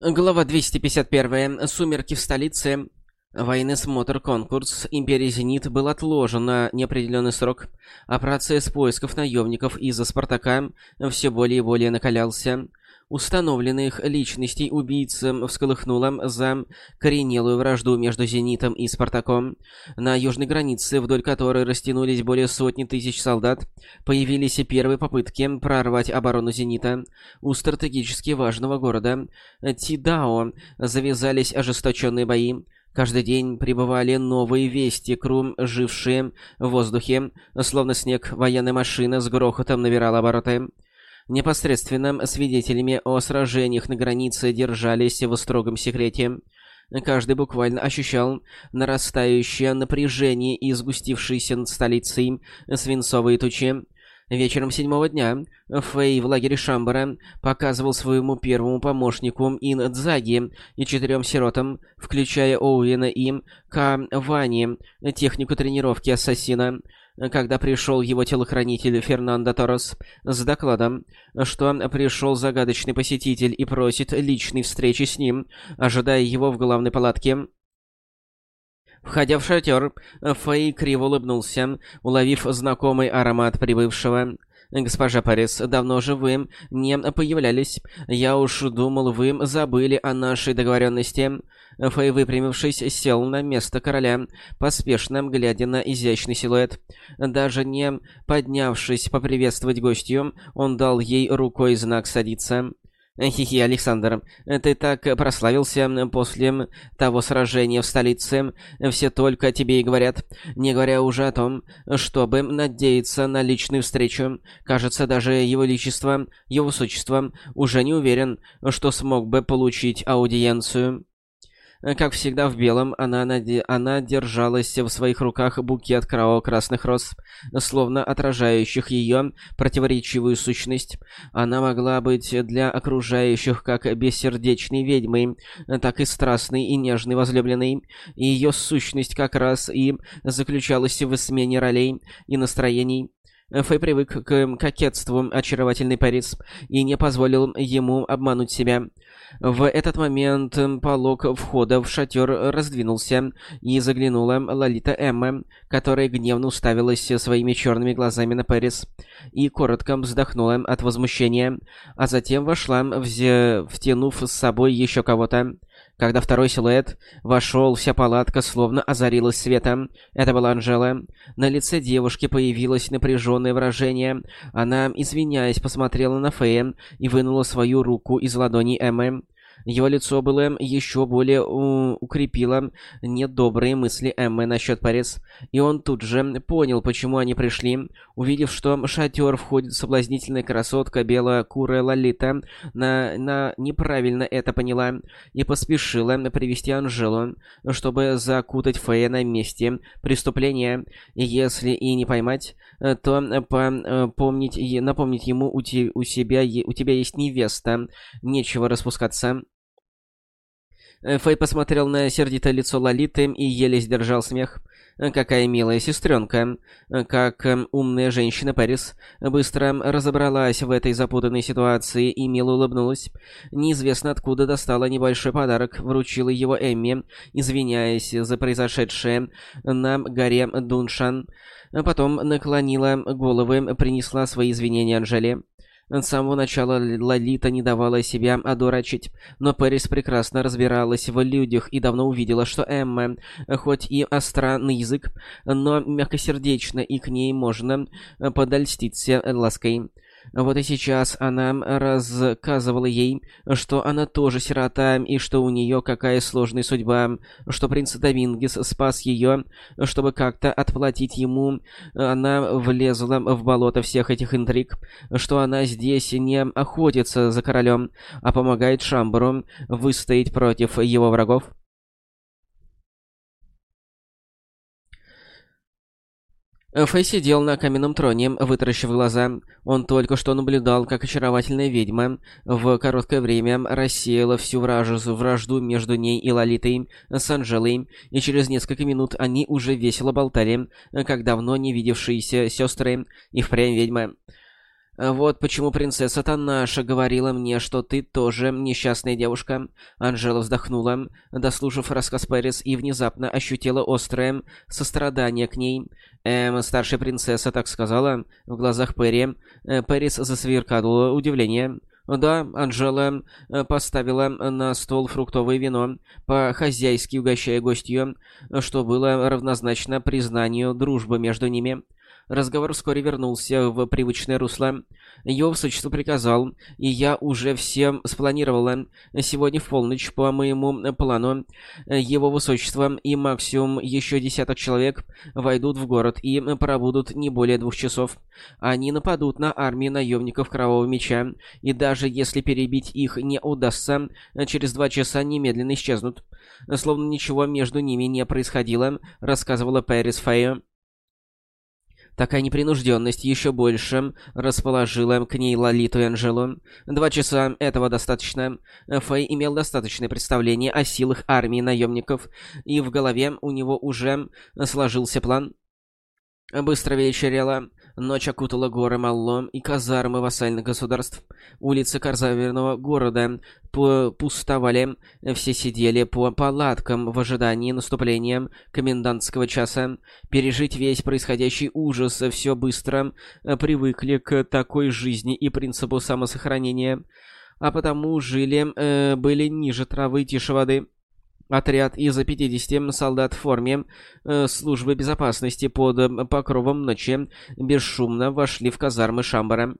Глава 251. Сумерки в столице. Военный смотр конкурс Империи Зенит был отложен на неопределенный срок, а процесс поисков наемников из-за Спартака все более и более накалялся установленных личностей убийц всколыхнуло за коренелую вражду между «Зенитом» и «Спартаком». На южной границе, вдоль которой растянулись более сотни тысяч солдат, появились первые попытки прорвать оборону «Зенита». У стратегически важного города Тидао завязались ожесточенные бои. Каждый день прибывали новые вести, Крум, жившие в воздухе, словно снег, военная машина с грохотом набирала обороты. Непосредственным свидетелями о сражениях на границе держались в строгом секрете. Каждый буквально ощущал нарастающее напряжение и сгустившиеся над столицей свинцовые тучи. Вечером седьмого дня Фэй в лагере Шамбара показывал своему первому помощнику Ин Дзаги и четырем сиротам, включая Оуэна и Ка Вани, технику тренировки ассасина когда пришел его телохранитель Фернандо Торрес с докладом, что пришел загадочный посетитель и просит личной встречи с ним, ожидая его в главной палатке. Входя в шатер, Фэй криво улыбнулся, уловив знакомый аромат прибывшего. «Госпожа Парис, давно же вы не появлялись. Я уж думал, вы забыли о нашей договоренности». Фэй, выпрямившись, сел на место короля, поспешно глядя на изящный силуэт. Даже не поднявшись поприветствовать гостью, он дал ей рукой знак «садиться». Хихи, Александр, ты так прославился после того сражения в столице. Все только о тебе и говорят, не говоря уже о том, чтобы надеяться на личную встречу. Кажется, даже его личество, его высочество, уже не уверен, что смог бы получить аудиенцию. Э, как всегда в белом, она, наде... она держалась в своих руках букет кроваво-красных роз, словно отражающих ее противоречивую сущность. Она могла быть для окружающих как бессердечной ведьмой, так и страстной и нежной возлюбленной, и ее сущность как раз и заключалась в смене ролей и настроений. Фэй привык к кокетству очаровательный Парис и не позволил ему обмануть себя. В этот момент полог входа в шатер раздвинулся, и заглянула Лолита Эмма, которая гневно уставилась своими черными глазами на Пэрис и коротко вздохнула от возмущения, а затем вошла, втянув с собой еще кого-то. Когда второй силуэт вошел, вся палатка словно озарилась светом. Это была Анжела. На лице девушки появилось напряженное выражение. Она, извиняясь, посмотрела на Фея и вынула свою руку из ладони Эммы. Его лицо было еще более укрепило недобрые мысли Эммы насчет Парис, и он тут же понял, почему они пришли. Увидев, что шатер входит соблазнительная красотка белокурая Лолита, на, на неправильно это поняла и поспешила привести Анжелу, чтобы закутать Фея на месте преступления. Если и не поймать, то по, помнить, напомнить ему у, те, у себя у тебя есть невеста, нечего распускаться. Э, Фэй посмотрел на сердитое лицо Лолиты и еле сдержал смех. Э, какая милая сестренка. Э, как умная женщина Пэрис быстро разобралась в этой запутанной ситуации и мило улыбнулась. Неизвестно откуда достала небольшой подарок, вручила его Эмми, извиняясь за произошедшее на горе Дуншан. Потом наклонила головы, принесла свои извинения Анжеле. С самого начала Лолита не давала себя одурачить, но Пэрис прекрасно разбиралась в людях и давно увидела, что Эмма, хоть и остра на язык, но мягкосердечна, и к ней можно подольститься лаской. Вот и сейчас она рассказывала ей, что она тоже сирота, и что у нее какая сложная судьба, что принц Домингес спас ее, чтобы как-то отплатить ему. Она влезла в болото всех этих интриг, что она здесь не охотится за королем, а помогает Шамбару выстоять против его врагов. Фэй сидел на каменном троне, вытаращив глаза. Он только что наблюдал, как очаровательная ведьма в короткое время рассеяла всю вражу, вражду между ней и Лолитой с Анжелой, и через несколько минут они уже весело болтали, как давно не видевшиеся сестры и впрямь ведьма. Вот почему принцесса Танаша говорила мне, что ты тоже несчастная девушка. Анжела вздохнула, дослушав рассказ Пэрис, и внезапно ощутила острое сострадание к ней. Эм, старшая принцесса так сказала. В глазах Перри э, Пэрис засверкало удивление. Да, Анжела э, поставила на стол фруктовое вино, по-хозяйски угощая гостью, что было равнозначно признанию дружбы между ними. Разговор вскоре вернулся в привычное русло. Его высочество приказал, и я уже всем спланировала. Сегодня в полночь по моему плану его высочество и максимум еще десяток человек войдут в город и пробудут не более двух часов. Они нападут на армию наемников Кровавого Меча, и даже если перебить их не удастся, через два часа немедленно исчезнут. Словно ничего между ними не происходило, рассказывала Пэрис Фейо. Такая непринужденность еще больше расположила к ней Лолиту и Анжелу. Два часа этого достаточно. Фэй имел достаточное представление о силах армии наемников, и в голове у него уже сложился план. Быстро вечерело. Ночь окутала горы Малло и казармы вассальных государств. Улицы Карзаверного города пустовали. Все сидели по палаткам в ожидании наступления комендантского часа. Пережить весь происходящий ужас все быстро привыкли к такой жизни и принципу самосохранения. А потому жили, э, были ниже травы, тише воды. Отряд из 50 солдат в форме э, службы безопасности под э, покровом ночи бесшумно вошли в казармы Шамбара.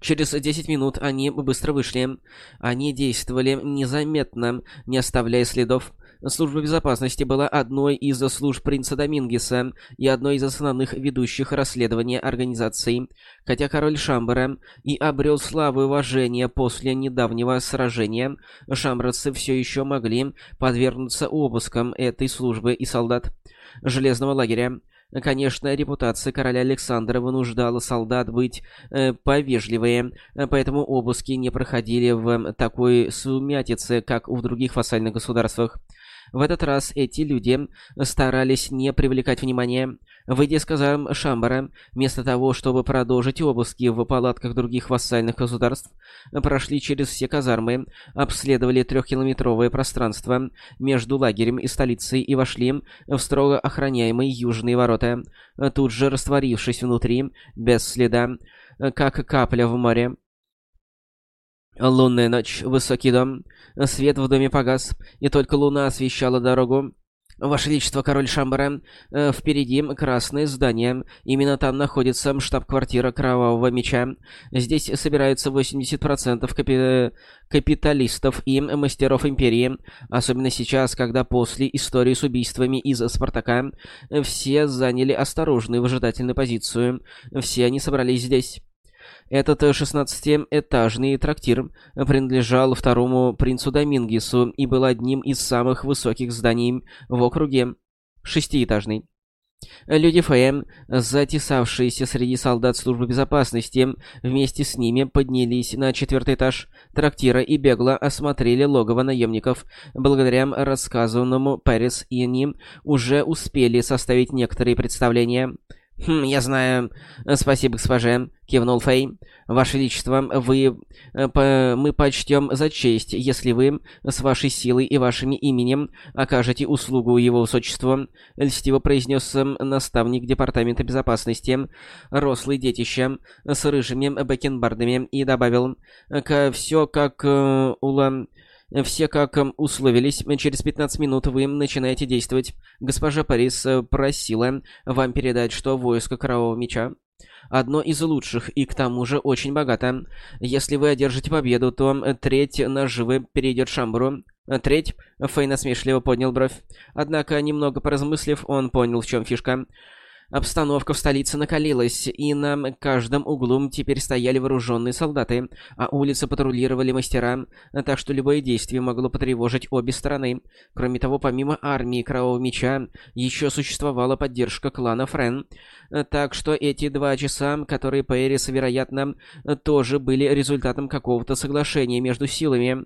Через 10 минут они быстро вышли. Они действовали незаметно, не оставляя следов. Служба безопасности была одной из служб принца Домингеса и одной из основных ведущих расследования организаций. Хотя король Шамбара и обрел славу и уважение после недавнего сражения, шамбратцы все еще могли подвергнуться обыскам этой службы и солдат железного лагеря. Конечно, репутация короля Александра вынуждала солдат быть э, повежливее, поэтому обыски не проходили в такой сумятице, как в других вассальных государствах. В этот раз эти люди старались не привлекать внимания. Выйдя из казарм Шамбара, вместо того, чтобы продолжить обыски в палатках других вассальных государств, прошли через все казармы, обследовали трехкилометровое пространство между лагерем и столицей и вошли в строго охраняемые южные ворота, тут же растворившись внутри, без следа, как капля в море. Лунная ночь, высокий дом. Свет в доме погас, и только луна освещала дорогу. Ваше Величество, король Шамбара, э, впереди красное здание. Именно там находится штаб-квартира Кровавого Меча. Здесь собираются 80% капи капиталистов и мастеров Империи. Особенно сейчас, когда после истории с убийствами из Спартака все заняли осторожную выжидательную позицию. Все они собрались здесь. Этот 16-этажный трактир принадлежал второму принцу Домингесу и был одним из самых высоких зданий в округе. Шестиэтажный. Люди ФМ, затесавшиеся среди солдат службы безопасности, вместе с ними поднялись на четвертый этаж трактира и бегло осмотрели логово наемников. Благодаря рассказанному Пэрис и они уже успели составить некоторые представления. «Хм, я знаю. Спасибо, госпоже», — кивнул Фэй. «Ваше Величество, вы... Э, по, мы почтем за честь, если вы с вашей силой и вашим именем окажете услугу его высочеству», — льстиво произнес эм, наставник Департамента безопасности, рослый детище, с рыжими бакенбардами, и добавил, «К все как э, ула...» Все как условились, через 15 минут вы начинаете действовать. Госпожа Парис э, просила вам передать, что войско Кровавого Меча одно из лучших и к тому же очень богато. Если вы одержите победу, то треть наживы перейдет Шамбуру. Треть? Фей насмешливо поднял бровь. Однако, немного поразмыслив, он понял, в чем фишка. Обстановка в столице накалилась, и на каждом углу теперь стояли вооруженные солдаты, а улицы патрулировали мастера, так что любое действие могло потревожить обе стороны. Кроме того, помимо армии Кровавого Меча, еще существовала поддержка клана Френ, так что эти два часа, которые Пэрис, вероятно, тоже были результатом какого-то соглашения между силами,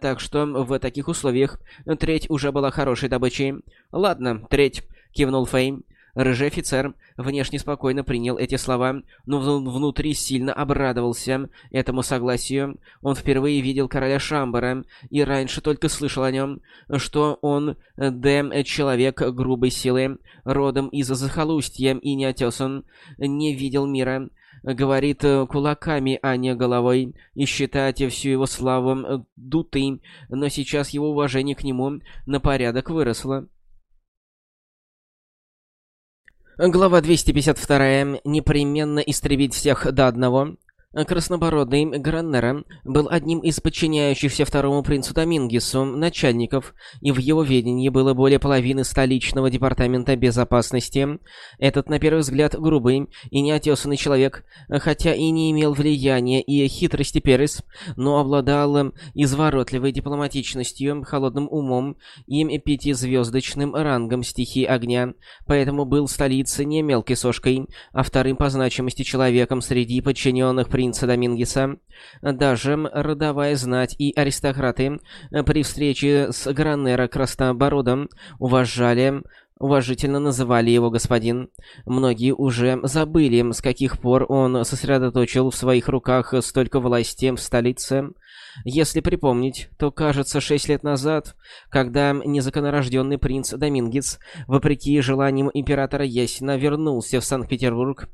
так что в таких условиях треть уже была хорошей добычей. «Ладно, треть», — кивнул Фейм. Рыжий офицер внешне спокойно принял эти слова, но внутри сильно обрадовался этому согласию. Он впервые видел короля Шамбара и раньше только слышал о нем, что он Д. человек грубой силы, родом из захолустья и неотесан, не видел мира, говорит кулаками, а не головой, и считать всю его славу дутой, но сейчас его уважение к нему на порядок выросло. Глава 252. Непременно истребить всех до одного. Краснобородый Граннера был одним из подчиняющихся второму принцу Домингесу начальников, и в его ведении было более половины столичного департамента безопасности. Этот, на первый взгляд, грубый и неотесанный человек, хотя и не имел влияния и хитрости Перес, но обладал изворотливой дипломатичностью, холодным умом и пятизвездочным рангом стихии огня, поэтому был столицей не мелкой сошкой, а вторым по значимости человеком среди подчиненных принца Домингеса. Даже родовая знать и аристократы при встрече с Граннеро Краснобородом уважали уважительно называли его господин. Многие уже забыли, с каких пор он сосредоточил в своих руках столько власти в столице. Если припомнить, то, кажется, шесть лет назад, когда незаконнорожденный принц Домингец, вопреки желаниям императора Есина, вернулся в Санкт-Петербург,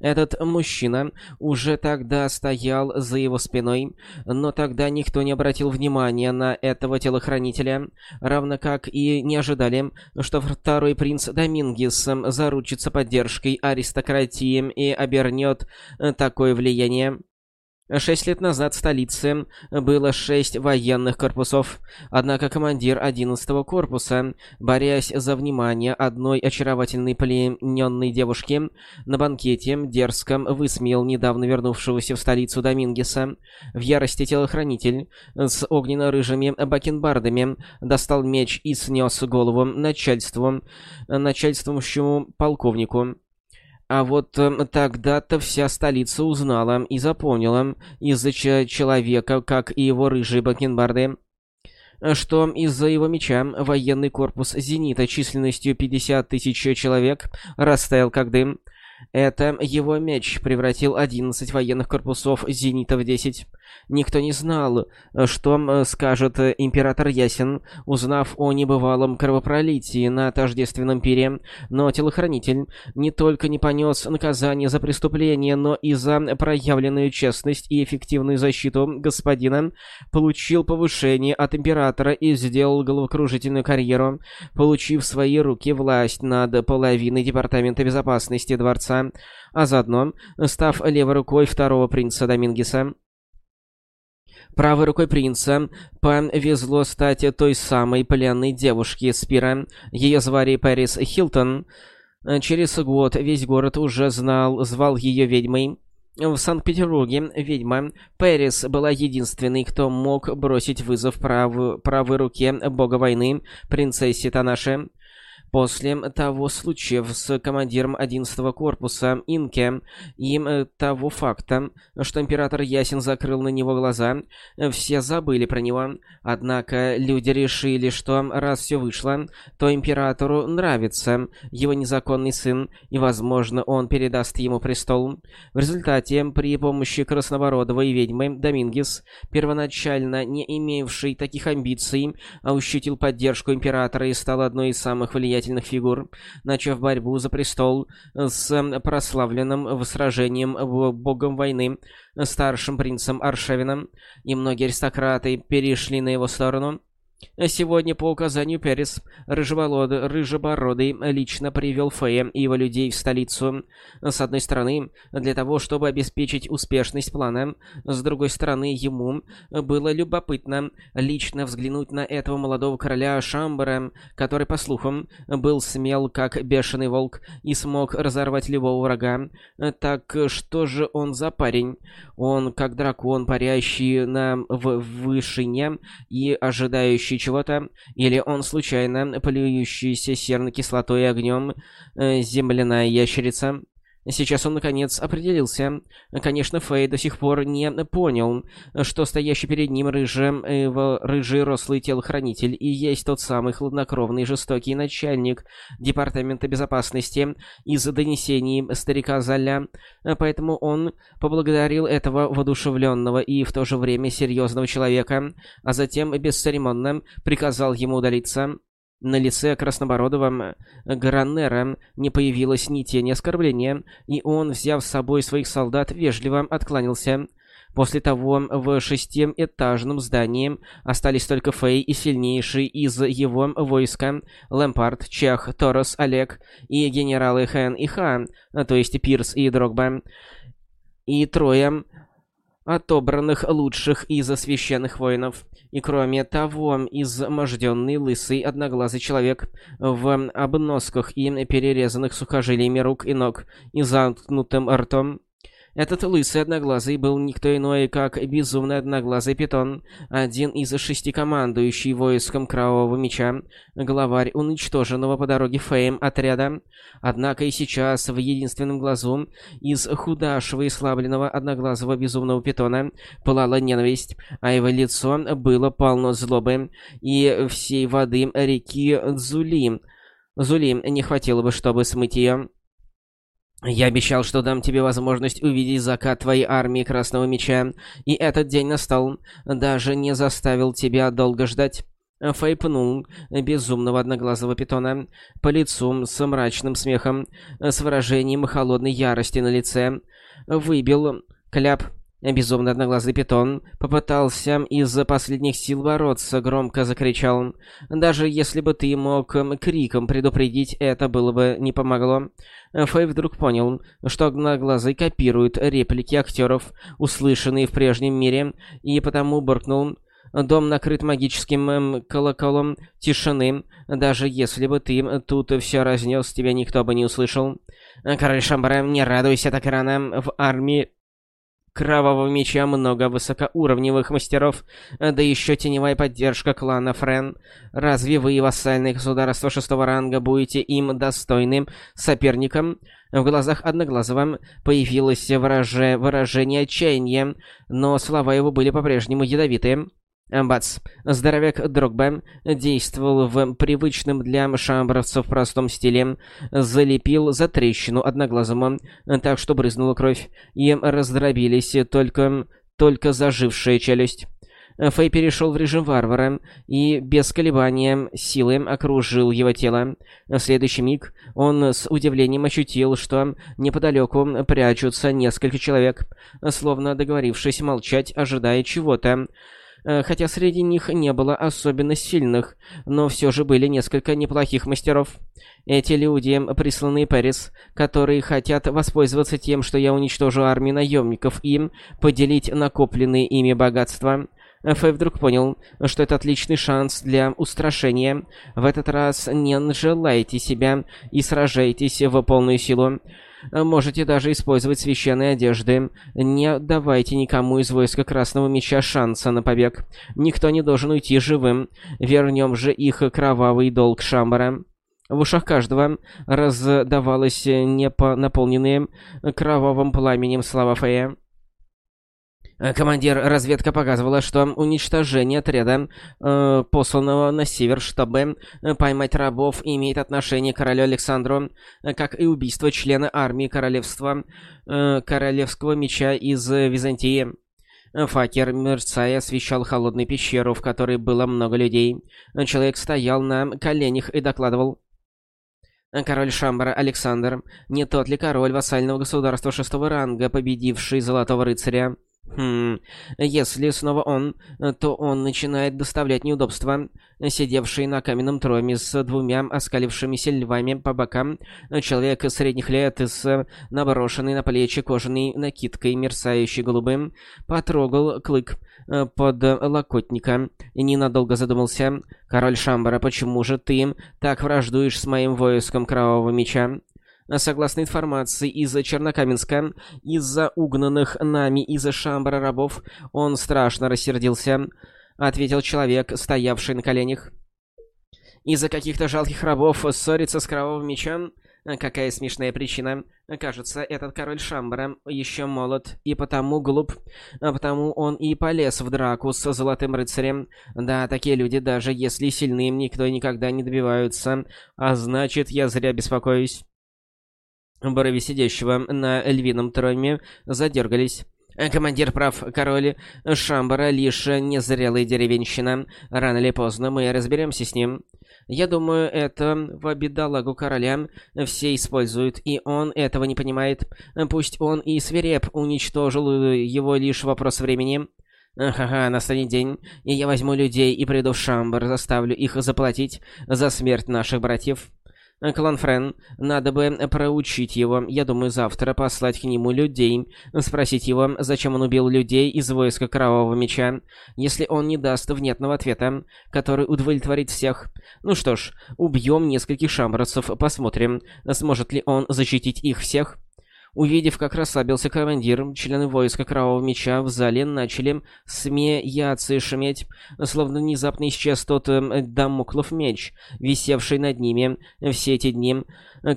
этот мужчина уже тогда стоял за его спиной, но тогда никто не обратил внимания на этого телохранителя, равно как и не ожидали, что второй принц Домингес заручится поддержкой аристократии и обернет такое влияние. Шесть лет назад в столице было шесть военных корпусов, однако командир одиннадцатого корпуса, борясь за внимание одной очаровательной плененной девушки, на банкете дерзко высмеял недавно вернувшегося в столицу Домингеса. В ярости телохранитель с огненно-рыжими бакенбардами достал меч и снес голову начальству, начальствующему полковнику. А вот э, тогда-то вся столица узнала и запомнила из-за человека, как и его рыжие бакенбарды, что из-за его меча военный корпус «Зенита» численностью 50 тысяч человек растаял как дым. Это его меч превратил 11 военных корпусов «Зенита» в 10. Никто не знал, что скажет император Ясен, узнав о небывалом кровопролитии на тождественном пире, но телохранитель не только не понес наказание за преступление, но и за проявленную честность и эффективную защиту господина, получил повышение от императора и сделал головокружительную карьеру, получив в свои руки власть над половиной Департамента безопасности дворца, а заодно став левой рукой второго принца Домингеса. Правой рукой принца повезло стать той самой пленной девушке Спира. Ее звали Пэрис Хилтон. Через год весь город уже знал, звал ее ведьмой. В Санкт-Петербурге ведьма Пэрис была единственной, кто мог бросить вызов прав... правой руке бога войны, принцессе Танаше. После того случая с командиром 11-го корпуса Инке и э, того факта, что император Ясен закрыл на него глаза, все забыли про него. Однако люди решили, что раз все вышло, то императору нравится его незаконный сын, и, возможно, он передаст ему престол. В результате, при помощи Красновородова и ведьмы Домингес, первоначально не имевший таких амбиций, а ощутил поддержку императора и стал одной из самых влиятельных влиятельных фигур, начав борьбу за престол с прославленным в сражением богом войны старшим принцем Аршевином, и многие аристократы перешли на его сторону. Сегодня по указанию Перес Рыжебородый, лично привел Фея и его людей в столицу. С одной стороны, для того, чтобы обеспечить успешность плана, с другой стороны, ему было любопытно лично взглянуть на этого молодого короля Шамбара, который, по слухам, был смел как бешеный волк и смог разорвать любого врага. Так что же он за парень? Он как дракон, парящий на в вышине и ожидающий ищущий чего-то, или он случайно плюющийся серной кислотой и огнем э, земляная ящерица. Сейчас он, наконец, определился. Конечно, Фэй до сих пор не понял, что стоящий перед ним рыжий, э, рыжий рослый телохранитель и есть тот самый хладнокровный жестокий начальник Департамента безопасности из донесений старика Золя. Поэтому он поблагодарил этого воодушевленного и в то же время серьезного человека, а затем бесцеремонно приказал ему удалиться. На лице Краснобородова Граннера не появилось ни тени оскорбления, и он, взяв с собой своих солдат, вежливо откланялся. После того в шестиэтажном здании остались только Фэй и сильнейший из его войска Лэмпард, Чех, Торос, Олег и генералы Хэн и Ха, то есть Пирс и Дрогба, и трое отобранных лучших из священных воинов. И кроме того, изможденный лысый одноглазый человек в обносках и перерезанных сухожилиями рук и ног и замкнутым ртом этот лысый одноглазый был никто иной, как безумный одноглазый питон, один из шести командующий войском Кровавого Меча, главарь уничтоженного по дороге Фейм отряда. Однако и сейчас в единственном глазу из худашего и слабленного одноглазого безумного питона пылала ненависть, а его лицо было полно злобы, и всей воды реки Зули. Зули не хватило бы, чтобы смыть ее. Я обещал, что дам тебе возможность увидеть закат твоей армии Красного Меча, и этот день настал. Даже не заставил тебя долго ждать. Фэй пнул безумного одноглазого питона по лицу с мрачным смехом, с выражением холодной ярости на лице. Выбил кляп Безумный одноглазый питон попытался из последних сил бороться, громко закричал. Даже если бы ты мог криком предупредить, это было бы не помогло. Фэй вдруг понял, что одноглазый копирует реплики актеров, услышанные в прежнем мире, и потому буркнул... Дом накрыт магическим колоколом тишины. Даже если бы ты тут все разнес, тебя никто бы не услышал. Король Шамбара, не радуйся так рано. В армии Кровавого Меча много высокоуровневых мастеров, да еще теневая поддержка клана Френ. Разве вы, вассальные государства шестого ранга, будете им достойным соперником? В глазах Одноглазого появилось выраже... выражение отчаяния, но слова его были по-прежнему ядовитые. Бац. Здоровяк Дрогба действовал в привычном для шамбровцев простом стиле, залепил за трещину одноглазому, так что брызнула кровь, и раздробились только, только зажившая челюсть. Фэй перешел в режим варвара и без колебания силы окружил его тело. В следующий миг он с удивлением ощутил, что неподалеку прячутся несколько человек, словно договорившись молчать, ожидая чего-то. Э, хотя среди них не было особенно сильных, но все же были несколько неплохих мастеров. Эти люди, присланные Пэрис, которые хотят воспользоваться тем, что я уничтожу армию наемников и поделить накопленные ими богатства. Фэй вдруг понял, что это отличный шанс для устрашения. В этот раз не желайте себя и сражайтесь в полную силу. Можете даже использовать священные одежды. Не давайте никому из войска Красного Меча шанса на побег. Никто не должен уйти живым. Вернем же их кровавый долг Шамбара. В ушах каждого раздавалось непо наполненные кровавым пламенем слова Фея. Э, командир разведка показывала, что уничтожение отряда, э, посланного на север, чтобы э, поймать рабов, имеет отношение к королю Александру, э, как и убийство члена армии королевства, э, королевского меча из Византии. Факер, мерцая, освещал холодную пещеру, в которой было много людей. Человек стоял на коленях и докладывал. Король Шамбара Александр, не тот ли король вассального государства шестого ранга, победивший Золотого Рыцаря? Хм, если снова он, то он начинает доставлять неудобства. Сидевший на каменном троне с двумя оскалившимися львами по бокам, человек средних лет с наброшенной на плечи кожаной накидкой, мерцающей голубым, потрогал клык под локотника и ненадолго задумался. «Король Шамбара, почему же ты так враждуешь с моим войском Кровавого Меча?» Согласно информации из Чернокаменска, из-за угнанных нами из Шамбара рабов, он страшно рассердился, ответил человек, стоявший на коленях. Из-за каких-то жалких рабов ссориться с Кровавым Мечом? Какая смешная причина. Кажется, этот король Шамбара еще молод и потому глуп. Потому он и полез в драку с Золотым Рыцарем. Да, такие люди, даже если сильны, никто никогда не добиваются. А значит, я зря беспокоюсь. Брови сидящего на львином троне задергались. Командир прав, король Шамбара лишь незрелая деревенщина. Рано или поздно мы разберемся с ним. Я думаю, это в бедолагу короля все используют, и он этого не понимает. Пусть он и свиреп, уничтожил его лишь вопрос времени. Ха-ха, настанет день, и я возьму людей и приду в Шамбар, заставлю их заплатить за смерть наших братьев. Клан Френ, надо бы проучить его. Я думаю, завтра послать к нему людей, спросить его, зачем он убил людей из войска Кровавого Меча. Если он не даст внятного ответа, который удовлетворит всех. Ну что ж, убьем нескольких шамбросов, посмотрим, сможет ли он защитить их всех. Увидев, как расслабился командир, члены войска Кровавого Меча в зале начали смеяться и шуметь, словно внезапно исчез тот э, дамоклов меч, висевший над ними все эти дни,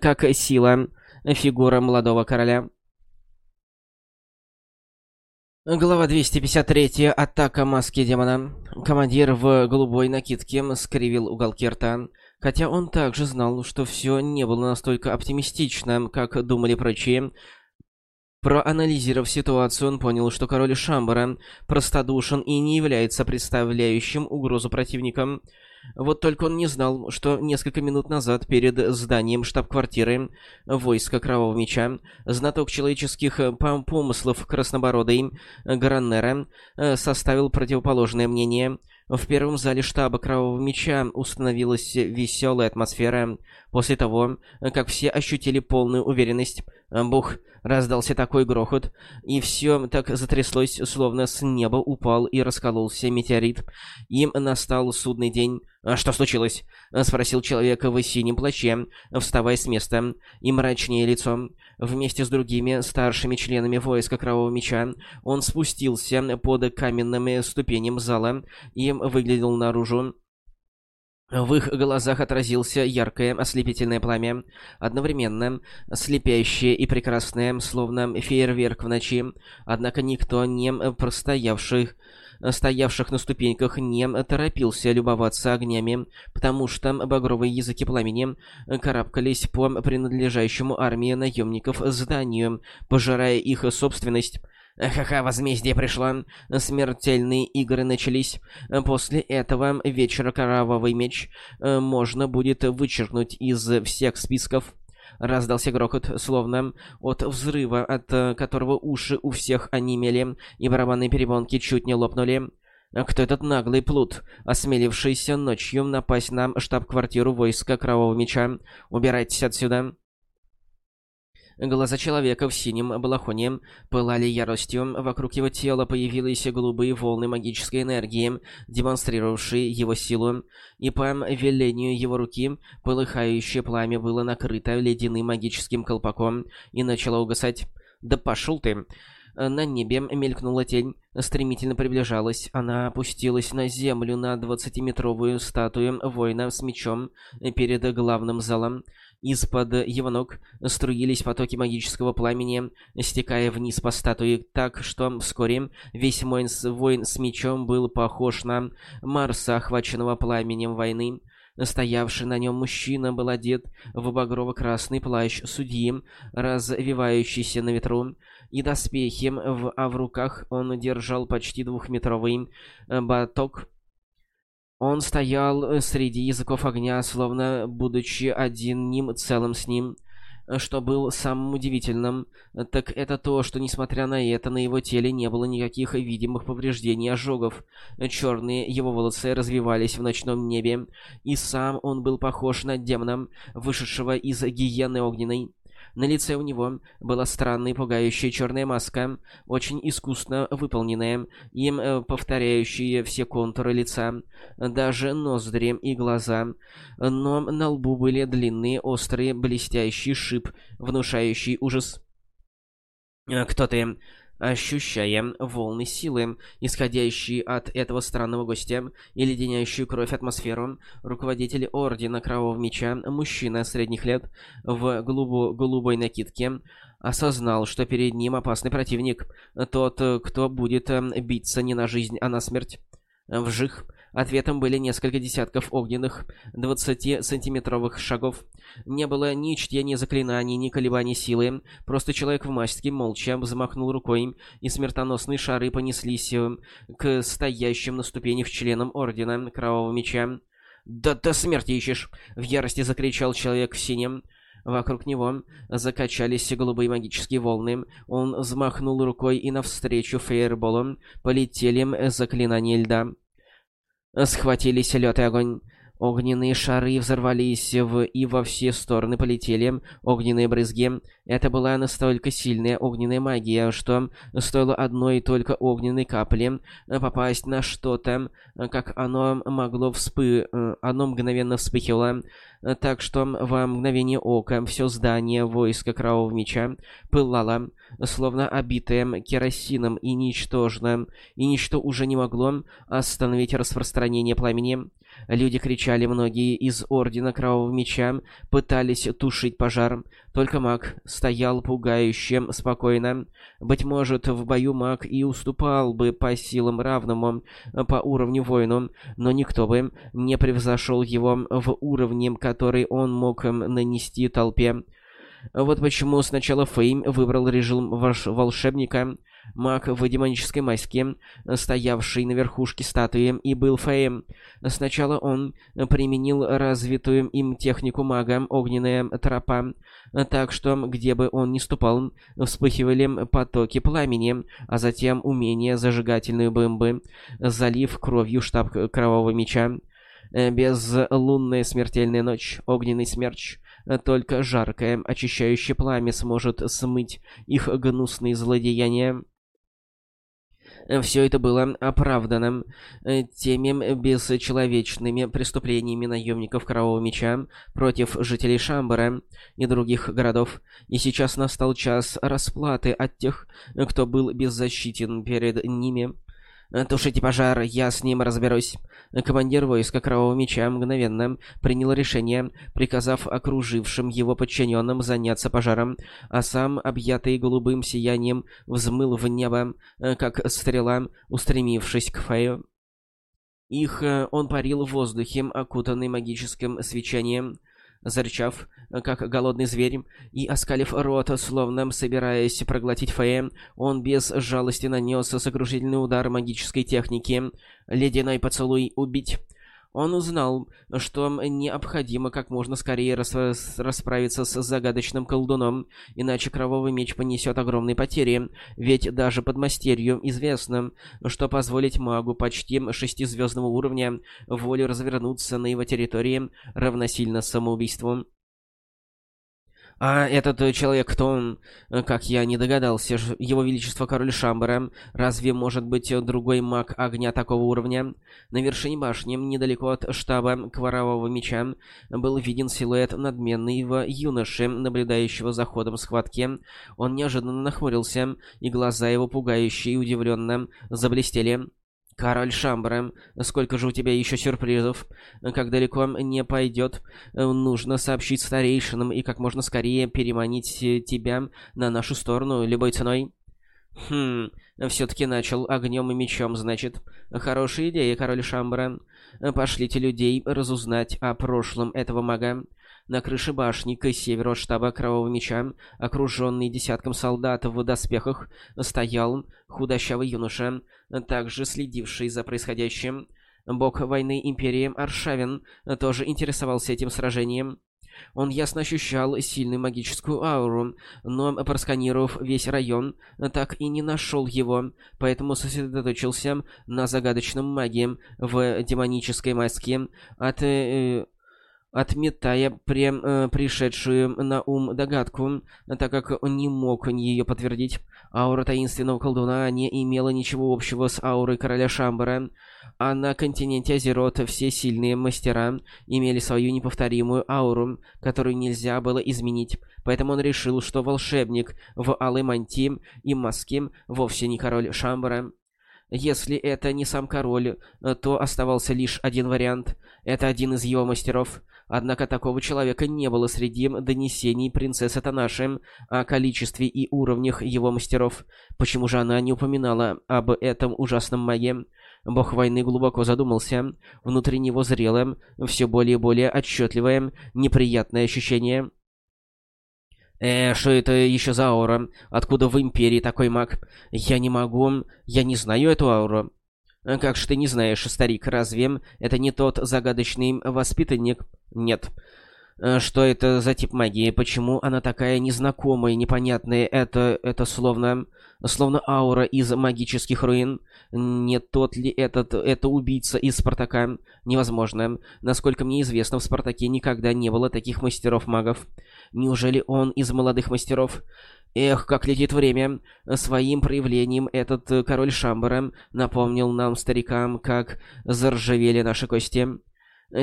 как сила, фигура молодого короля. Глава 253. Атака маски демона. Командир в голубой накидке скривил уголки рта. Хотя он также знал, что все не было настолько оптимистично, как думали прочие. Проанализировав ситуацию, он понял, что король Шамбара простодушен и не является представляющим угрозу противникам. Вот только он не знал, что несколько минут назад перед зданием штаб-квартиры войска Кровавого Меча знаток человеческих помыслов Краснобородый Граннера э, составил противоположное мнение – в первом зале штаба Кровавого Меча установилась веселая атмосфера. После того, как все ощутили полную уверенность, бух, раздался такой грохот, и все так затряслось, словно с неба упал и раскололся метеорит. Им настал судный день. «А что случилось?» — спросил человек в синем плаще, вставая с места и мрачнее лицом. Вместе с другими старшими членами войска Кровавого Меча он спустился под каменными ступенями зала и выглядел наружу. В их глазах отразился яркое ослепительное пламя, одновременно слепящее и прекрасное, словно фейерверк в ночи. Однако никто не простоявших стоявших на ступеньках, не торопился любоваться огнями, потому что багровые языки пламени карабкались по принадлежащему армии наемников зданию, пожирая их собственность. Ха-ха, возмездие пришло. Смертельные игры начались. После этого вечера Кровавый Меч э, можно будет вычеркнуть из всех списков. Раздался грохот, словно от взрыва, от э, которого уши у всех онемели, и барабанные перепонки чуть не лопнули. Кто этот наглый плут, осмелившийся ночью напасть на штаб-квартиру войска Кровавого Меча? Убирайтесь отсюда. Глаза человека в синем балахоне пылали яростью, вокруг его тела появились голубые волны магической энергии, демонстрировавшие его силу, и по велению его руки полыхающее пламя было накрыто ледяным магическим колпаком и начало угасать. «Да пошел ты!» На небе мелькнула тень, стремительно приближалась. Она опустилась на землю на двадцатиметровую статую воина с мечом перед главным залом. Из-под его ног струились потоки магического пламени, стекая вниз по статуе, так что вскоре весь воин с, воин с мечом был похож на Марса, охваченного пламенем войны. Стоявший на нем мужчина был одет в багрово-красный плащ судьи, развивающийся на ветру, и доспехи, в, а в руках он держал почти двухметровый баток он стоял э, среди языков огня, словно будучи одним целым с ним. Что было самым удивительным, так это то, что, несмотря на это, на его теле не было никаких видимых повреждений ожогов. Черные его волосы развивались в ночном небе, и сам он был похож на демона, вышедшего из гиены огненной. На лице у него была странная пугающая черная маска, очень искусно выполненная, им э, повторяющая все контуры лица, даже ноздри и глаза. Но на лбу были длинные, острые, блестящий шип, внушающий ужас. «Кто ты?» Ощущая волны силы, исходящие от этого странного гостя и леденящую кровь атмосферу, руководитель Ордена Кровавого Меча, мужчина средних лет в голубо голубой накидке, осознал, что перед ним опасный противник, тот, кто будет биться не на жизнь, а на смерть. Вжих. Ответом были несколько десятков огненных 20-сантиметровых шагов. Не было ни чтения заклинаний, ни колебаний силы. Просто человек в маске молча взмахнул рукой, и смертоносные шары понеслись э, к стоящим на ступенях членам Ордена Кровавого Меча. «Да до смерти ищешь!» — в ярости закричал человек в синем. Вокруг него закачались голубые магические волны. Он взмахнул рукой, и навстречу фейерболу полетели заклинания льда. Схватились лед и огонь. Огненные шары взорвались в... и во все стороны полетели огненные брызги. Это была настолько сильная огненная магия, что стоило одной только огненной капли попасть на что-то, как оно могло вспы... оно мгновенно вспыхивало. Так что во мгновение ока все здание войска Кровавого Меча пылало, словно обитое керосином и ничтожно, и ничто уже не могло остановить распространение пламени. Люди кричали, многие из Ордена Кровавого Меча пытались тушить пожар. Только маг стоял пугающе спокойно. Быть может, в бою маг и уступал бы по силам равному по уровню воину, но никто бы не превзошел его в уровне, который он мог нанести толпе. Вот почему сначала Фейм выбрал режим волшебника, Маг в демонической маске, стоявший на верхушке статуи, и был Феем. Сначала он применил развитую им технику мага «Огненная тропа», так что, где бы он ни ступал, вспыхивали потоки пламени, а затем умение зажигательной бомбы, залив кровью штаб Кровавого Меча. Безлунная смертельная ночь, огненный смерч, только жаркое, очищающее пламя сможет смыть их гнусные злодеяния. Э, Все это было оправдано э, теми бесчеловечными преступлениями наемников Кровавого Меча против жителей Шамбара и других городов, и сейчас настал час расплаты от тех, кто был беззащитен перед ними. «Тушите пожар, я с ним разберусь». Командир войска Кровавого Меча мгновенно принял решение, приказав окружившим его подчиненным заняться пожаром, а сам, объятый голубым сиянием, взмыл в небо, как стрела, устремившись к Фею. Их э, он парил в воздухе, окутанный магическим свечением зарычав, как голодный зверь, и оскалив рот, словно собираясь проглотить Фея, он без жалости нанес сокрушительный удар магической техники. «Ледяной поцелуй убить!» Он узнал, что необходимо как можно скорее рас расправиться с загадочным колдуном, иначе Кровавый Меч понесет огромные потери, ведь даже подмастерью известно, что позволить магу почти шестизвездного уровня волю развернуться на его территории равносильно самоубийству. А этот э, человек, кто он, э, как я не догадался, его величество король Шамбара, разве может быть э, другой маг огня такого уровня? На вершине башни, недалеко от штаба Кварового меча, был виден силуэт надменного юноши, наблюдающего за ходом схватки. Он неожиданно нахмурился, и глаза его пугающе и удивленно заблестели. «Король Шамбара, сколько же у тебя еще сюрпризов? Как далеко не пойдет, нужно сообщить старейшинам и как можно скорее переманить тебя на нашу сторону любой ценой». «Хм, все-таки начал огнем и мечом, значит. Хорошая идея, король Шамбара. Пошлите людей разузнать о прошлом этого мага. На крыше башни к северу штаба Кровавого Меча, окруженный десятком солдат в доспехах, стоял худощавый юноша, также следивший за происходящим. Бог войны Империи Аршавин тоже интересовался этим сражением. Он ясно ощущал сильную магическую ауру, но, просканировав весь район, так и не нашел его, поэтому сосредоточился на загадочном маге в демонической маске от... Э, отметая прем, э, пришедшую на ум догадку, так как он не мог ее подтвердить. Аура таинственного колдуна не имела ничего общего с аурой короля Шамбара. А на континенте Азерот все сильные мастера имели свою неповторимую ауру, которую нельзя было изменить. Поэтому он решил, что волшебник в алой мантии и маске вовсе не король Шамбара. Если это не сам король, то оставался лишь один вариант. Это один из его мастеров. Однако такого человека не было среди донесений принцессы Танаши о количестве и уровнях его мастеров. Почему же она не упоминала об этом ужасном маге? Бог войны глубоко задумался. Внутри него зрело, все более и более отчетливое, неприятное ощущение. «Э, что это еще за аура? Откуда в Империи такой маг? Я не могу... Я не знаю эту ауру». «Как же ты не знаешь, старик, разве это не тот загадочный воспитанник?» «Нет». Э, что это за тип магии? Почему она такая незнакомая, непонятная? Это... это словно... словно аура из магических руин. Не тот ли этот... это убийца из Спартака? Невозможно. Насколько мне известно, в Спартаке никогда не было таких мастеров-магов. Неужели он из молодых мастеров? Эх, как летит время. Своим проявлением этот король Шамбара напомнил нам, старикам, как заржавели наши кости.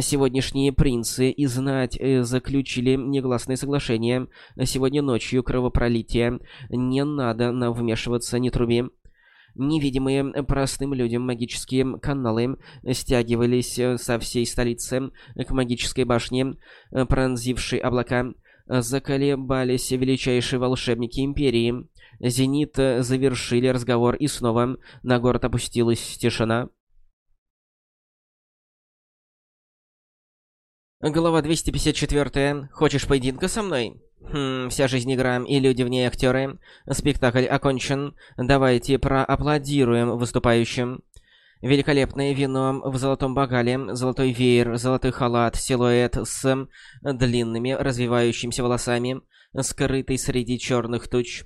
Сегодняшние принцы и знать э, заключили негласное соглашение. Сегодня ночью кровопролитие. Не надо нам вмешиваться, не труби. Невидимые простым людям магические каналы стягивались со всей столицы к магической башне, пронзившей облака. Заколебались величайшие волшебники Империи. Зенит завершили разговор, и снова на город опустилась тишина. Глава 254. Хочешь поединка со мной? Хм, вся жизнь игра, и люди в ней актеры. Спектакль окончен. Давайте проаплодируем выступающим. Великолепное вино в золотом богале, золотой веер, золотой халат, силуэт с длинными развивающимися волосами, скрытый среди черных туч.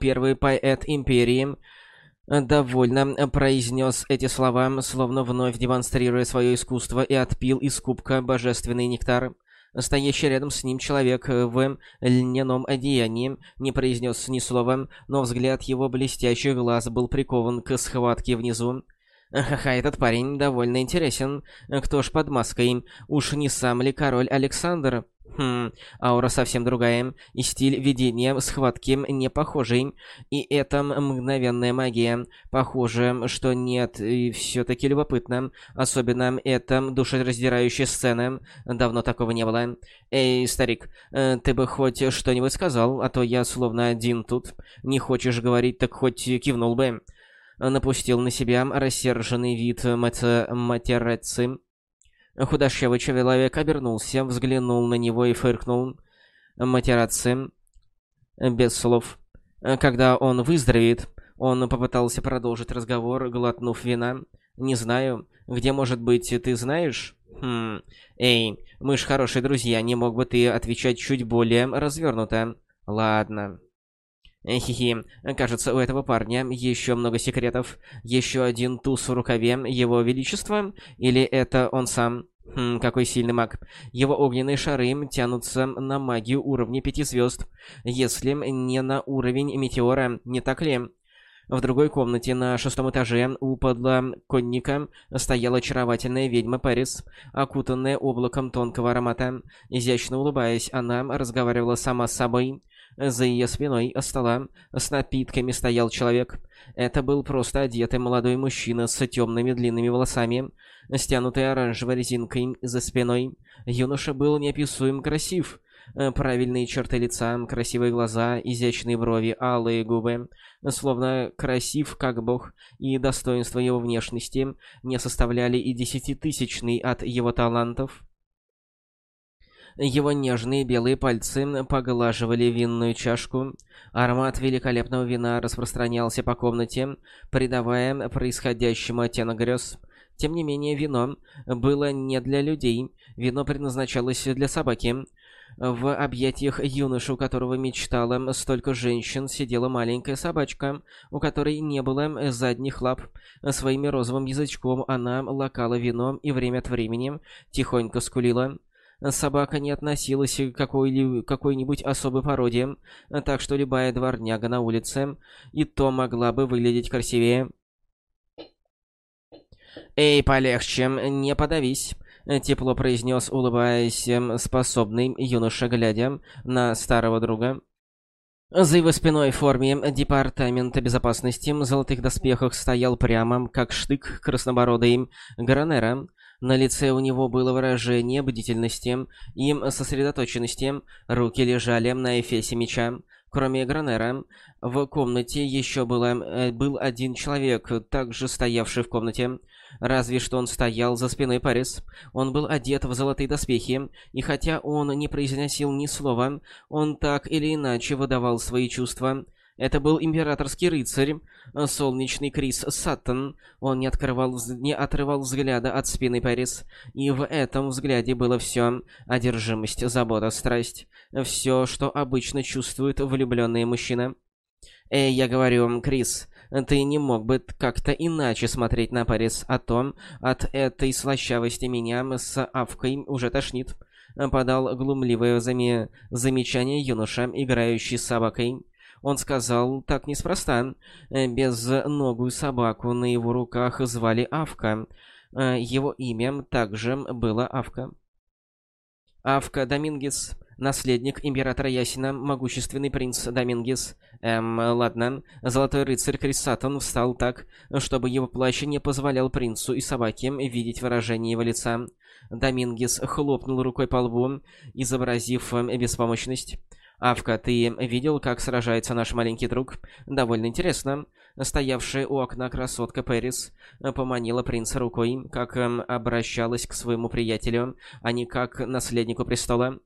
Первый поэт Империи довольно произнес эти слова, словно вновь демонстрируя свое искусство, и отпил из кубка божественный нектар. Стоящий рядом с ним человек в льняном одеянии не произнес ни слова, но взгляд его блестящих глаз был прикован к схватке внизу. Ха-ха, этот парень довольно интересен. Кто ж под маской? Уж не сам ли король Александр? Хм, аура совсем другая, и стиль ведения схватки не похожий. И это мгновенная магия. Похоже, что нет, и все-таки любопытно. Особенно эта душераздирающая сцена. Давно такого не было. Эй, старик, э, ты бы хоть что-нибудь сказал, а то я словно один тут. Не хочешь говорить, так хоть кивнул бы напустил на себя рассерженный вид Матерецци. Худощавый человек обернулся, взглянул на него и фыркнул. Матераци. Без слов. Когда он выздоровеет, он попытался продолжить разговор, глотнув вина. «Не знаю. Где, может быть, ты знаешь?» «Хм... Эй, мы ж хорошие друзья, не мог бы ты отвечать чуть более развернуто?» «Ладно». Хи-хи, кажется, у этого парня еще много секретов. Еще один туз в рукаве его величества? Или это он сам? Хм, какой сильный маг. Его огненные шары тянутся на магию уровня пяти звезд. Если не на уровень метеора, не так ли? В другой комнате на шестом этаже у подлоконника стояла очаровательная ведьма Парис, окутанная облаком тонкого аромата. Изящно улыбаясь, она разговаривала сама с собой. За ее спиной у стола с напитками стоял человек. Это был просто одетый молодой мужчина с темными длинными волосами, стянутой оранжевой резинкой за спиной. Юноша был неописуем красив. Э, правильные черты лица, красивые глаза, изящные брови, алые губы. Словно красив, как бог, и достоинство его внешности не составляли и десятитысячный от его талантов. Его нежные белые пальцы поглаживали винную чашку. Аромат великолепного вина распространялся по комнате, придавая происходящему оттенок грез. Тем не менее, вино было не для людей. Вино предназначалось для собаки. В объятиях юноши, у которого мечтала столько женщин, сидела маленькая собачка, у которой не было задних лап. Своим розовым язычком она лакала вино и время от времени тихонько скулила собака не относилась к какой-нибудь какой особой породе, так что любая дворняга на улице и то могла бы выглядеть красивее. «Эй, полегче, не подавись», — тепло произнес, улыбаясь, способный юноша, глядя на старого друга. За его спиной в форме Департамента безопасности в золотых доспехах стоял прямо, как штык, краснобородый Гранера. На лице у него было выражение бдительности и сосредоточенности. Руки лежали на эфесе меча. Кроме Гранера, в комнате еще было, э, был один человек, также стоявший в комнате. Разве что он стоял за спиной Парис. Он был одет в золотые доспехи, и хотя он не произносил ни слова, он так или иначе выдавал свои чувства. Это был императорский рыцарь, солнечный Крис Саттон. Он не, открывал, не отрывал взгляда от спины Парис, и в этом взгляде было все одержимость, забота, страсть. Все, что обычно чувствует влюбленный мужчина. «Эй, я говорю, Крис, ты не мог бы как-то иначе смотреть на Парис, а то от этой слащавости меня с Авкой уже тошнит», — подал глумливое заме... замечание юноша, играющий с собакой. Он сказал так неспроста. Безногую собаку на его руках звали Авка. Его имя также было Авка. Авка Домингес Наследник императора Ясина, могущественный принц Домингес. Эм, ладно. Золотой рыцарь Крисатон встал так, чтобы его плащ не позволял принцу и собаке видеть выражение его лица. Домингес хлопнул рукой по лбу, изобразив эм, беспомощность. «Авка, ты видел, как сражается наш маленький друг? Довольно интересно». Стоявшая у окна красотка Пэрис поманила принца рукой, как эм, обращалась к своему приятелю, а не как наследнику престола.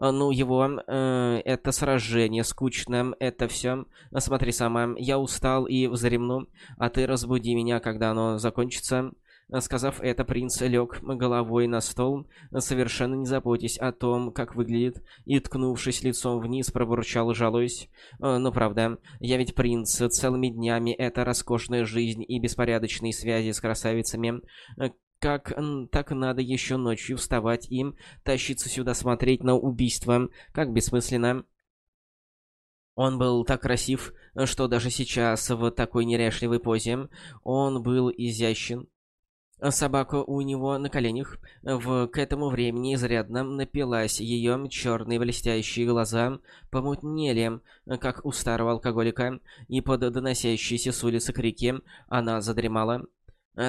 А, ну, его, э, это сражение скучно, это все. Смотри сама, я устал и взремну, а ты разбуди меня, когда оно закончится. Сказав это, принц лег головой на стол, совершенно не заботясь о том, как выглядит, и, ткнувшись лицом вниз, пробурчал, жалуясь. «Э, «Ну, правда, я ведь принц, целыми днями это роскошная жизнь и беспорядочные связи с красавицами. Как так надо еще ночью вставать им, тащиться сюда смотреть на убийство, как бессмысленно. Он был так красив, что даже сейчас, в такой неряшливой позе, он был изящен. Собака у него на коленях. В, к этому времени изрядно напилась. Ее черные блестящие глаза помутнели, как у старого алкоголика, и под доносящиеся с улицы крики она задремала.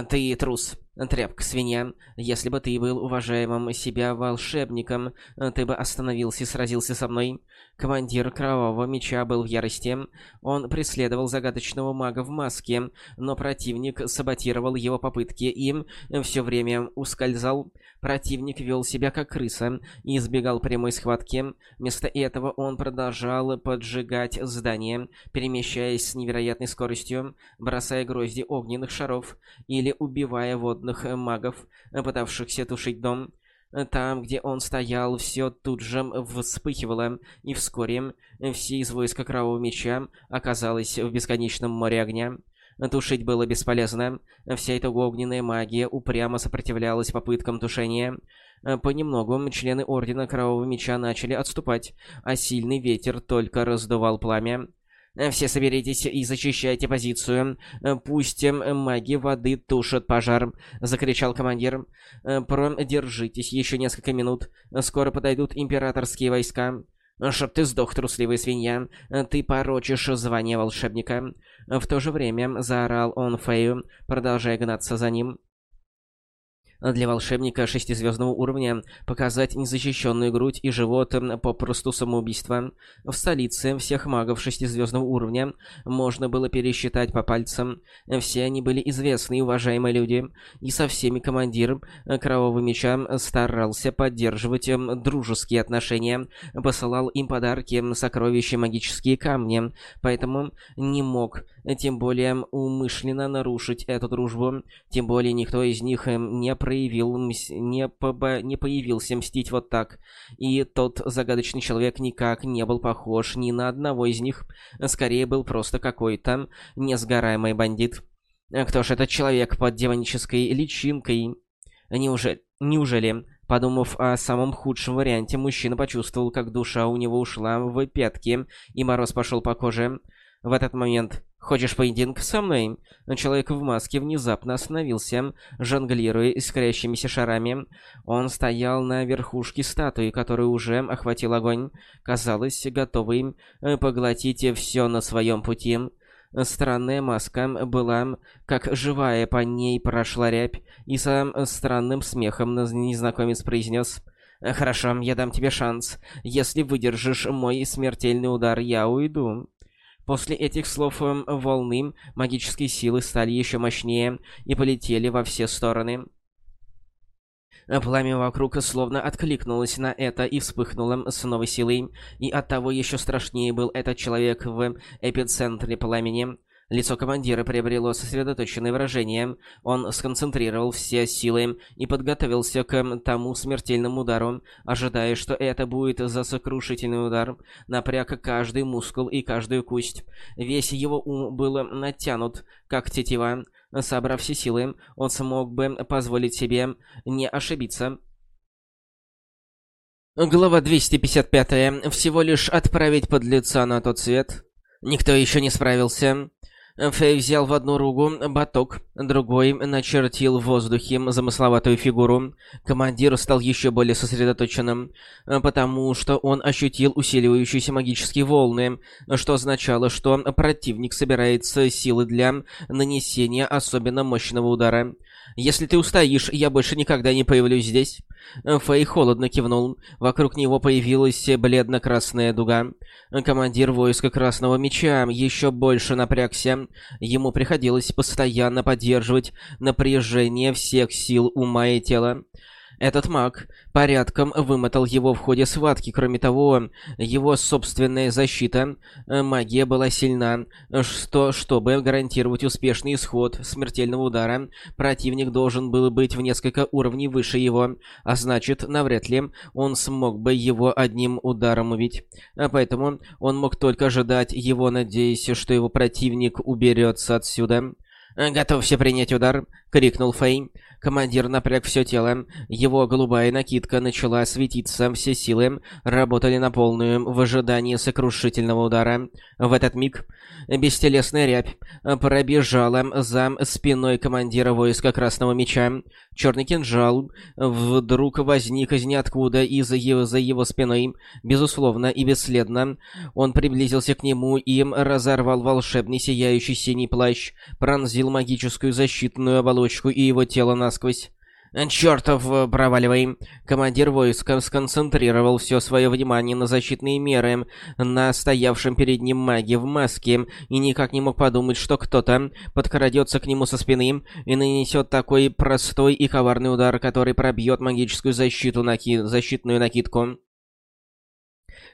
«Ты трус!» Тряпка, свинья, если бы ты был уважаемым себя волшебником, ты бы остановился и сразился со мной. Командир Кровавого Меча был в ярости. Он преследовал загадочного мага в маске, но противник саботировал его попытки и все время ускользал. Противник вел себя как крыса и избегал прямой схватки. Вместо этого он продолжал поджигать здание, перемещаясь с невероятной скоростью, бросая грозди огненных шаров или убивая водных магов, пытавшихся тушить дом. Там, где он стоял, все тут же вспыхивало, и вскоре все из войска Кровавого Меча оказалось в бесконечном море огня. Тушить было бесполезно. Вся эта огненная магия упрямо сопротивлялась попыткам тушения. Понемногу члены Ордена Кровавого Меча начали отступать, а сильный ветер только раздувал пламя. Все соберитесь и зачищайте позицию. Пусть маги воды тушат пожар, закричал командир. Продержитесь еще несколько минут. Скоро подойдут императорские войска. «Чтоб ты сдох, трусливая свинья! Ты порочишь звание волшебника!» В то же время заорал он Фею, продолжая гнаться за ним. Для волшебника шестизвездного уровня показать незащищенную грудь и живот попросту самоубийство. В столице всех магов шестизвездного уровня можно было пересчитать по пальцам. Все они были известные и уважаемые люди, и со всеми командир Кровавого Меча старался поддерживать дружеские отношения, посылал им подарки, сокровища, магические камни, поэтому не мог тем более умышленно нарушить эту дружбу, тем более никто из них не проявил, не, побо... не появился мстить вот так. И тот загадочный человек никак не был похож ни на одного из них, скорее был просто какой-то несгораемый бандит. Кто ж этот человек под демонической личинкой? Неужели... Неужели... Подумав о самом худшем варианте, мужчина почувствовал, как душа у него ушла в пятки, и мороз пошел по коже. В этот момент «Хочешь поединок со мной?» Человек в маске внезапно остановился, жонглируя искрящимися шарами. Он стоял на верхушке статуи, которую уже охватил огонь, казалось, готовый э, поглотить все на своем пути. Странная маска была как живая, по ней прошла рябь, и со странным смехом незнакомец произнес «Хорошо, я дам тебе шанс. Если выдержишь мой смертельный удар, я уйду». После этих слов эм, волны магической силы стали еще мощнее и полетели во все стороны. Пламя вокруг словно откликнулось на это и вспыхнуло с новой силой, и оттого еще страшнее был этот человек в эпицентре пламени. Лицо командира приобрело сосредоточенное выражение. Он сконцентрировал все силы и подготовился к тому смертельному удару, ожидая, что это будет за сокрушительный удар. Напряг каждый мускул и каждую кость. Весь его ум был натянут, как тетива. Собрав все силы, он смог бы позволить себе не ошибиться. Глава 255. Всего лишь отправить подлеца на тот свет. Никто еще не справился. Фэй взял в одну руку баток, другой начертил в воздухе замысловатую фигуру. Командир стал еще более сосредоточенным, потому что он ощутил усиливающиеся магические волны, что означало, что противник собирается силы для нанесения особенно мощного удара. «Если ты устоишь, я больше никогда не появлюсь здесь». Фэй холодно кивнул. Вокруг него появилась бледно-красная дуга. Командир войска Красного Меча еще больше напрягся. Ему приходилось постоянно поддерживать напряжение всех сил ума и тела. Этот маг порядком вымотал его в ходе схватки. Кроме того, его собственная защита, э, магия была сильна, что, чтобы гарантировать успешный исход смертельного удара, противник должен был быть в несколько уровней выше его, а значит, навряд ли он смог бы его одним ударом убить. А поэтому он мог только ожидать его, надеясь, что его противник уберется отсюда. «Готовься принять удар!» — крикнул Фэй. Командир напряг все тело. Его голубая накидка начала светиться, все силы работали на полную в ожидании сокрушительного удара. В этот миг бестелесная рябь пробежала за спиной командира войска Красного Меча. Черный кинжал вдруг возник из ниоткуда и за его, за его спиной, безусловно и бесследно. Он приблизился к нему и разорвал волшебный сияющий синий плащ, пронзил магическую защитную оболочку и его тело насквозь. «Чёртов, э, проваливай!» Командир войска сконцентрировал все свое внимание на защитные меры, на стоявшем перед ним маге в маске, и никак не мог подумать, что кто-то подкрадется к нему со спины и нанесет такой простой и коварный удар, который пробьет магическую защиту наки... защитную накидку.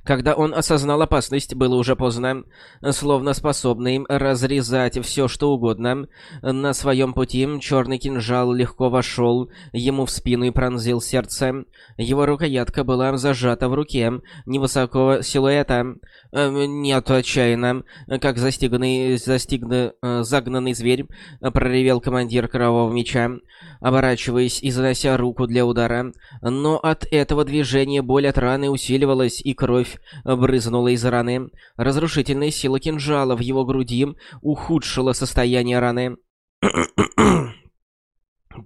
Когда он осознал опасность, было уже поздно. Словно способный разрезать все, что угодно, на своем пути черный кинжал легко вошел ему в спину и пронзил сердце. Его рукоятка была зажата в руке невысокого силуэта. Эм, «Нет, отчаянно!» Как застигнанный, застигна, э, загнанный зверь, проревел командир Кровавого Меча, оборачиваясь и занося руку для удара. Но от этого движения боль от раны усиливалась, и кровь брызнула из раны. Разрушительная сила кинжала в его груди ухудшила состояние раны.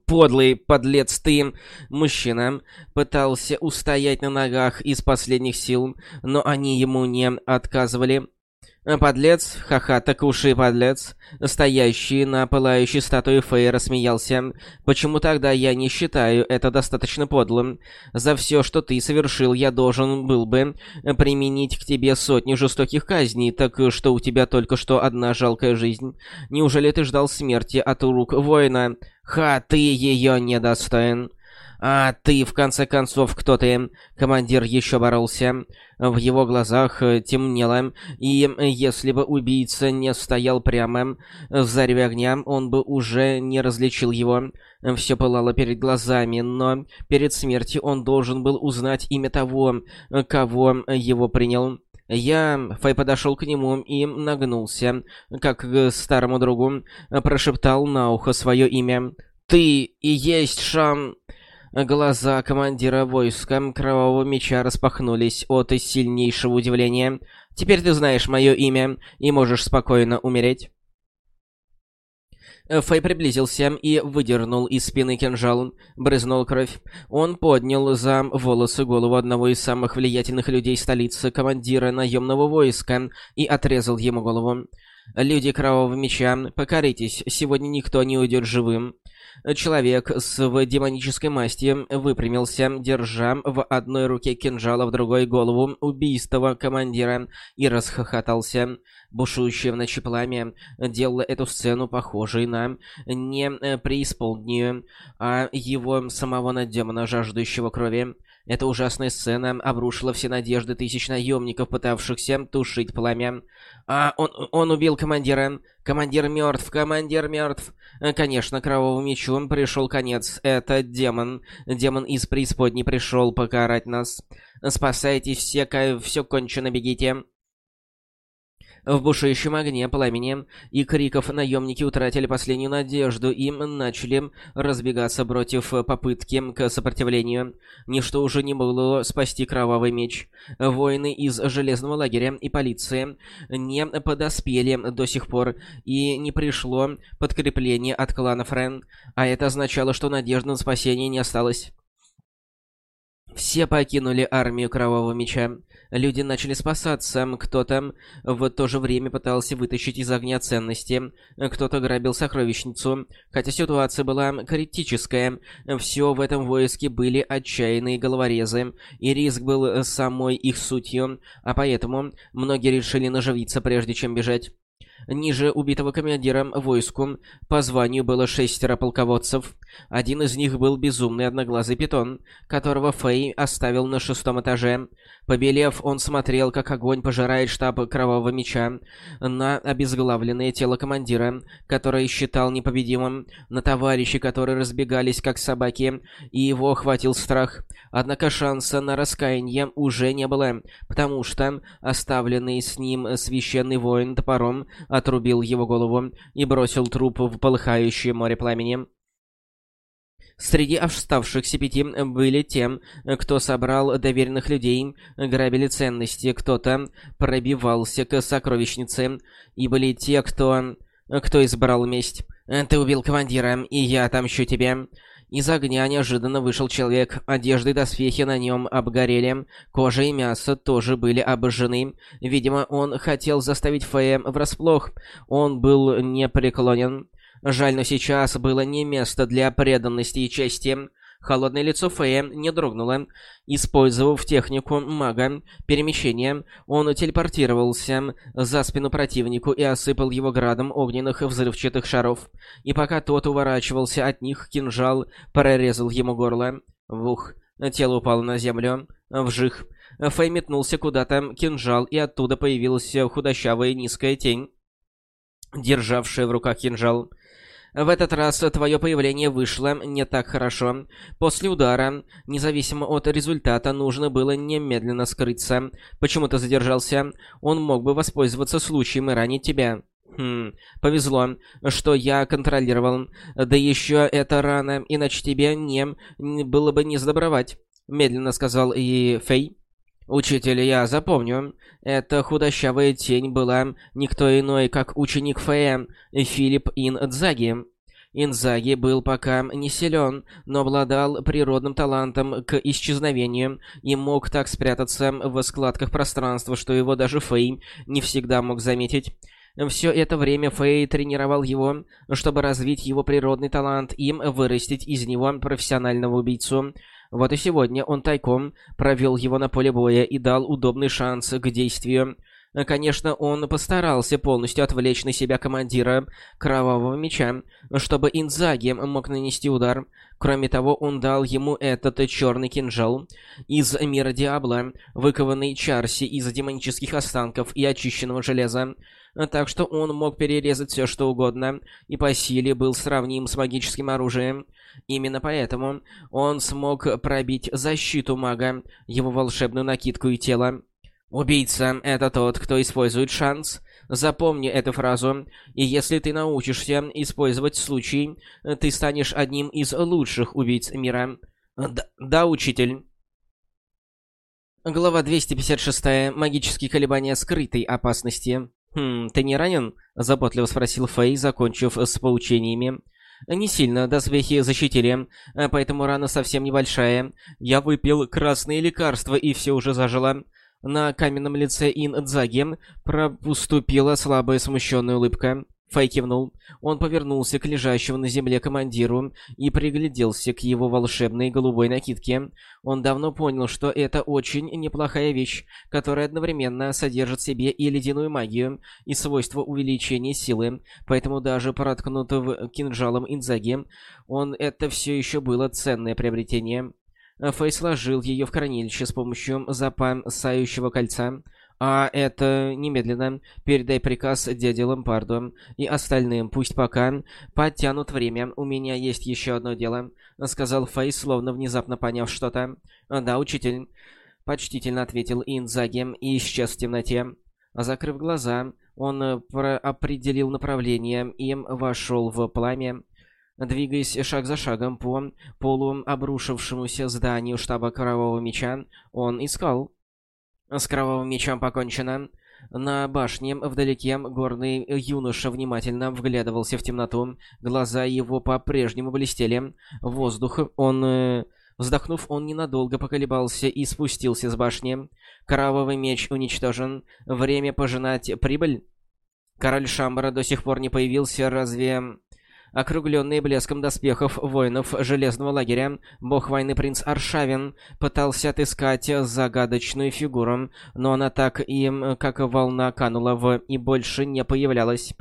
Подлый подлец ты, мужчина, пытался устоять на ногах из последних сил, но они ему не отказывали. Подлец, ха-ха, так уж и подлец, стоящий на пылающей статуе Фэй рассмеялся. Почему тогда я не считаю это достаточно подлым? За все, что ты совершил, я должен был бы применить к тебе сотни жестоких казней, так что у тебя только что одна жалкая жизнь. Неужели ты ждал смерти от рук воина? Ха, ты ее недостоин. «А ты, в конце концов, кто ты?» Командир еще боролся. В его глазах э, темнело, и если бы убийца не стоял прямо в зареве огня, он бы уже не различил его. Все пылало перед глазами, но перед смертью он должен был узнать имя того, кого его принял. Я, Фэй подошел к нему и нагнулся, как к старому другу, прошептал на ухо свое имя. «Ты и есть Шан...» Глаза командира войска Кровавого Меча распахнулись от сильнейшего удивления. «Теперь ты знаешь мое имя и можешь спокойно умереть». Фэй приблизился и выдернул из спины кинжал. Брызнул кровь. Он поднял за волосы голову одного из самых влиятельных людей столицы, командира наемного войска, и отрезал ему голову. «Люди Кровавого Меча, покоритесь, сегодня никто не уйдет живым». Человек с демонической масти выпрямился, держа в одной руке кинжал, а в другой голову убийства командира, и расхохотался. Бушующее в ночи пламя делало эту сцену похожей на не преисполненную, а его самого на демона, жаждущего крови. Эта ужасная сцена обрушила все надежды тысяч наемников, пытавшихся тушить пламя. А он, он убил командира. Командир мертв, командир мертв. Конечно, кровавому мечу пришел конец. Это демон. Демон из преисподней пришел покарать нас. Спасайтесь, все, все кончено, бегите. В бушующем огне пламени и криков наемники утратили последнюю надежду и начали разбегаться против попытки к сопротивлению. Ничто уже не могло спасти кровавый меч. Воины из Железного лагеря и полиции не подоспели до сих пор, и не пришло подкрепление от клана Френ, а это означало, что надежды на спасение не осталось. Все покинули армию Кровавого Меча. Люди начали спасаться, кто-то в то же время пытался вытащить из огня ценности, кто-то грабил сокровищницу. Хотя ситуация была критическая, все в этом войске были отчаянные головорезы, и риск был самой их сутью, а поэтому многие решили наживиться, прежде чем бежать. Ниже убитого командира войску по званию было шестеро полководцев. Один из них был безумный одноглазый питон, которого Фэй оставил на шестом этаже. Побелев, он смотрел, как огонь пожирает штаб Кровавого Меча, на обезглавленное тело командира, которое считал непобедимым, на товарищей, которые разбегались как собаки, и его охватил страх. Однако шанса на раскаяние уже не было, потому что оставленный с ним священный воин топором отрубил его голову и бросил труп в полыхающее море пламени. Среди оставшихся пяти были те, кто собрал доверенных людей, грабили ценности, кто-то пробивался к сокровищнице, и были те, кто... кто избрал месть. «Ты убил командира, и я отомщу тебе». Из огня неожиданно вышел человек. Одежды и доспехи на нем обгорели. Кожа и мясо тоже были обожжены. Видимо, он хотел заставить Фея врасплох. Он был непреклонен. Жаль, но сейчас было не место для преданности и чести. Холодное лицо Фея не дрогнуло. Использовав технику мага перемещения, он телепортировался за спину противнику и осыпал его градом огненных взрывчатых шаров. И пока тот уворачивался от них, кинжал прорезал ему горло. Вух. Тело упало на землю. Вжих. Фэй метнулся куда-то кинжал, и оттуда появилась худощавая низкая тень, державшая в руках кинжал. В этот раз твое появление вышло не так хорошо. После удара, независимо от результата, нужно было немедленно скрыться. Почему ты задержался? Он мог бы воспользоваться случаем и ранить тебя. Хм, повезло, что я контролировал. Да еще это рано, иначе тебе не было бы не сдобровать. Медленно сказал и Фэй. «Учитель, я запомню. Эта худощавая тень была никто иной, как ученик Фэя, Филипп Индзаги». Инзаги был пока не силен, но обладал природным талантом к исчезновению и мог так спрятаться в складках пространства, что его даже Фэй не всегда мог заметить. Все это время Фэй тренировал его, чтобы развить его природный талант и вырастить из него профессионального убийцу. Вот и сегодня он тайком провел его на поле боя и дал удобный шанс к действию. Конечно, он постарался полностью отвлечь на себя командира Кровавого Меча, чтобы Инзаги мог нанести удар. Кроме того, он дал ему этот черный кинжал из мира Диабло, выкованный Чарси из демонических останков и очищенного железа. Так что он мог перерезать все что угодно, и по силе был сравним с магическим оружием. Именно поэтому он смог пробить защиту мага, его волшебную накидку и тело. Убийца — это тот, кто использует шанс. Запомни эту фразу, и если ты научишься использовать случай, ты станешь одним из лучших убийц мира. Да, да учитель. Глава 256. Магические колебания скрытой опасности. «Хм, ты не ранен?» — заботливо спросил Фэй, закончив с поучениями. «Не сильно, доспехи защитили, поэтому рана совсем небольшая. Я выпил красные лекарства, и все уже зажило». На каменном лице Ин Дзаги проступила слабая смущенная улыбка. Фэй кивнул. Он повернулся к лежащему на земле командиру и пригляделся к его волшебной голубой накидке. Он давно понял, что это очень неплохая вещь, которая одновременно содержит в себе и ледяную магию, и свойство увеличения силы, поэтому даже проткнут в кинжалом Инзаги, он это все еще было ценное приобретение. Фэй сложил ее в хранилище с помощью запасающего кольца. «А это немедленно. Передай приказ дяде Лампарду и остальным. Пусть пока подтянут время. У меня есть еще одно дело», — сказал Фэй, словно внезапно поняв что-то. «Да, учитель», — почтительно ответил Инзаги и исчез в темноте. Закрыв глаза, он определил направление и вошел в пламя. Двигаясь шаг за шагом по полуобрушившемуся зданию штаба Кровавого Меча, он искал с кровавым мечом покончено. На башне вдалеке горный юноша внимательно вглядывался в темноту. Глаза его по-прежнему блестели. Воздух он... Э, вздохнув, он ненадолго поколебался и спустился с башни. Кровавый меч уничтожен. Время пожинать прибыль? Король Шамбара до сих пор не появился, разве... Округленный блеском доспехов воинов Железного лагеря, бог войны принц Аршавин пытался отыскать загадочную фигуру, но она так им, как волна, канула в и больше не появлялась.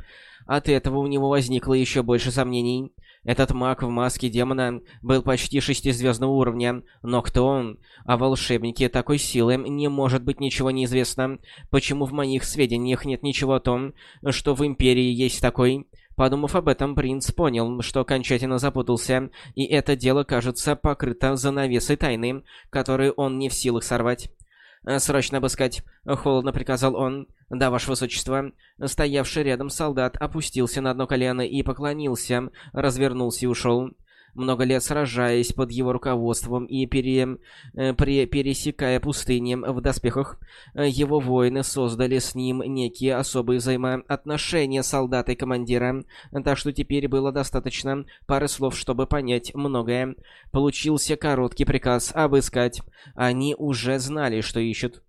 От этого у него возникло еще больше сомнений. Этот маг в маске демона был почти шестизвездного уровня, но кто он? О волшебнике такой силы не может быть ничего неизвестно. Почему в моих сведениях нет ничего о том, что в Империи есть такой? Подумав об этом, принц понял, что окончательно запутался, и это дело, кажется, покрыто занавесой тайны, которую он не в силах сорвать. «Э, «Срочно обыскать!» — холодно приказал он. «Да, ваше высочество». Стоявший рядом солдат опустился на одно колено и поклонился, развернулся и ушел много лет сражаясь под его руководством и пере, э, при, пересекая пустыни в доспехах, э, его воины создали с ним некие особые взаимоотношения солдата и командира, так что теперь было достаточно пары слов, чтобы понять многое. Получился короткий приказ обыскать. Они уже знали, что ищут.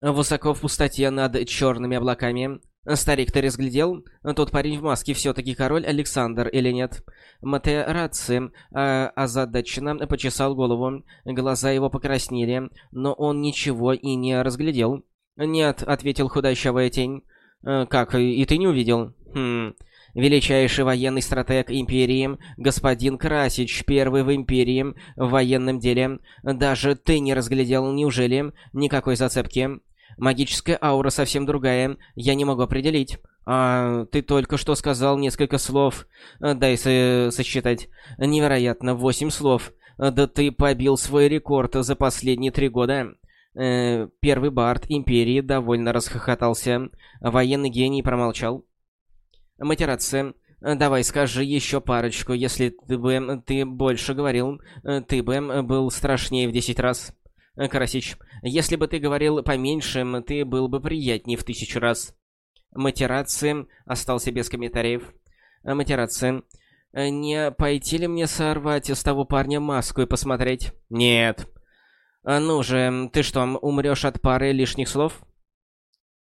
Высоко в пустоте над черными облаками «Старик, ты разглядел? Тот парень в маске все-таки король Александр или нет?» Матераци э, озадаченно почесал голову. Глаза его покраснели, но он ничего и не разглядел. «Нет», — ответил худощавая тень. «Э, «Как, и ты не увидел?» «Хм...» Величайший военный стратег Империи, господин Красич, первый в Империи в военном деле. Даже ты не разглядел, неужели? Никакой зацепки. Магическая аура совсем другая, я не могу определить. А, ты только что сказал несколько слов. Э, дай со сосчитать. Невероятно, восемь слов. Э, да ты побил свой рекорд за последние три года. Э, первый бард Империи довольно расхохотался. Военный гений промолчал. Матерация. Давай скажи еще парочку, если ты бы ты больше говорил, ты бы был страшнее в десять раз. Э, Карасич, если бы ты говорил поменьше, ты был бы приятнее в тысячу раз. Матерация остался без комментариев. Э, Матерация. Э, не пойти ли мне сорвать с того парня маску и посмотреть? Нет. Ну же, ты что, умрешь от пары лишних слов?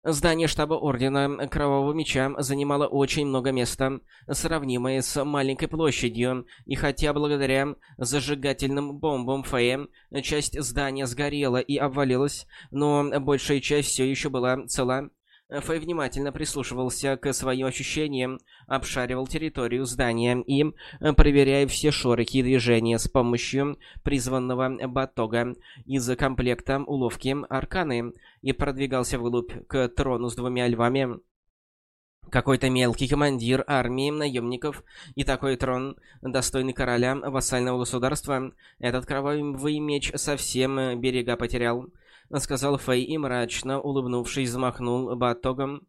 Здание штаба Ордена Кровавого Меча занимало очень много места, сравнимое с маленькой площадью, и хотя благодаря зажигательным бомбам Фэя часть здания сгорела и обвалилась, но большая часть все еще была цела. Фэй внимательно прислушивался к своим ощущениям, обшаривал территорию здания и, проверяя все шорохи и движения с помощью призванного батога из комплекта уловки Арканы, и продвигался вглубь к трону с двумя львами. Какой-то мелкий командир армии наемников и такой трон, достойный короля вассального государства, этот кровавый меч совсем берега потерял. — сказал Фэй и мрачно, улыбнувшись, взмахнул батогом.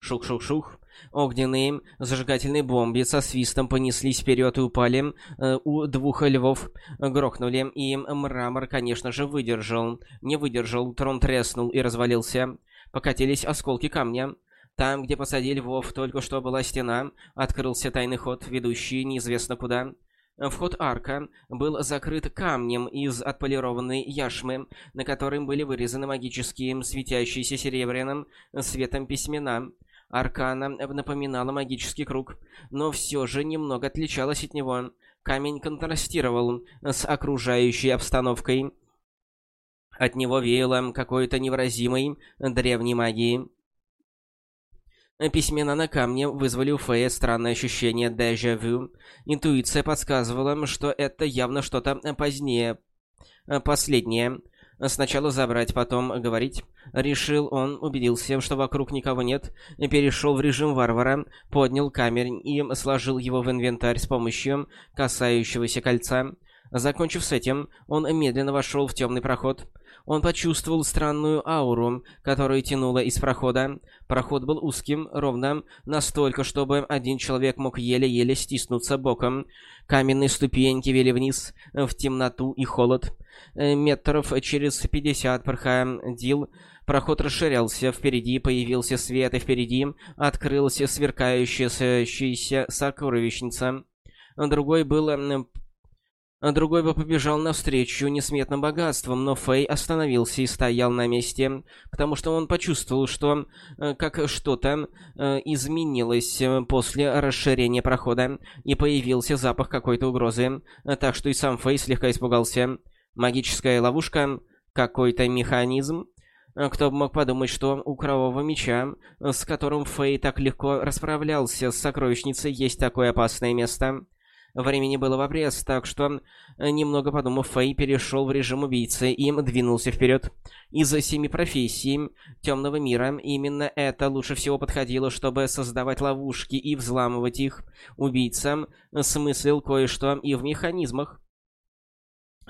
Шух-шух-шух. Огненные зажигательные бомбы со свистом понеслись вперед и упали э, у двух львов. Грохнули, и мрамор, конечно же, выдержал. Не выдержал, трон треснул и развалился. покатились осколки камня. Там, где посадили Вов, только что была стена, открылся тайный ход, ведущий неизвестно куда. Вход арка был закрыт камнем из отполированной яшмы, на котором были вырезаны магические, светящиеся серебряным светом письмена. Аркана напоминала магический круг, но все же немного отличалась от него. Камень контрастировал с окружающей обстановкой. От него веяло какой-то невыразимой древней магией. Письмена на камне вызвали у Фея странное ощущение дежавю. Интуиция подсказывала, что это явно что-то позднее. Последнее. Сначала забрать, потом говорить. Решил он, убедился, что вокруг никого нет, перешел в режим варвара, поднял камень и сложил его в инвентарь с помощью касающегося кольца. Закончив с этим, он медленно вошел в темный проход. Он почувствовал странную ауру, которая тянула из прохода. Проход был узким, ровным, настолько, чтобы один человек мог еле-еле стиснуться боком. Каменные ступеньки вели вниз, в темноту и холод. Э, метров через пятьдесят проходил... Проход расширялся, впереди появился свет, и впереди открылась сверкающаяся сокровищница. Другой был а другой бы побежал навстречу несметным богатствам, но Фэй остановился и стоял на месте, потому что он почувствовал, что э, как что-то э, изменилось э, после расширения прохода, и появился запах какой-то угрозы, так что и сам Фэй слегка испугался. Магическая ловушка, какой-то механизм. Кто бы мог подумать, что у Кровавого Меча, с которым Фэй так легко расправлялся с сокровищницей, есть такое опасное место. Времени было в обрез, так что, э, немного подумав, Фэй перешел в режим убийцы и двинулся вперед. Из семи профессий темного мира именно это лучше всего подходило, чтобы создавать ловушки и взламывать их. Убийцам смыслил кое-что и в механизмах.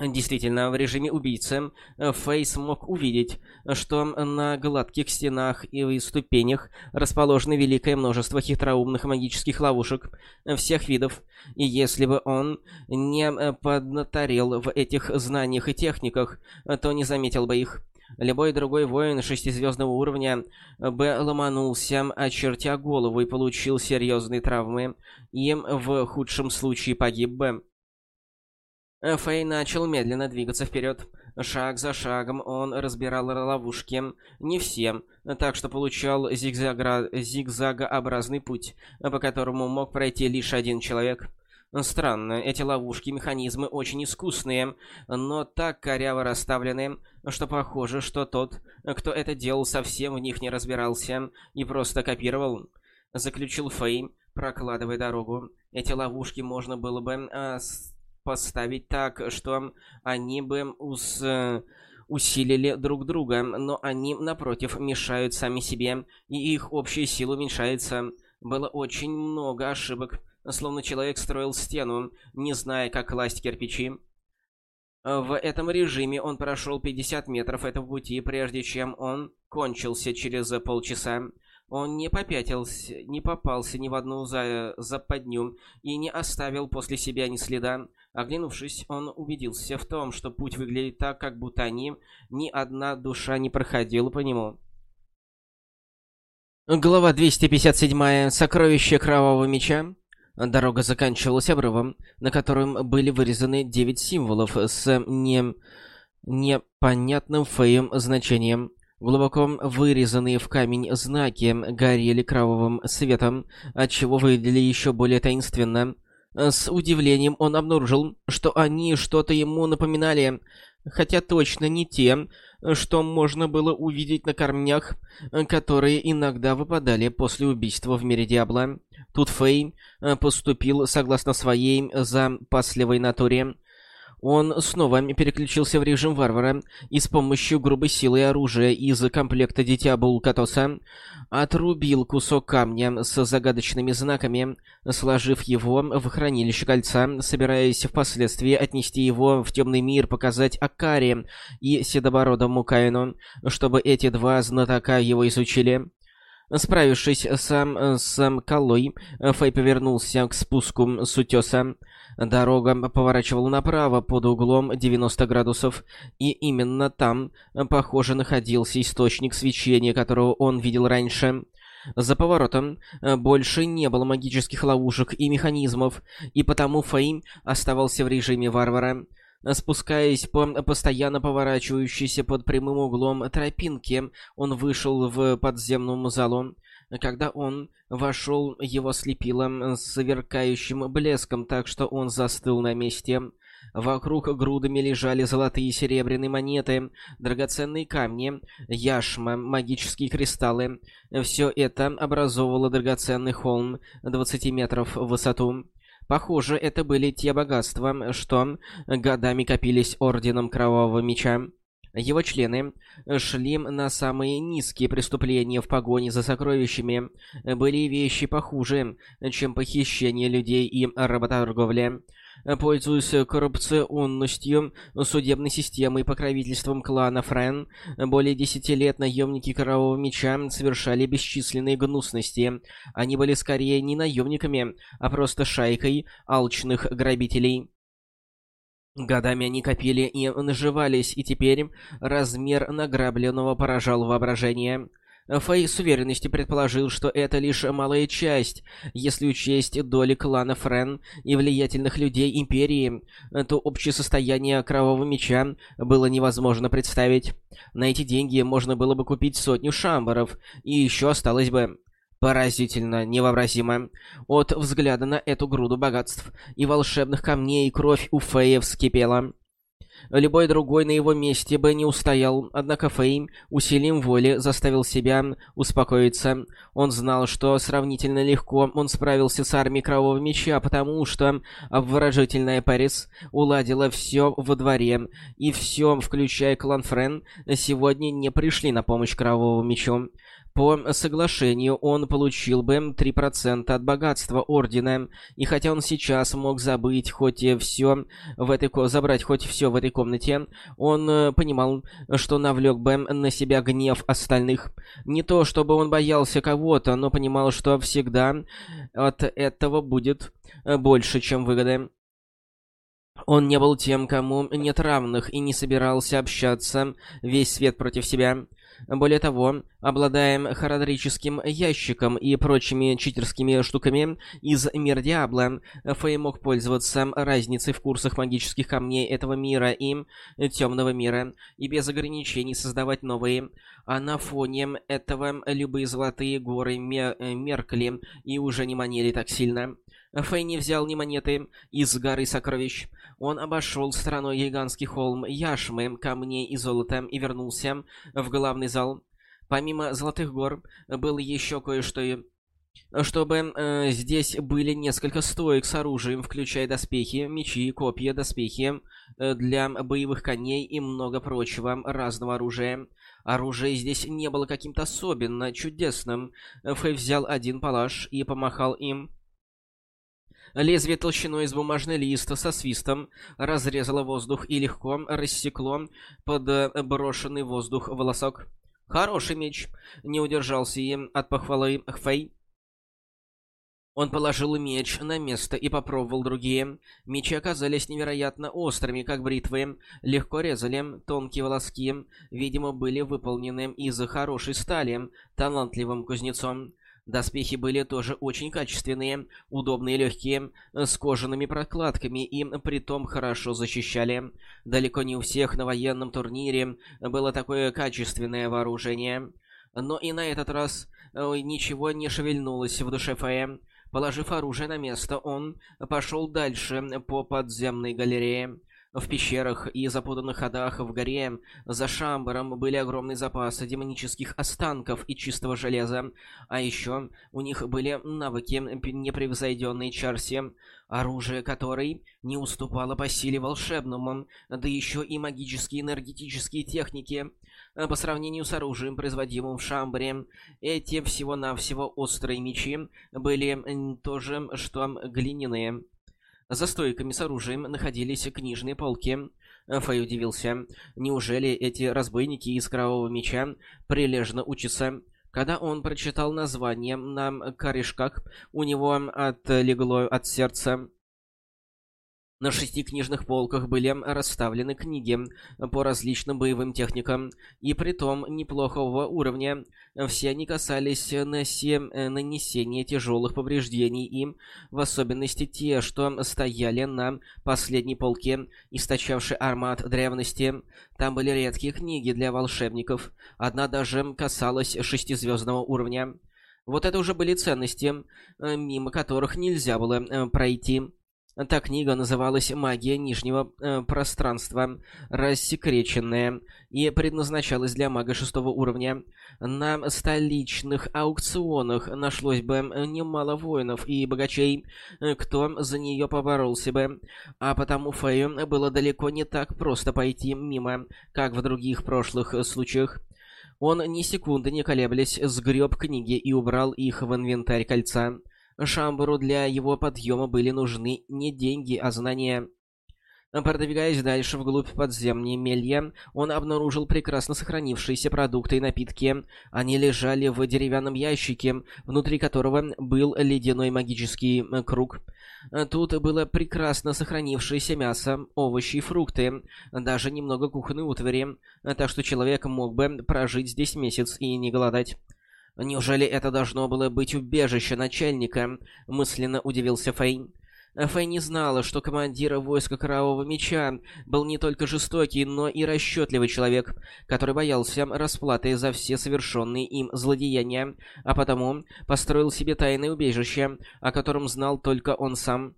Действительно, в режиме убийцы э, Фейс мог увидеть, что на гладких стенах и ступенях расположено великое множество хитроумных магических ловушек всех видов, и если бы он не э, поднаторел в этих знаниях и техниках, то не заметил бы их. Любой другой воин шестизвездного уровня бы ломанулся, очертя голову и получил серьезные травмы, и в худшем случае погиб бы. Фэй начал медленно двигаться вперед. Шаг за шагом он разбирал ловушки. Не все, так что получал зигзагра... зигзагообразный путь, по которому мог пройти лишь один человек. Странно, эти ловушки механизмы очень искусные, но так коряво расставлены, что похоже, что тот, кто это делал, совсем в них не разбирался и просто копировал. Заключил Фэй, прокладывая дорогу. Эти ловушки можно было бы... А, поставить так, что они бы ус усилили друг друга, но они, напротив, мешают сами себе, и их общая сила уменьшается. Было очень много ошибок, словно человек строил стену, не зная, как класть кирпичи. В этом режиме он прошел 50 метров этого пути, прежде чем он кончился через полчаса. Он не попятился, не попался ни в одну за западню и не оставил после себя ни следа. Оглянувшись, он убедился в том, что путь выглядит так, как будто они, ни одна душа не проходила по нему. Глава 257. Сокровище Кровавого Меча. Дорога заканчивалась обрывом, на котором были вырезаны девять символов с не... непонятным феем значением. Глубоко вырезанные в камень знаки горели кровавым светом, отчего выглядели еще более таинственно. С удивлением он обнаружил, что они что-то ему напоминали, хотя точно не те, что можно было увидеть на камнях, которые иногда выпадали после убийства в мире Диабло. Тут Фэй поступил согласно своей запасливой натуре. Он снова переключился в режим варвара и с помощью грубой силы и оружия из комплекта Дитя Булкатоса отрубил кусок камня с загадочными знаками, сложив его в хранилище кольца, собираясь впоследствии отнести его в темный мир, показать Акаре и Седобородому Каину, чтобы эти два знатока его изучили. Справившись сам с Колой, Фэй повернулся к спуску с утёса. Дорога поворачивала направо под углом 90 градусов, и именно там, похоже, находился источник свечения, которого он видел раньше. За поворотом больше не было магических ловушек и механизмов, и потому Фэй оставался в режиме варвара. Спускаясь по постоянно поворачивающейся под прямым углом тропинке, он вышел в подземному залу. Когда он вошел, его слепило сверкающим блеском, так что он застыл на месте. Вокруг грудами лежали золотые и серебряные монеты, драгоценные камни, яшма, магические кристаллы. Все это образовывало драгоценный холм 20 метров в высоту. Похоже, это были те богатства, что годами копились Орденом Кровавого Меча. Его члены шли на самые низкие преступления в погоне за сокровищами. Были вещи похуже, чем похищение людей и работорговля. Пользуясь коррупционностью судебной системы и покровительством клана Френ, более десяти лет наемники Кровавого Меча совершали бесчисленные гнусности. Они были скорее не наемниками, а просто шайкой алчных грабителей. Годами они копили и наживались, и теперь размер награбленного поражал воображение. Фэй с уверенностью предположил, что это лишь малая часть. Если учесть доли клана Френ и влиятельных людей Империи, то общее состояние Кровавого Меча было невозможно представить. На эти деньги можно было бы купить сотню шамбаров, и еще осталось бы... Поразительно, невообразимо. От взгляда на эту груду богатств и волшебных камней кровь у Фэя вскипела. Любой другой на его месте бы не устоял, однако Фейм усилием воли заставил себя успокоиться. Он знал, что сравнительно легко он справился с армией Кровавого Меча, потому что обворожительная Парис уладила все во дворе, и все, включая клан Френ, сегодня не пришли на помощь Кровавому Мечу. По соглашению он получил бы 3% от богатства Ордена, и хотя он сейчас мог забыть хоть все в этой забрать хоть все в этой комнате, он э, понимал, что навлек бы на себя гнев остальных. Не то, чтобы он боялся кого-то, но понимал, что всегда от этого будет э, больше, чем выгоды. Он не был тем, кому нет равных, и не собирался общаться весь свет против себя. Более того, обладая харадрическим ящиком и прочими читерскими штуками из Мир Диабло, Фэй мог пользоваться разницей в курсах магических камней этого мира и Темного мира, и без ограничений создавать новые. А на фоне этого любые золотые горы меркли и уже не манили так сильно. Фэй не взял ни монеты из горы сокровищ. Он обошел стороной гигантский холм яшмы, камней и золота и вернулся в главный зал. Помимо золотых гор, было еще кое-что чтобы э, здесь были несколько стоек с оружием, включая доспехи, мечи, копья, доспехи э, для боевых коней и много прочего разного оружия. Оружие здесь не было каким-то особенно чудесным. Фэй взял один палаш и помахал им. Лезвие толщиной из бумажный лист со свистом разрезало воздух и легко рассекло под э, воздух волосок. «Хороший меч!» — не удержался им от похвалы Хфэй. Он положил меч на место и попробовал другие. Мечи оказались невероятно острыми, как бритвы. Легко резали, тонкие волоски, видимо, были выполнены из хорошей стали, талантливым кузнецом. Доспехи были тоже очень качественные, удобные и легкие, с кожаными прокладками и притом хорошо защищали. Далеко не у всех на военном турнире было такое качественное вооружение. Но и на этот раз э, ничего не шевельнулось в душе Фея. Положив оружие на место, он пошел дальше по подземной галерее. В пещерах и запутанных ходах в горе за Шамбаром были огромные запасы демонических останков и чистого железа. А еще у них были навыки, непревзойденные Чарси, оружие которой не уступало по силе волшебному, да еще и магические энергетические техники. По сравнению с оружием, производимым в Шамбаре, эти всего-навсего острые мечи были то же, что глиняные. За стойками с оружием находились книжные полки. Фэй удивился. Неужели эти разбойники из Кровавого Меча прилежно учатся? Когда он прочитал название на корешках, у него отлегло от сердца. На шести книжных полках были расставлены книги по различным боевым техникам, и притом неплохого уровня. Все они касались насе... нанесения тяжелых повреждений им, в особенности те, что стояли на последней полке, источавшей аромат древности. Там были редкие книги для волшебников, одна даже касалась шестизвездного уровня. Вот это уже были ценности, мимо которых нельзя было э, пройти. Та книга называлась «Магия Нижнего э, пространства. Рассекреченная» и предназначалась для мага шестого уровня. На столичных аукционах нашлось бы немало воинов и богачей, э, кто за нее поборолся бы, а потому Фею было далеко не так просто пойти мимо, как в других прошлых случаях. Он ни секунды не колеблясь сгреб книги и убрал их в инвентарь кольца. Шамбуру для его подъема были нужны не деньги, а знания. Продвигаясь дальше вглубь подземелья, он обнаружил прекрасно сохранившиеся продукты и напитки. Они лежали в деревянном ящике, внутри которого был ледяной магический круг. Тут было прекрасно сохранившееся мясо, овощи и фрукты, даже немного кухонной утвари, так что человек мог бы прожить здесь месяц и не голодать. Неужели это должно было быть убежище начальника? Мысленно удивился Фэй. Фэй не знала, что командир войска Кровавого Меча был не только жестокий, но и расчетливый человек, который боялся расплаты за все совершенные им злодеяния, а потому построил себе тайное убежище, о котором знал только он сам.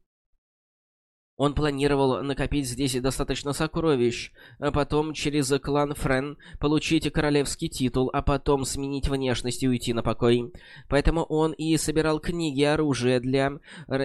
Он планировал накопить здесь достаточно сокровищ, а потом через клан Френ получить королевский титул, а потом сменить внешность и уйти на покой. Поэтому он и собирал книги оружие для...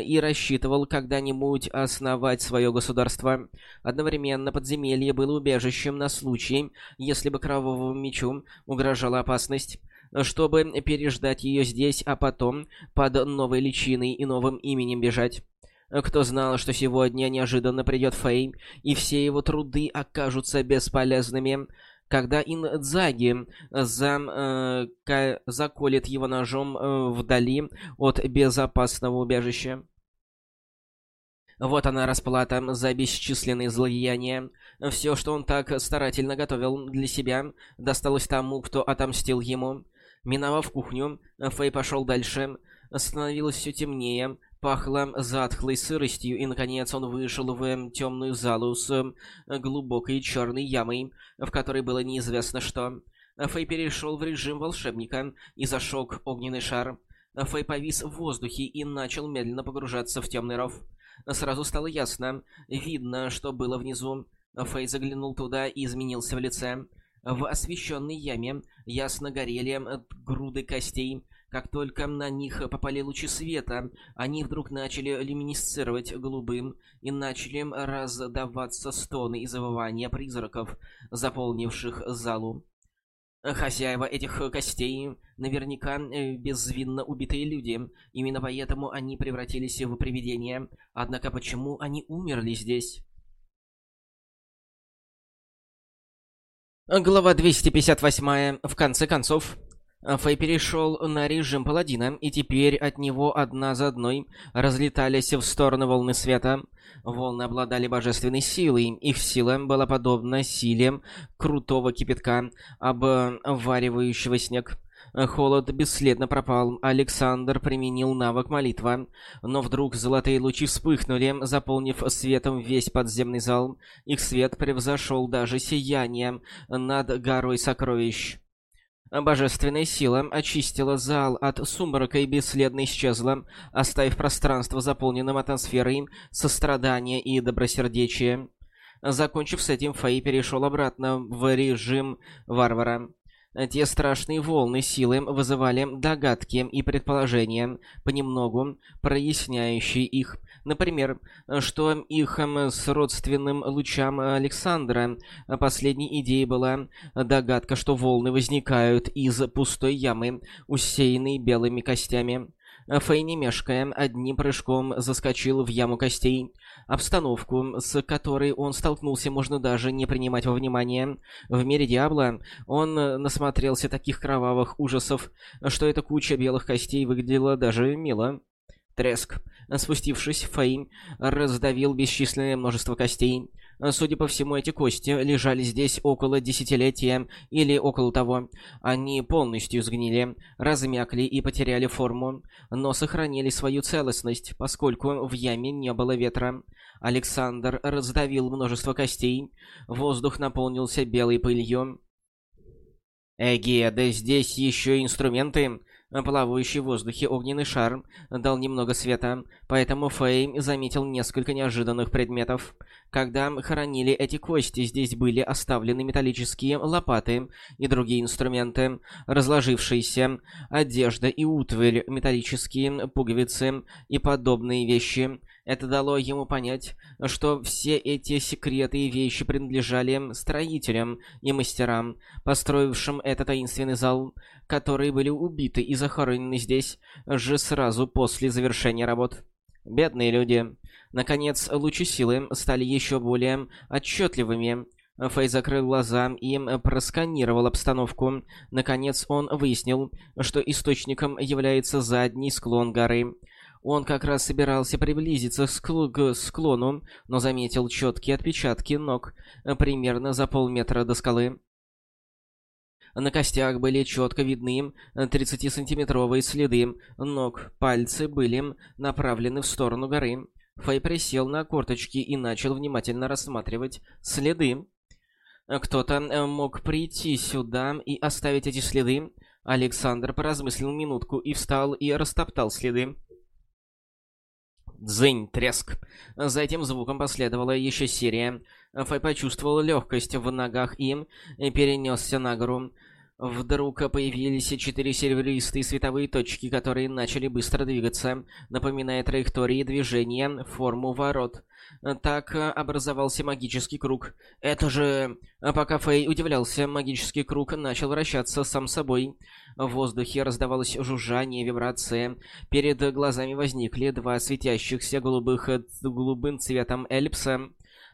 и рассчитывал когда-нибудь основать свое государство. Одновременно подземелье было убежищем на случай, если бы Кровавому Мечу угрожала опасность чтобы переждать ее здесь, а потом под новой личиной и новым именем бежать. Кто знал, что сегодня неожиданно придет Фэй, и все его труды окажутся бесполезными. Когда Индзаги зам, э, заколет его ножом э, вдали от безопасного убежища. Вот она расплата за бесчисленные злодеяния. Все, что он так старательно готовил для себя, досталось тому, кто отомстил ему. Миновав кухню, Фэй пошел дальше. Становилось все темнее. Пахло затхлой сыростью, и, наконец, он вышел в темную залу с э, глубокой черной ямой, в которой было неизвестно что. Фэй перешел в режим волшебника и зашел огненный шар. Фэй повис в воздухе и начал медленно погружаться в темный ров. Сразу стало ясно. Видно, что было внизу. Фэй заглянул туда и изменился в лице. В освещенной яме ясно горели э, груды костей, как только на них попали лучи света, они вдруг начали люминесцировать голубым и начали раздаваться стоны и завывания призраков, заполнивших залу. Хозяева этих костей наверняка э, безвинно убитые люди. Именно поэтому они превратились в привидения. Однако почему они умерли здесь? Глава 258. В конце концов, Фэй перешел на режим паладина, и теперь от него одна за одной разлетались в стороны волны света. Волны обладали божественной силой, их сила была подобна силе крутого кипятка, обваривающего снег. Холод бесследно пропал, Александр применил навык молитва, но вдруг золотые лучи вспыхнули, заполнив светом весь подземный зал. Их свет превзошел даже сияние над горой сокровищ. Божественная сила очистила зал от сумрака и бесследно исчезла, оставив пространство заполненным атмосферой сострадания и добросердечия. Закончив с этим, Фэй перешел обратно в режим варвара. Те страшные волны силы вызывали догадки и предположения, понемногу проясняющие их. Например, что их с родственным лучам Александра последней идеей была догадка, что волны возникают из пустой ямы, усеянной белыми костями. Фэй, не мешкая, одним прыжком заскочил в яму костей. Обстановку, с которой он столкнулся, можно даже не принимать во внимание. В мире Диабло он насмотрелся таких кровавых ужасов, что эта куча белых костей выглядела даже мило. Треск. Спустившись, Фэй раздавил бесчисленное множество костей. Судя по всему, эти кости лежали здесь около десятилетия или около того. Они полностью сгнили, размякли и потеряли форму, но сохранили свою целостность, поскольку в яме не было ветра. Александр раздавил множество костей, воздух наполнился белой пылью. «Эге, да здесь еще инструменты!» Плавающий в воздухе огненный шар дал немного света, поэтому Фэй заметил несколько неожиданных предметов. Когда хоронили эти кости, здесь были оставлены металлические лопаты и другие инструменты, разложившиеся одежда и утварь, металлические пуговицы и подобные вещи. Это дало ему понять, что все эти секреты и вещи принадлежали строителям и мастерам, построившим этот таинственный зал, которые были убиты и захоронены здесь же сразу после завершения работ. Бедные люди. Наконец, лучи силы стали еще более отчетливыми. Фэй закрыл глаза и просканировал обстановку. Наконец, он выяснил, что источником является задний склон горы. Он как раз собирался приблизиться к склону, но заметил четкие отпечатки ног э, примерно за полметра до скалы. На костях были четко видны 30-сантиметровые следы ног, пальцы были направлены в сторону горы. Фэй присел на корточки и начал внимательно рассматривать следы. Кто-то э, мог прийти сюда и оставить эти следы. Александр поразмыслил минутку и встал и растоптал следы. Дзынь, треск. За этим звуком последовала еще серия. Фэй почувствовал легкость в ногах и перенесся на гору. Вдруг появились четыре серебристые световые точки, которые начали быстро двигаться, напоминая траектории движения форму ворот. Так образовался магический круг. Это же... Пока Фэй удивлялся, магический круг начал вращаться сам собой. В воздухе раздавалось жужжание, вибрация. Перед глазами возникли два светящихся голубых голубым цветом эллипса.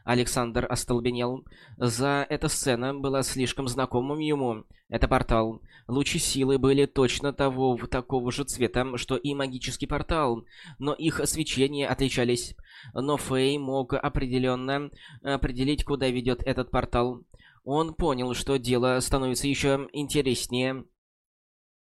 Александр остолбенел. За эта сцена была слишком знакомым ему. Это портал. Лучи силы были точно того, такого же цвета, что и магический портал, но их свечения отличались. Но Фэй мог определенно определить, куда ведет этот портал. Он понял, что дело становится еще интереснее.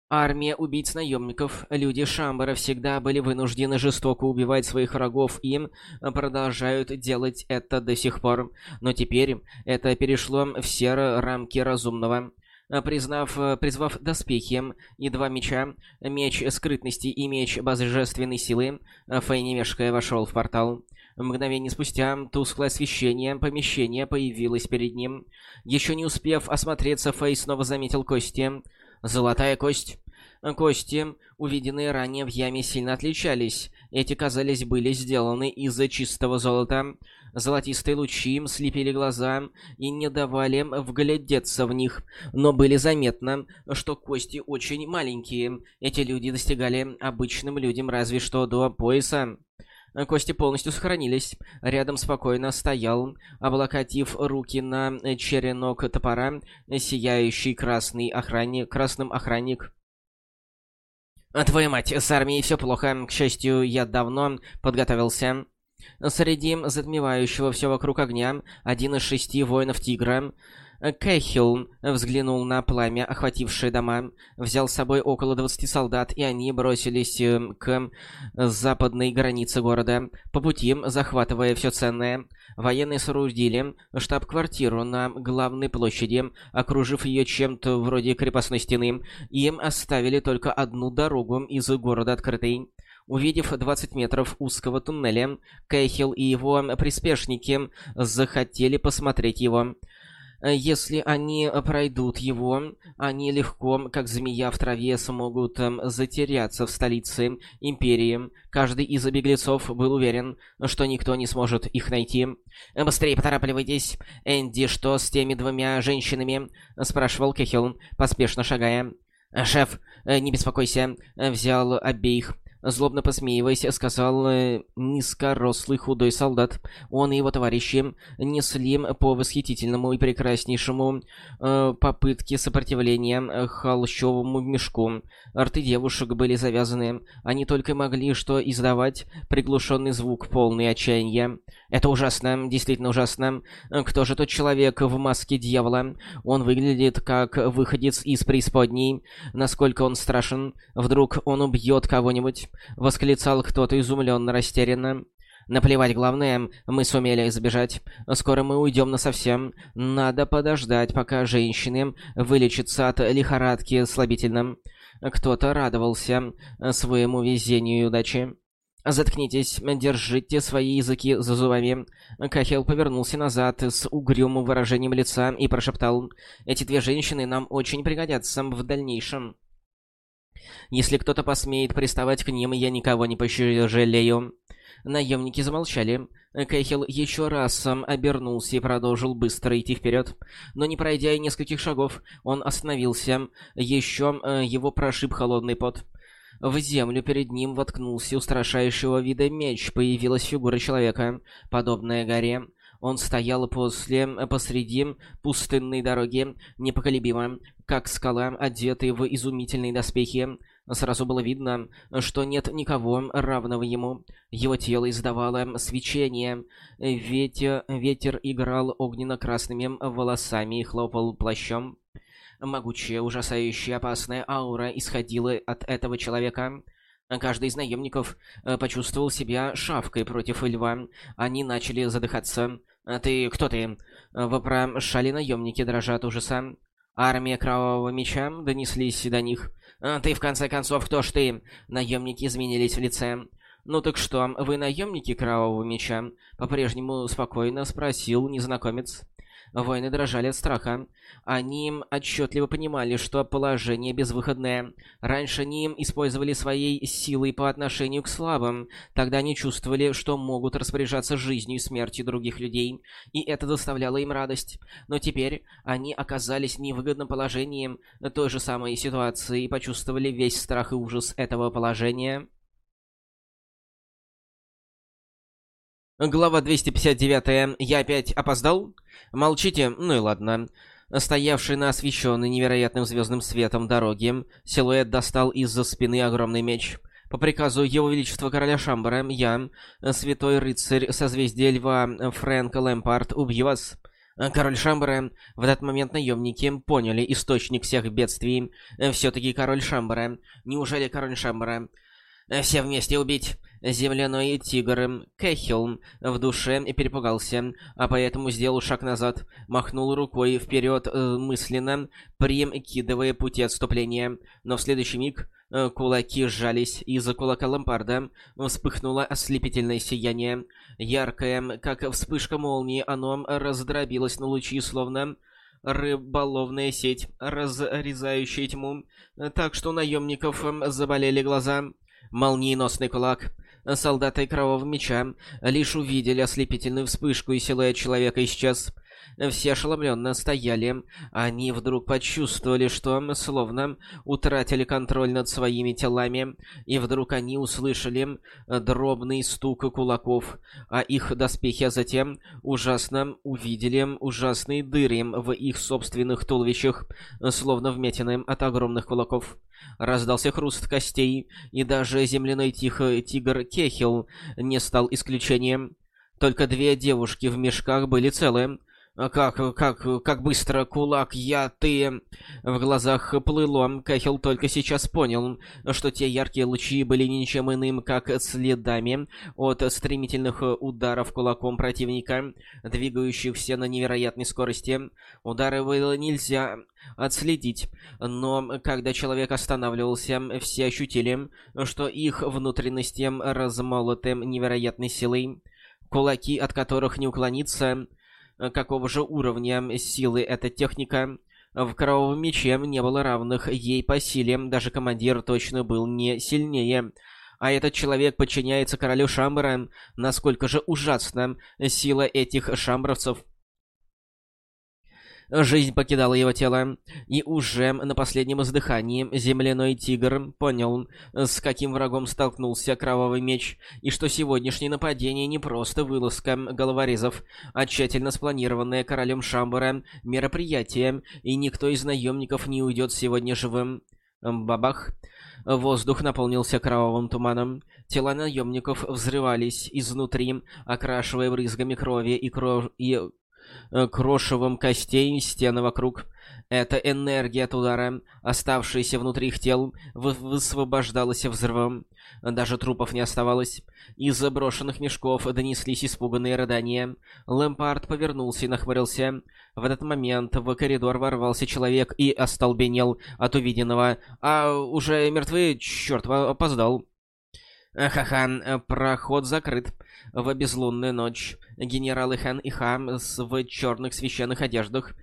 Армия убийц-наемников, люди Шамбара всегда были вынуждены жестоко убивать своих врагов и продолжают делать это до сих пор. Но теперь это перешло в серые рамки разумного. Признав, призвав доспехи и два меча, меч скрытности и меч божественной силы, Фэй вошел в портал. Мгновение спустя тусклое освещение помещения появилось перед ним. Еще не успев осмотреться, Фэй снова заметил кости. Золотая кость. Кости, увиденные ранее в яме, сильно отличались. Эти, казались, были сделаны из чистого золота. Золотистые лучи им слепили глаза и не давали вглядеться в них. Но были заметно, что кости очень маленькие. Эти люди достигали обычным людям разве что до пояса. Кости полностью сохранились. Рядом спокойно стоял, облокотив руки на черенок топора, сияющий красный охранник, красным охранник. «Твою мать, с армией все плохо. К счастью, я давно подготовился». Среди затмевающего все вокруг огня, один из шести воинов Тигра Кэхилл взглянул на пламя, охватившее дома, взял с собой около 20 солдат, и они бросились э, к западной границе города, по пути захватывая все ценное. Военные соорудили штаб-квартиру на главной площади, окружив ее чем-то вроде крепостной стены, и им оставили только одну дорогу из города открытой. Увидев 20 метров узкого туннеля, Кэхилл и его приспешники захотели посмотреть его. Э, если они э, пройдут его, они легко, как змея в траве, смогут эм, затеряться в столице Империи. Каждый из беглецов был уверен, что никто не сможет их найти. «Э, «Быстрее поторапливайтесь! Энди, что с теми двумя женщинами?» — спрашивал Кехилл, поспешно шагая. «Шеф, не беспокойся, взял обеих. Злобно посмеиваясь, сказал э, низкорослый худой солдат. Он и его товарищи несли по восхитительному и прекраснейшему э, попытке сопротивления холщовому мешку. Рты девушек были завязаны. Они только могли что издавать приглушенный звук, полный отчаяния. Это ужасно, действительно ужасно. Кто же тот человек в маске дьявола? Он выглядит как выходец из преисподней. Насколько он страшен? Вдруг он убьет кого-нибудь? Восклицал кто-то изумленно, растерянно. Наплевать, главное, мы сумели избежать. Скоро мы уйдем насовсем. Надо подождать, пока женщины вылечатся от лихорадки слабительным. Кто-то радовался своему везению и удаче. «Заткнитесь, держите свои языки за зубами». Кахел повернулся назад с угрюмым выражением лица и прошептал. «Эти две женщины нам очень пригодятся в дальнейшем». «Если кто-то посмеет приставать к ним, я никого не пожалею». Наемники замолчали. Кэхил еще раз обернулся и продолжил быстро идти вперед. Но не пройдя и нескольких шагов, он остановился. Еще э, его прошиб холодный пот. В землю перед ним воткнулся устрашающего вида меч. Появилась фигура человека, подобная горе. Он стоял после, посреди пустынной дороги, непоколебимо, как скала, одетый в изумительные доспехи. Сразу было видно, что нет никого равного ему. Его тело издавало свечение. Ветер, ветер играл огненно-красными волосами и хлопал плащом. Могучая, ужасающая, опасная аура исходила от этого человека. Каждый из наемников э, почувствовал себя шавкой против льва. Они начали задыхаться. «Ты кто ты?» Вопрошали наемники, дрожа от ужаса. Армия Кровавого Меча донеслись до них. «Ты, в конце концов, кто ж ты?» Наемники изменились в лице. «Ну так что, вы наемники Кровавого Меча?» По-прежнему спокойно спросил незнакомец. Воины дрожали от страха. Они отчетливо понимали, что положение безвыходное. Раньше они использовали своей силой по отношению к слабым. Тогда они чувствовали, что могут распоряжаться жизнью и смертью других людей, и это доставляло им радость. Но теперь они оказались в невыгодном положении той же самой ситуации и почувствовали весь страх и ужас этого положения. Глава 259. Я опять опоздал? Молчите? Ну и ладно. Стоявший на освещенной невероятным звездным светом дороге, силуэт достал из-за спины огромный меч. По приказу Его Величества Короля Шамбара, я, святой рыцарь созвездия Льва Фрэнк Лэмпард, убью вас. Король Шамбара. В этот момент наемники поняли источник всех бедствий. Все-таки король Шамбара. Неужели король Шамбара? Все вместе убить. Земляной тигр Кэхилм в душе перепугался, а поэтому сделал шаг назад, махнул рукой вперед э, мысленно, прикидывая пути отступления. Но в следующий миг э, кулаки сжались, из-за кулака Лампарда вспыхнуло ослепительное сияние. Яркое, как вспышка молнии, оно раздробилось на лучи, словно рыболовная сеть, разрезающая тьму, так что наемников заболели глаза. Молниеносный кулак Солдаты Кровавого Меча лишь увидели ослепительную вспышку, и силуэт человека исчез. Все ошеломленно стояли. Они вдруг почувствовали, что словно утратили контроль над своими телами, и вдруг они услышали дробный стук кулаков, а их доспехи, а затем ужасно увидели ужасные дыры в их собственных туловищах, словно вмятины от огромных кулаков. Раздался хруст костей, и даже земляной тихо тигр Кехил не стал исключением. Только две девушки в мешках были целы. «Как, как, как быстро, кулак, я, ты...» В глазах плыло. Кахел только сейчас понял, что те яркие лучи были ничем иным, как следами от стремительных ударов кулаком противника, двигающихся на невероятной скорости. Удары было нельзя отследить, но когда человек останавливался, все ощутили, что их внутренности размолоты невероятной силой. Кулаки, от которых не уклониться, какого же уровня силы эта техника. В Кровавом Мече не было равных ей по силе, даже командир точно был не сильнее. А этот человек подчиняется королю Шамбара. Насколько же ужасна сила этих шамбровцев. Жизнь покидала его тело, и уже на последнем издыхании земляной тигр понял, с каким врагом столкнулся кровавый меч, и что сегодняшнее нападение не просто вылазка головорезов, а тщательно спланированное королем Шамбара мероприятие, и никто из наемников не уйдет сегодня живым. Бабах. Воздух наполнился кровавым туманом. Тела наемников взрывались изнутри, окрашивая брызгами крови и, кров... и крошевом костей стены вокруг. Эта энергия от удара, оставшаяся внутри их тел, высвобождалась взрывом. Даже трупов не оставалось. Из заброшенных мешков донеслись испуганные рыдания. Лэмпард повернулся и нахмурился. В этот момент в коридор ворвался человек и остолбенел от увиденного. «А, уже мертвы? Чёрт, опоздал!» Ха-ха, проход закрыт. В безлунную ночь генералы Хан и Хам в черных священных одеждах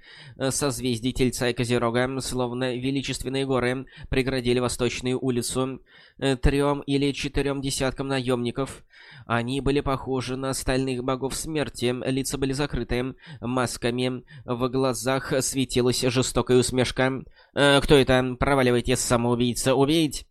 созвездий Тельца и Козерога, словно величественные горы, преградили восточную улицу трем или четырем десяткам наемников. Они были похожи на остальных богов смерти, лица были закрыты масками, в глазах светилась жестокая усмешка. «Э, «Кто это? Проваливайте, самоубийца, убить!»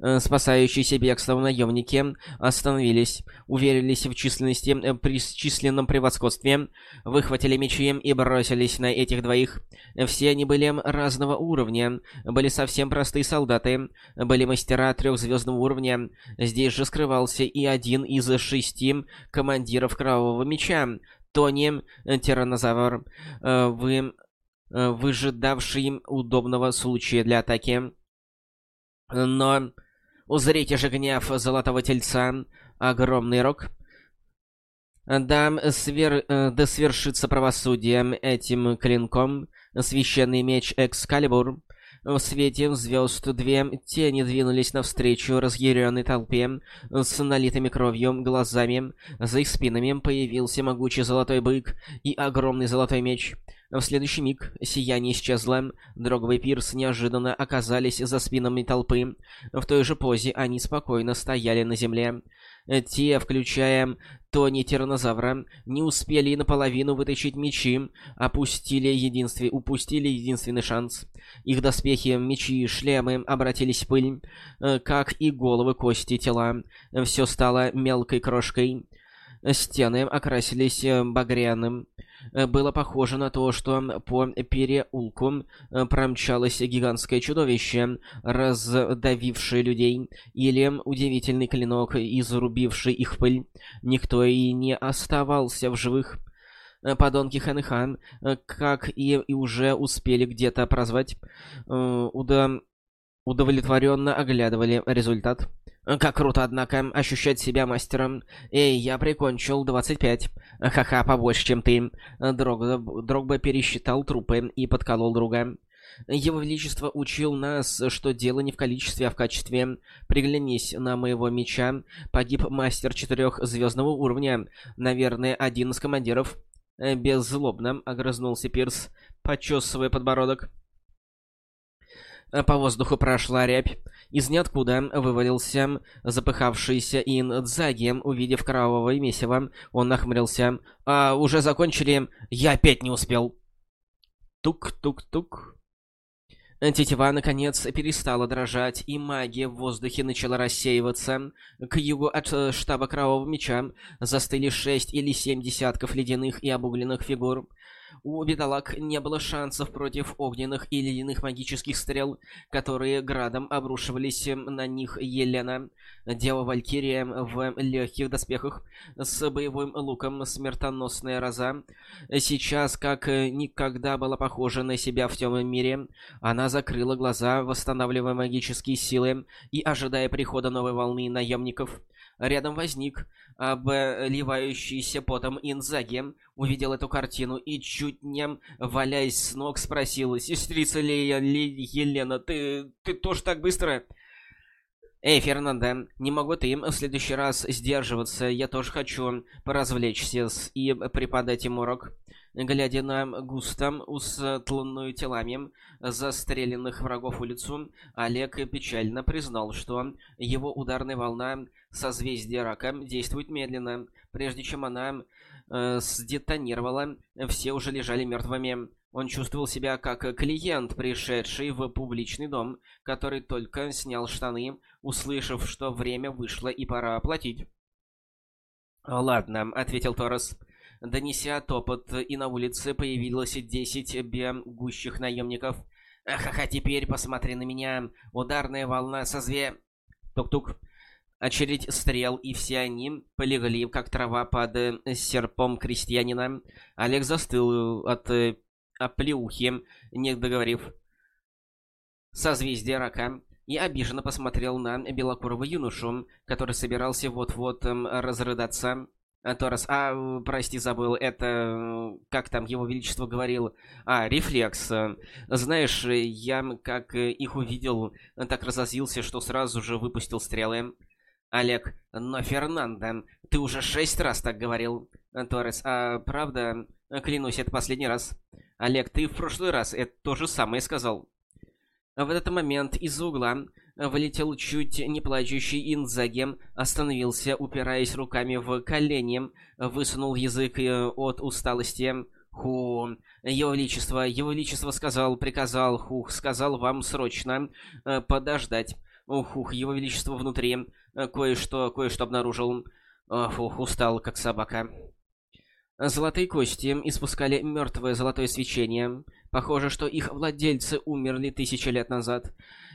Э, спасающиеся бегством наемники остановились, уверились в численности, э, при численном превосходстве, выхватили мечи и бросились на этих двоих. Все они были разного уровня, были совсем простые солдаты, были мастера трехзвездного уровня. Здесь же скрывался и один из шести командиров Кровавого Меча, Тони Тиранозавр, э, вы выжидавший удобного случая для атаки. Но Узрите же гнев Золотого Тельца, огромный рог. Да, свер... Э, да свершится правосудие этим клинком, священный меч Экскалибур. В свете звезд две тени двинулись навстречу разъяренной толпе с налитыми кровью глазами. За их спинами появился могучий золотой бык и огромный золотой меч. В следующий миг сияние исчезло. Дроговый пирс неожиданно оказались за спинами толпы. В той же позе они спокойно стояли на земле. Те, включая Тони Тиранозавра, не успели наполовину вытащить мечи, опустили единстве... упустили единственный шанс. Их доспехи, мечи, шлемы обратились в пыль, э, как и головы, кости, тела. Все стало мелкой крошкой. Стены окрасились э, багряным. Э, было похоже на то, что по переулку э, промчалось гигантское чудовище, раздавившее людей, или удивительный клинок, изрубивший их пыль. Никто и не оставался в живых. Подонки Хэн и Хан, как и, и уже успели где-то прозвать, удо... удовлетворенно оглядывали результат. Как круто, однако, ощущать себя мастером. Эй, я прикончил 25. Ха-ха, побольше, чем ты. Дрогба, Дрогба пересчитал трупы и подколол друга. Его Величество учил нас, что дело не в количестве, а в качестве. Приглянись на моего меча. Погиб мастер четырехзвездного уровня. Наверное, один из командиров. Беззлобно огрызнулся Пирс, почесывая подбородок. По воздуху прошла рябь. Из ниоткуда вывалился запыхавшийся Ин Дзаги. Увидев кровавое месиво, он нахмурился. «А, уже закончили? Я опять не успел!» Тук-тук-тук. Тетива, наконец, перестала дрожать, и магия в воздухе начала рассеиваться. К югу от э, штаба Кровавого Меча застыли шесть или семь десятков ледяных и обугленных фигур. У бедолаг не было шансов против огненных и ледяных магических стрел, которые градом обрушивались на них Елена. Дева Валькирия в легких доспехах с боевым луком смертоносная роза. Сейчас, как никогда была похожа на себя в темном мире, она закрыла глаза, восстанавливая магические силы и ожидая прихода новой волны наемников. Рядом возник обливающийся потом Инзаги, увидел эту картину и, чуть не валяясь с ног, спросил, «Сестрица Лея, Ле Елена, ты, ты тоже так быстро?» «Эй, Фернандо, не могу ты им в следующий раз сдерживаться, я тоже хочу поразвлечься и преподать ему урок». Глядя на густо устланную телами застреленных врагов улицу, Олег печально признал, что его ударная волна созвездия рака действует медленно. Прежде чем она э, сдетонировала, все уже лежали мертвыми. Он чувствовал себя как клиент, пришедший в публичный дом, который только снял штаны, услышав, что время вышло и пора оплатить. «Ладно», — ответил Торос. Донеся топот, и на улице появилось десять бегущих наемников. «Ха-ха, теперь посмотри на меня. Ударная волна со зве...» Тук-тук. Очередь стрел, и все они полегли, как трава под э, серпом крестьянина. Олег застыл от э, оплеухи, не договорив. Созвездие рака. И обиженно посмотрел на белокурого юношу, который собирался вот-вот эм, разрыдаться. А, Торос, а, прости, забыл, это, как там его величество говорил, а, рефлекс. Знаешь, я, как их увидел, так разозлился, что сразу же выпустил стрелы. Олег, но Фернандо, ты уже шесть раз так говорил. Торрес, а правда, клянусь, это последний раз. Олег, ты в прошлый раз это то же самое сказал. В этот момент из угла вылетел чуть не плачущий Инзаги, остановился, упираясь руками в колени, высунул язык э, от усталости. Ху, его величество, его величество сказал, приказал, хух, сказал вам срочно э, подождать. Ух, его величество внутри э, кое-что, кое-что обнаружил. Фух, устал, как собака. Золотые кости испускали мертвое золотое свечение. Похоже, что их владельцы умерли тысячи лет назад.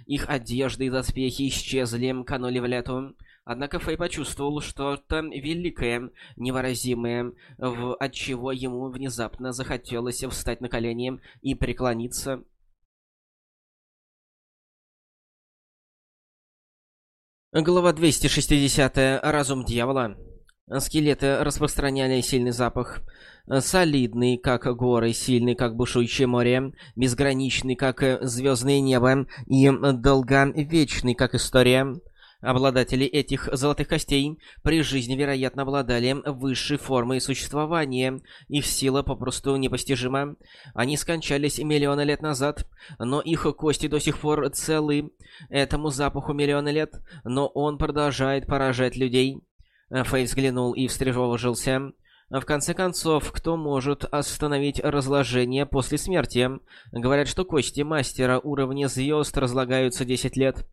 Их одежды и доспехи исчезли, канули в лету. Однако Фэй почувствовал что-то великое, невыразимое, в отчего ему внезапно захотелось встать на колени и преклониться. Глава 260. Разум дьявола. Скелеты распространяли сильный запах. Солидный, как горы, сильный, как бушующее море, безграничный, как звездное небо, и долговечный, как история. Обладатели этих золотых костей при жизни, вероятно, обладали высшей формой существования. Их сила попросту непостижима. Они скончались миллионы лет назад, но их кости до сих пор целы. Этому запаху миллионы лет, но он продолжает поражать людей. Фэй взглянул и встревожился. В конце концов, кто может остановить разложение после смерти? Говорят, что кости мастера уровня звезд разлагаются 10 лет,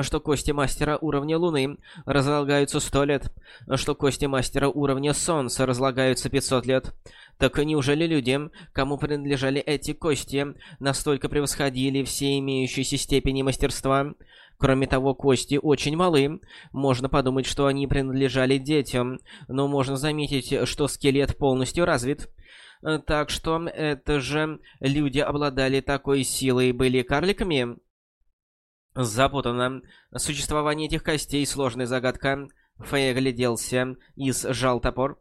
что кости мастера уровня Луны разлагаются 100 лет, что кости мастера уровня Солнца разлагаются 500 лет. Так неужели люди, кому принадлежали эти кости, настолько превосходили все имеющиеся степени мастерства? Кроме того, кости очень малы. Можно подумать, что они принадлежали детям, но можно заметить, что скелет полностью развит. Так что это же люди обладали такой силой и были карликами? Запутано. Существование этих костей — сложная загадка. Фэй огляделся и сжал топор.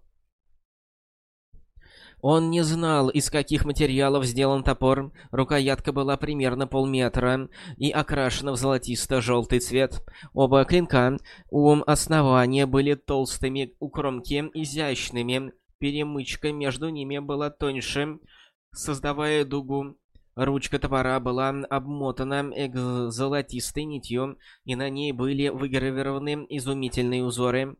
Он не знал, из каких материалов сделан топор. Рукоятка была примерно полметра и окрашена в золотисто-желтый цвет. Оба клинка у основания были толстыми, у кромки изящными. Перемычка между ними была тоньше, создавая дугу. Ручка топора была обмотана золотистой нитью, и на ней были выгравированы изумительные узоры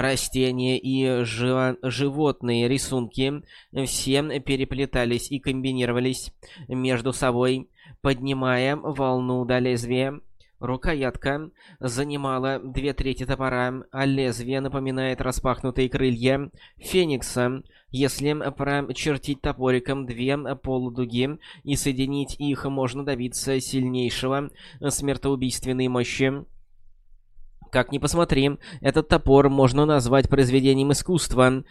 растения и животные рисунки все переплетались и комбинировались между собой, поднимая волну до лезвия. Рукоятка занимала две трети топора, а лезвие напоминает распахнутые крылья феникса. Если прочертить топориком две полудуги и соединить их, можно добиться сильнейшего смертоубийственной мощи. Как ни посмотри, этот топор можно назвать произведением искусства.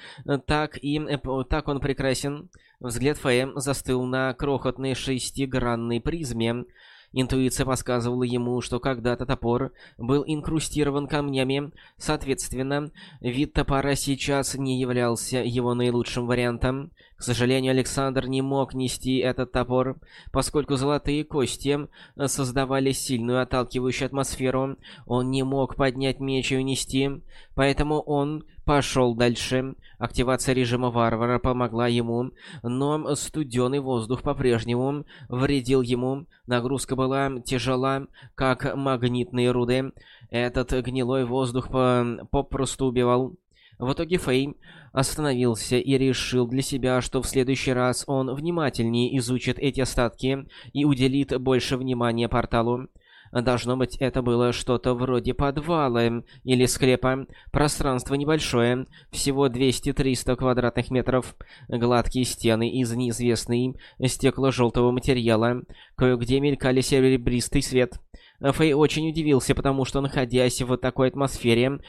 Так и э, так он прекрасен. Взгляд Фэя застыл на крохотной шестигранной призме. Интуиция подсказывала ему, что когда-то топор был инкрустирован камнями. Соответственно, вид топора сейчас не являлся его наилучшим вариантом. К сожалению, Александр не мог нести этот топор, поскольку золотые кости создавали сильную отталкивающую атмосферу. Он не мог поднять меч и унести, поэтому он пошел дальше. Активация режима варвара помогла ему, но студеный воздух по-прежнему вредил ему. Нагрузка была тяжела, как магнитные руды. Этот гнилой воздух по попросту убивал. В итоге Фэй остановился и решил для себя, что в следующий раз он внимательнее изучит эти остатки и уделит больше внимания порталу. Должно быть, это было что-то вроде подвала или склепа. Пространство небольшое, всего 200-300 квадратных метров. Гладкие стены из неизвестной стекло-желтого материала. Кое-где мелькали серебристый свет. Фэй очень удивился, потому что, находясь в такой атмосфере,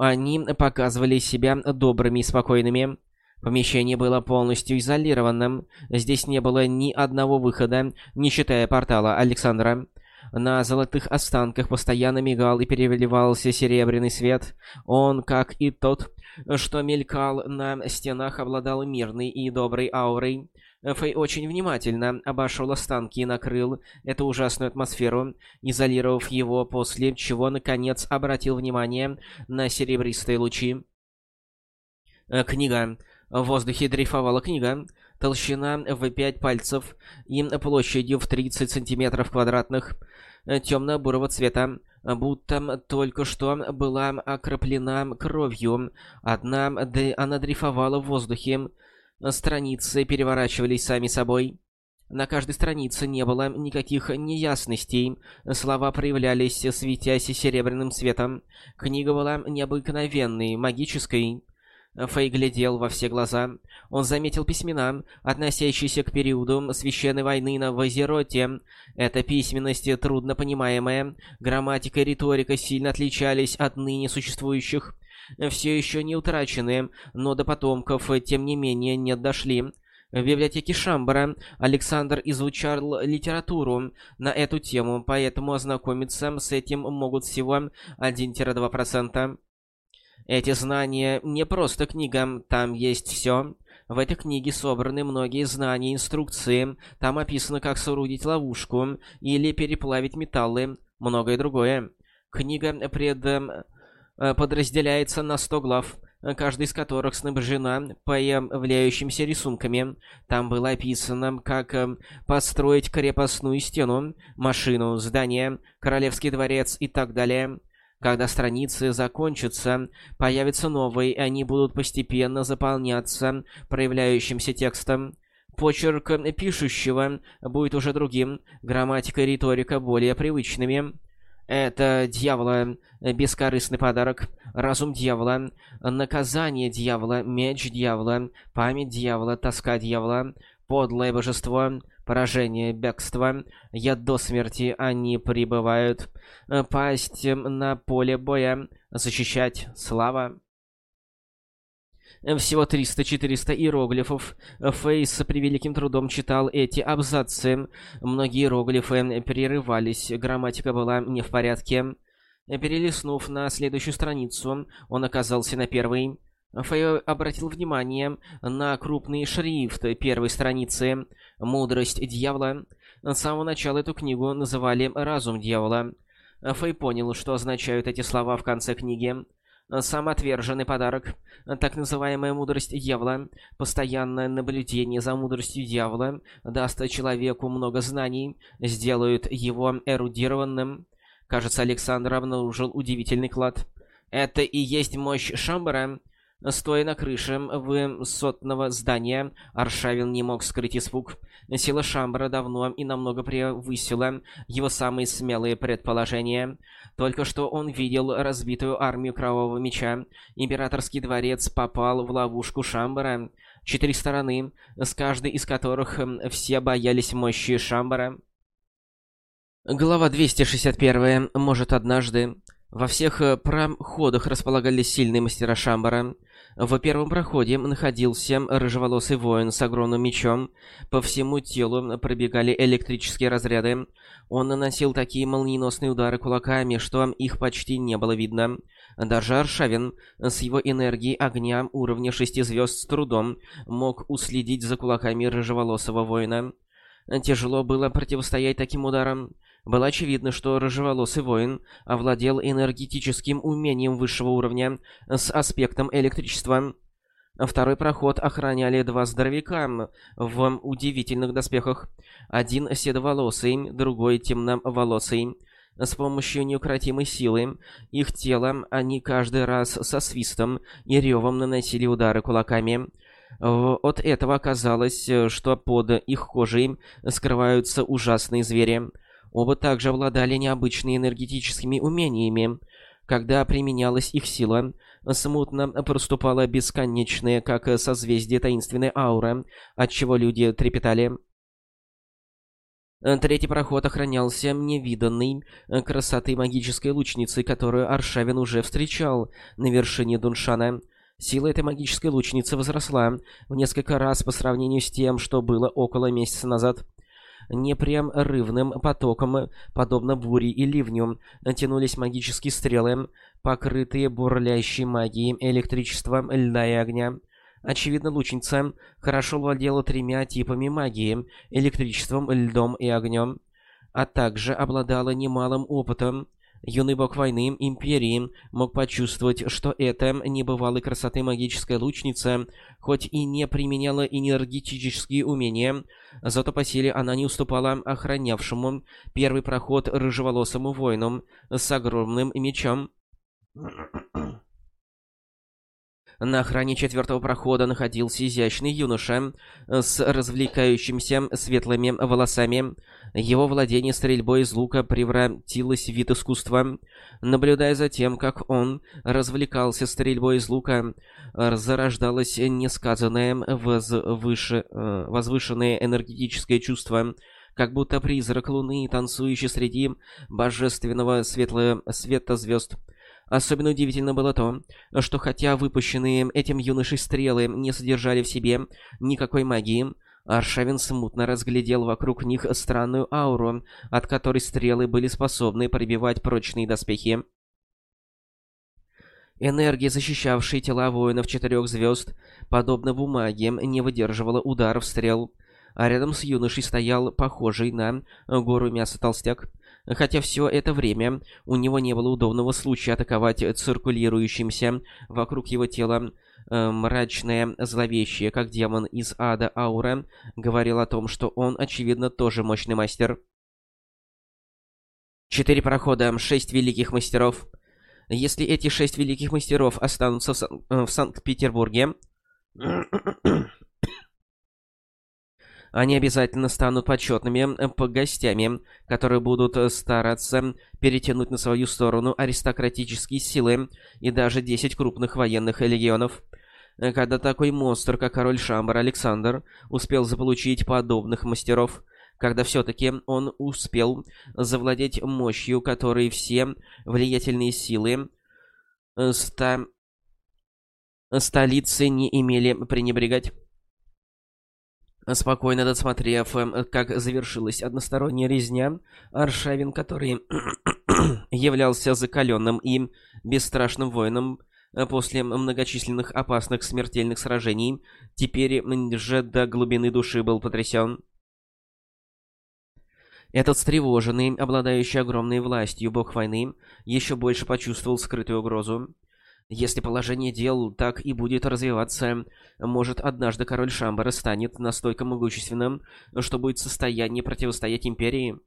они показывали себя добрыми и спокойными. Помещение было полностью изолированным. Здесь не было ни одного выхода, не считая портала Александра. На золотых останках постоянно мигал и переливался серебряный свет. Он, как и тот, что мелькал на стенах, обладал мирной и доброй аурой. Фэй очень внимательно обошел останки и накрыл эту ужасную атмосферу, изолировав его, после чего, наконец, обратил внимание на серебристые лучи. Э, книга. В воздухе дрейфовала книга. Толщина в 5 пальцев и площадью в 30 сантиметров квадратных. Э, темно-бурого цвета, будто только что была окроплена кровью. Одна, она дрейфовала в воздухе. Страницы переворачивались сами собой. На каждой странице не было никаких неясностей. Слова проявлялись, светясь серебряным светом. Книга была необыкновенной, магической. Фэй глядел во все глаза. Он заметил письмена, относящиеся к периоду священной войны на Вазероте. Эта письменность трудно понимаемая. Грамматика и риторика сильно отличались от ныне существующих. Все еще не утрачены, но до потомков, тем не менее, не дошли. В библиотеке Шамбара Александр изучал литературу на эту тему, поэтому ознакомиться с этим могут всего 1-2%. Эти знания не просто книга, там есть все. В этой книге собраны многие знания и инструкции. Там описано, как соорудить ловушку или переплавить металлы, многое другое. Книга пред... Э, подразделяется на 100 глав, каждый из которых снабжена появляющимися рисунками. Там было описано, как э, построить крепостную стену, машину, здание, королевский дворец и так далее. Когда страницы закончатся, появятся новые, и они будут постепенно заполняться проявляющимся текстом. Почерк пишущего будет уже другим, грамматика и риторика более привычными. Это дьявола, бескорыстный подарок, разум дьявола, наказание дьявола, меч дьявола, память дьявола, тоска дьявола, подлое божество, поражение, бегство, яд до смерти они прибывают, пасть на поле боя, защищать, слава. Всего 300-400 иероглифов. Фейс с превеликим трудом читал эти абзацы. Многие иероглифы прерывались, грамматика была не в порядке. Перелистнув на следующую страницу, он оказался на первой. Фэй обратил внимание на крупный шрифт первой страницы «Мудрость дьявола». С самого начала эту книгу называли «Разум дьявола». Фэй понял, что означают эти слова в конце книги. Самоотверженный подарок, так называемая мудрость дьявола, постоянное наблюдение за мудростью дьявола даст человеку много знаний, сделают его эрудированным. Кажется, Александр обнаружил удивительный клад. Это и есть мощь Шамбара. Стоя на крыше высотного здания, Аршавин не мог скрыть испуг. Сила Шамбара давно и намного превысила его самые смелые предположения. Только что он видел разбитую армию Кровавого Меча. Императорский дворец попал в ловушку Шамбара. Четыре стороны, с каждой из которых все боялись мощи Шамбара. Глава 261. Может, однажды. Во всех э, проходах располагались сильные мастера Шамбара. В первом проходе находился рыжеволосый воин с огромным мечом. По всему телу пробегали электрические разряды. Он наносил такие молниеносные удары кулаками, что их почти не было видно. Даже Аршавин с его энергией огня уровня шести звезд с трудом мог уследить за кулаками рыжеволосого воина. Тяжело было противостоять таким ударам. Было очевидно, что рыжеволосый воин овладел энергетическим умением высшего уровня с аспектом электричества. Второй проход охраняли два здоровяка в удивительных доспехах. Один седоволосый, другой темноволосый. С помощью неукротимой силы их телом они каждый раз со свистом и ревом наносили удары кулаками. От этого оказалось, что под их кожей скрываются ужасные звери. Оба также обладали необычными энергетическими умениями. Когда применялась их сила, смутно проступала бесконечная, как созвездие таинственная аура, отчего люди трепетали. Третий проход охранялся невиданной красотой магической лучницей, которую Аршавин уже встречал на вершине Дуншана. Сила этой магической лучницы возросла в несколько раз по сравнению с тем, что было около месяца назад непрерывным потоком, подобно буре и ливню, тянулись магические стрелы, покрытые бурлящей магией электричества, льда и огня. Очевидно, лучница хорошо владела тремя типами магии — электричеством, льдом и огнем, а также обладала немалым опытом. Юный бог войны Империи мог почувствовать, что эта небывалой красоты магическая лучница, хоть и не применяла энергетические умения, зато по силе она не уступала охранявшему первый проход рыжеволосому воину с огромным мечом. На охране четвертого прохода находился изящный юноша с развлекающимися светлыми волосами. Его владение стрельбой из лука превратилось в вид искусства. Наблюдая за тем, как он развлекался стрельбой из лука, зарождалось несказанное возвыше... Э, возвышенное энергетическое чувство, как будто призрак луны, танцующий среди божественного светлого света звезд. Особенно удивительно было то, что хотя выпущенные этим юношей стрелы не содержали в себе никакой магии, Аршавин смутно разглядел вокруг них странную ауру, от которой стрелы были способны пробивать прочные доспехи. Энергия, защищавшая тела воинов четырех звезд, подобно бумаге, не выдерживала ударов стрел, а рядом с юношей стоял похожий на гору мяса толстяк. Хотя все это время у него не было удобного случая атаковать циркулирующимся вокруг его тела э, мрачное, зловещее, как демон из ада аура, говорил о том, что он, очевидно, тоже мощный мастер. Четыре прохода, шесть великих мастеров. Если эти шесть великих мастеров останутся в, Сан в Санкт-Петербурге... Они обязательно станут почетными э, гостями, которые будут э, стараться перетянуть на свою сторону аристократические силы и даже 10 крупных военных легионов. Э, когда такой монстр, как король Шамбар Александр, успел заполучить подобных мастеров, когда все-таки он успел завладеть мощью, которой все влиятельные силы ста... столицы не имели пренебрегать. Спокойно досмотрев, эм, как завершилась односторонняя резня, Аршавин, который являлся закаленным и бесстрашным воином э, после многочисленных опасных смертельных сражений, теперь же до глубины души был потрясен. Этот встревоженный, обладающий огромной властью бог войны, еще больше почувствовал скрытую угрозу. Если положение дел так и будет развиваться, может, однажды король Шамбара станет настолько могущественным, что будет в состоянии противостоять Империи.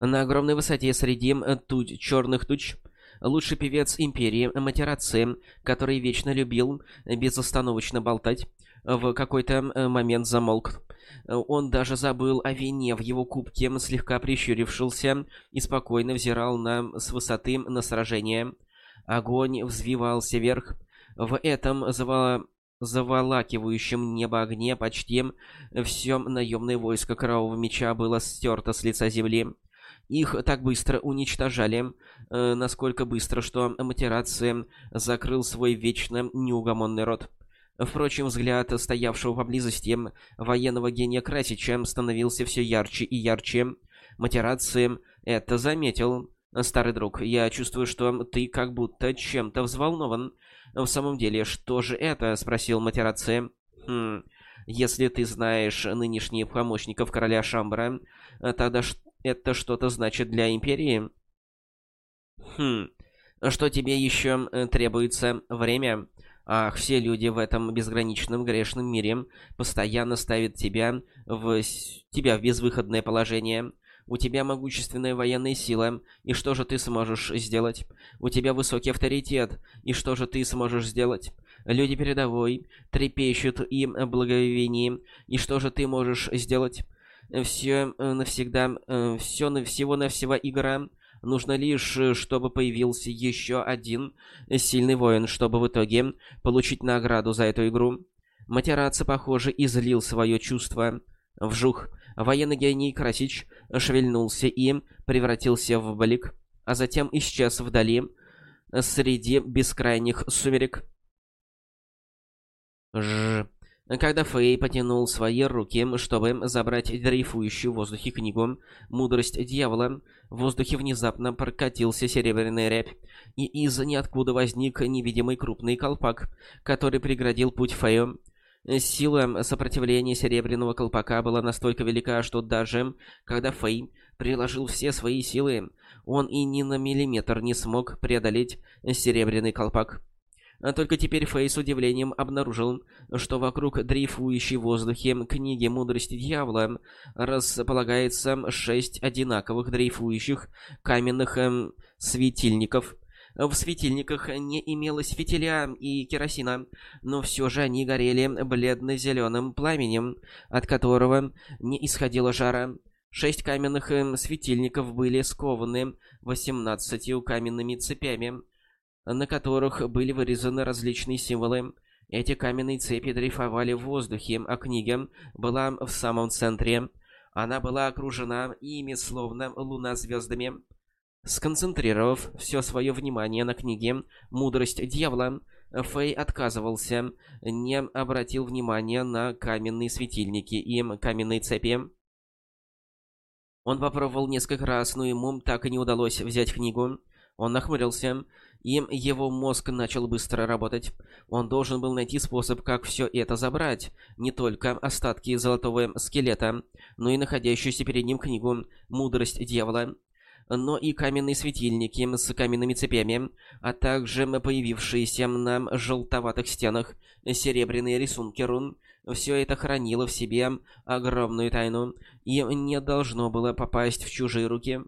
На огромной высоте среди туч, черных туч лучший певец Империи Матераци, который вечно любил безостановочно болтать, в какой-то э, момент замолк. Он даже забыл о вине в его кубке, слегка прищурившился и спокойно взирал на, с высоты на сражение. Огонь взвивался вверх. В этом завала... заволакивающем небо огне почти все наемное войско Кровавого Меча было стерто с лица земли. Их так быстро уничтожали, э, насколько быстро, что Матераци закрыл свой вечно неугомонный рот. Впрочем, взгляд стоявшего поблизости военного гения Красича становился все ярче и ярче. Матераци это заметил. «Старый друг, я чувствую, что ты как будто чем-то взволнован. В самом деле, что же это?» — спросил Матераци. «Хм, если ты знаешь нынешних помощников короля Шамбара, тогда это что-то значит для Империи?» «Хм, что тебе еще э, требуется? Время?» Ах, все люди в этом безграничном грешном мире постоянно ставят тебя в, тебя в безвыходное положение. У тебя могущественная военная сила, и что же ты сможешь сделать? У тебя высокий авторитет, и что же ты сможешь сделать? Люди передовой трепещут и благовении, и что же ты можешь сделать? Все э, навсегда, э, все на всего-навсего игра. Нужно лишь, э, чтобы появился еще один сильный воин, чтобы в итоге получить награду за эту игру. Матераца, похоже, излил свое чувство. Вжух. Военный гений Красич шевельнулся и превратился в блик, а затем исчез вдали, среди бескрайних сумерек. Ж. Когда Фэй потянул свои руки, чтобы забрать дрейфующую в воздухе книгу «Мудрость дьявола», в воздухе внезапно прокатился серебряный рябь, и из ниоткуда возник невидимый крупный колпак, который преградил путь Фэю. Сила сопротивления Серебряного Колпака была настолько велика, что даже когда Фэй приложил все свои силы, он и ни на миллиметр не смог преодолеть Серебряный Колпак. А только теперь Фэй с удивлением обнаружил, что вокруг дрейфующей в воздухе книги «Мудрости дьявола» располагается шесть одинаковых дрейфующих каменных эм, светильников — в светильниках не имелось фитиля и керосина, но все же они горели бледно-зеленым пламенем, от которого не исходило жара. Шесть каменных эм, светильников были скованы восемнадцатью каменными цепями, на которых были вырезаны различные символы. Эти каменные цепи дрейфовали в воздухе, а книга была в самом центре. Она была окружена ими, словно луна звездами. Сконцентрировав все свое внимание на книге «Мудрость дьявола», Фэй отказывался, не обратил внимания на каменные светильники и каменные цепи. Он попробовал несколько раз, но ему так и не удалось взять книгу. Он нахмурился, и его мозг начал быстро работать. Он должен был найти способ, как все это забрать. Не только остатки золотого скелета, но и находящуюся перед ним книгу «Мудрость дьявола» но и каменные светильники с каменными цепями, а также появившиеся на желтоватых стенах серебряные рисунки рун. Все это хранило в себе огромную тайну и не должно было попасть в чужие руки.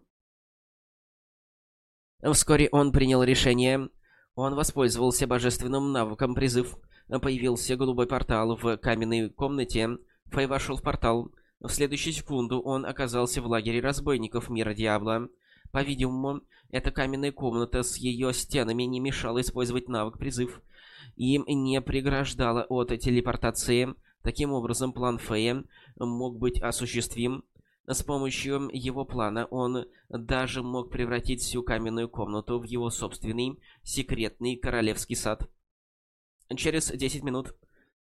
Вскоре он принял решение. Он воспользовался божественным навыком призыв. Появился голубой портал в каменной комнате. Фэй вошел в портал. В следующую секунду он оказался в лагере разбойников мира Диабло. По-видимому, эта каменная комната с ее стенами не мешала использовать навык призыв и не преграждала от телепортации. Таким образом, план Фея мог быть осуществим. С помощью его плана он даже мог превратить всю каменную комнату в его собственный секретный королевский сад. Через 10 минут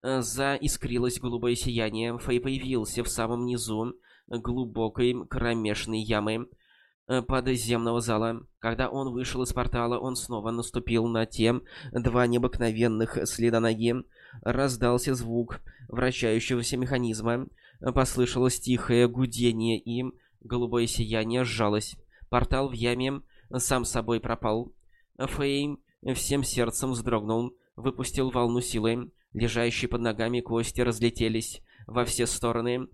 заискрилось голубое сияние. Фэй появился в самом низу глубокой кромешной ямы. Э, подземного зала. Когда он вышел из портала, он снова наступил на те два необыкновенных следа ноги. Раздался звук вращающегося механизма. Послышалось тихое гудение, и голубое сияние сжалось. Портал в яме сам собой пропал. Фэй всем сердцем вздрогнул, выпустил волну силы. Лежащие под ногами кости разлетелись во все стороны.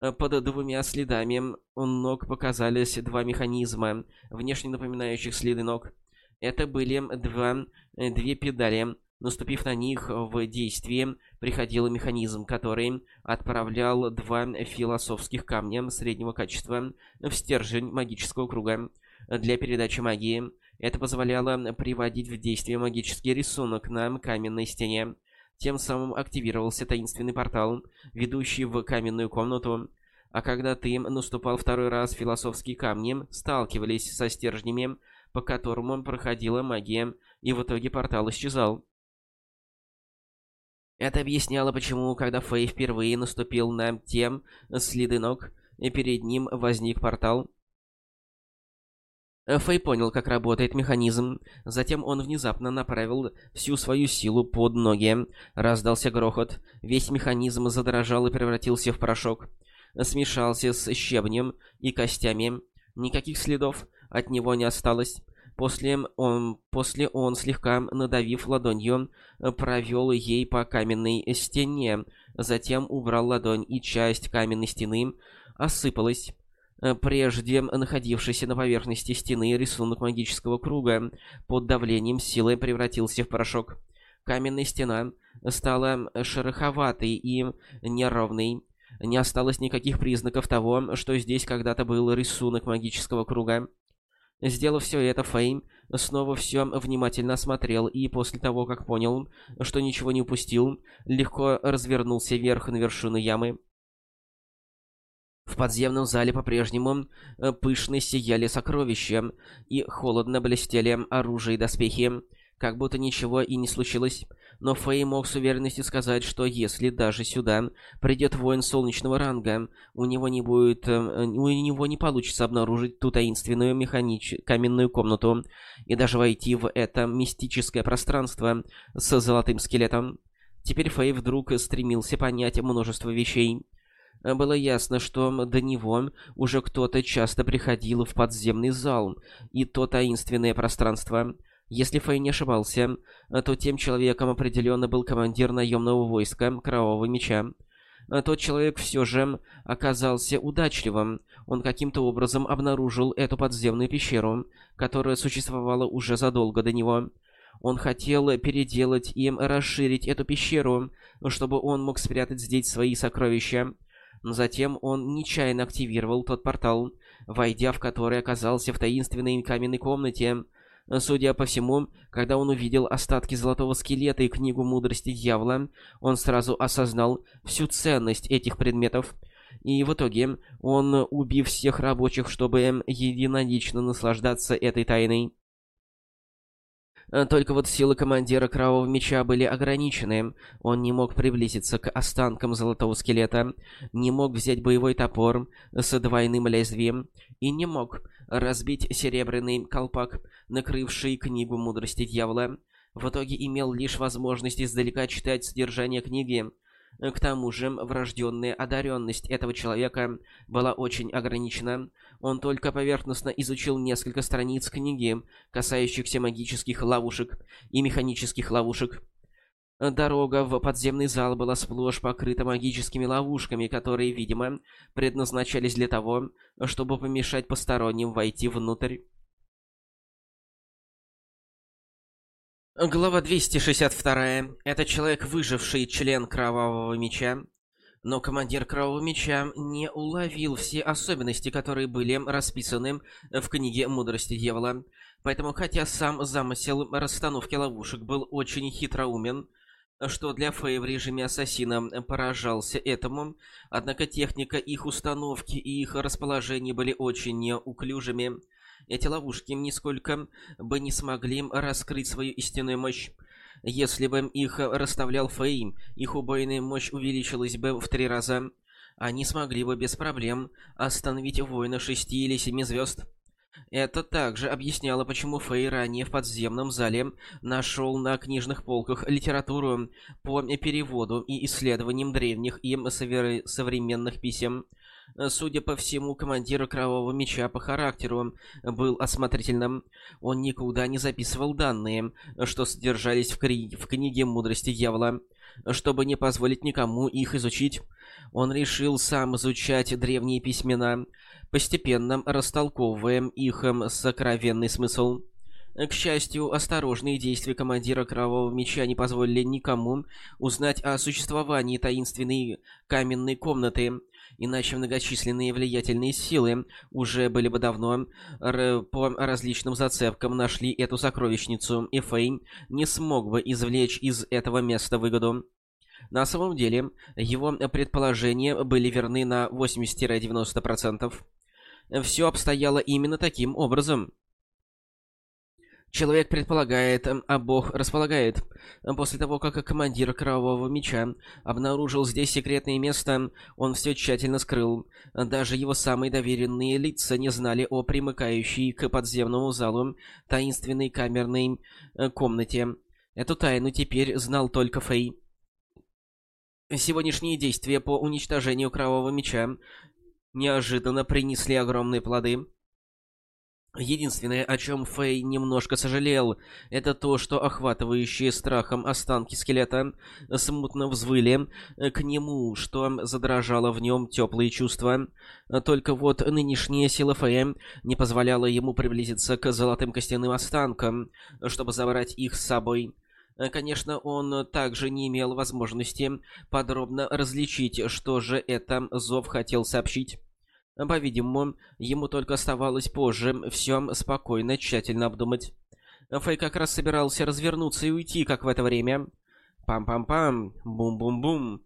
Под двумя следами у ног показались два механизма, внешне напоминающих следы ног. Это были два, две педали. Наступив на них в действие, приходил механизм, который отправлял два философских камня среднего качества в стержень магического круга для передачи магии. Это позволяло приводить в действие магический рисунок на каменной стене. Тем самым активировался таинственный портал, ведущий в каменную комнату. А когда ты наступал второй раз, философские камни сталкивались со стержнями, по которым проходила магия, и в итоге портал исчезал. Это объясняло, почему, когда Фэй впервые наступил на те следы ног, и перед ним возник портал, Фэй понял, как работает механизм. Затем он внезапно направил всю свою силу под ноги. Раздался грохот. Весь механизм задрожал и превратился в порошок. Смешался с щебнем и костями. Никаких следов от него не осталось. После он, после он слегка надавив ладонью, провел ей по каменной стене. Затем убрал ладонь, и часть каменной стены осыпалась. прежде находившийся на поверхности стены рисунок магического круга под давлением силы превратился в порошок. Каменная стена стала шероховатой и неровной. Не осталось никаких признаков того, что здесь когда-то был рисунок магического круга. Сделав все это, Фейм снова все внимательно осмотрел и после того, как понял, что ничего не упустил, легко развернулся вверх на вершину ямы. В подземном зале по-прежнему пышно сияли сокровища и холодно блестели оружие и доспехи как будто ничего и не случилось. Но Фэй мог с уверенностью сказать, что если даже сюда придет воин солнечного ранга, у него не будет... Э, у него не получится обнаружить ту таинственную механич... каменную комнату и даже войти в это мистическое пространство с золотым скелетом. Теперь Фэй вдруг стремился понять множество вещей. Было ясно, что до него уже кто-то часто приходил в подземный зал и то таинственное пространство. Если Фэй не ошибался, то тем человеком определенно был командир наемного войска Кровавого Меча. Тот человек все же оказался удачливым. Он каким-то образом обнаружил эту подземную пещеру, которая существовала уже задолго до него. Он хотел переделать и расширить эту пещеру, чтобы он мог спрятать здесь свои сокровища. Затем он нечаянно активировал тот портал, войдя в который оказался в таинственной каменной комнате, Судя по всему, когда он увидел остатки золотого скелета и книгу мудрости дьявола, он сразу осознал всю ценность этих предметов. И в итоге он, убив всех рабочих, чтобы единолично наслаждаться этой тайной. Только вот силы командира Кровавого Меча были ограничены. Он не мог приблизиться к останкам Золотого Скелета, не мог взять боевой топор с двойным лезвием и не мог разбить серебряный колпак, накрывший книгу мудрости дьявола. В итоге имел лишь возможность издалека читать содержание книги. К тому же, врожденная одаренность этого человека была очень ограничена. Он только поверхностно изучил несколько страниц книги, касающихся магических ловушек и механических ловушек. Дорога в подземный зал была сплошь покрыта магическими ловушками, которые, видимо, предназначались для того, чтобы помешать посторонним войти внутрь. Глава 262. Это человек, выживший член Кровавого Меча. Но командир Кровавого Меча не уловил все особенности, которые были расписаны в книге Мудрости Дьявола. Поэтому, хотя сам замысел расстановки ловушек был очень хитроумен, что для Фэй в режиме Ассасина поражался этому, однако техника их установки и их расположение были очень неуклюжими. Эти ловушки нисколько бы не смогли раскрыть свою истинную мощь. Если бы их расставлял Фэй, их убойная мощь увеличилась бы в три раза. Они смогли бы без проблем остановить воина шести или семи звезд. Это также объясняло, почему Фэй ранее в подземном зале нашел на книжных полках литературу по переводу и исследованиям древних и современных писем. Судя по всему, командир Кровавого Меча по характеру был осмотрительным. Он никуда не записывал данные, что содержались в, кри в книге Мудрости Дьявола. Чтобы не позволить никому их изучить, он решил сам изучать древние письмена, постепенно растолковывая их эм, сокровенный смысл. К счастью, осторожные действия командира Кровавого Меча не позволили никому узнать о существовании таинственной каменной комнаты, иначе многочисленные влиятельные силы уже были бы давно по различным зацепкам нашли эту сокровищницу, и Фейн не смог бы извлечь из этого места выгоду. На самом деле, его предположения были верны на 80-90%. Все обстояло именно таким образом. Человек предполагает, а Бог располагает. После того, как командир Кровавого Меча обнаружил здесь секретное место, он все тщательно скрыл. Даже его самые доверенные лица не знали о примыкающей к подземному залу таинственной камерной э, комнате. Эту тайну теперь знал только Фэй. Сегодняшние действия по уничтожению Кровавого Меча неожиданно принесли огромные плоды. Единственное, о чем Фэй немножко сожалел, это то, что охватывающие страхом останки скелета смутно взвыли к нему, что задрожало в нем теплые чувства. Только вот нынешняя сила Фэя не позволяла ему приблизиться к золотым костяным останкам, чтобы забрать их с собой. Конечно, он также не имел возможности подробно различить, что же это Зов хотел сообщить. По-видимому, ему только оставалось позже все спокойно, тщательно обдумать. Фэй как раз собирался развернуться и уйти, как в это время. Пам-пам-пам, бум-бум-бум.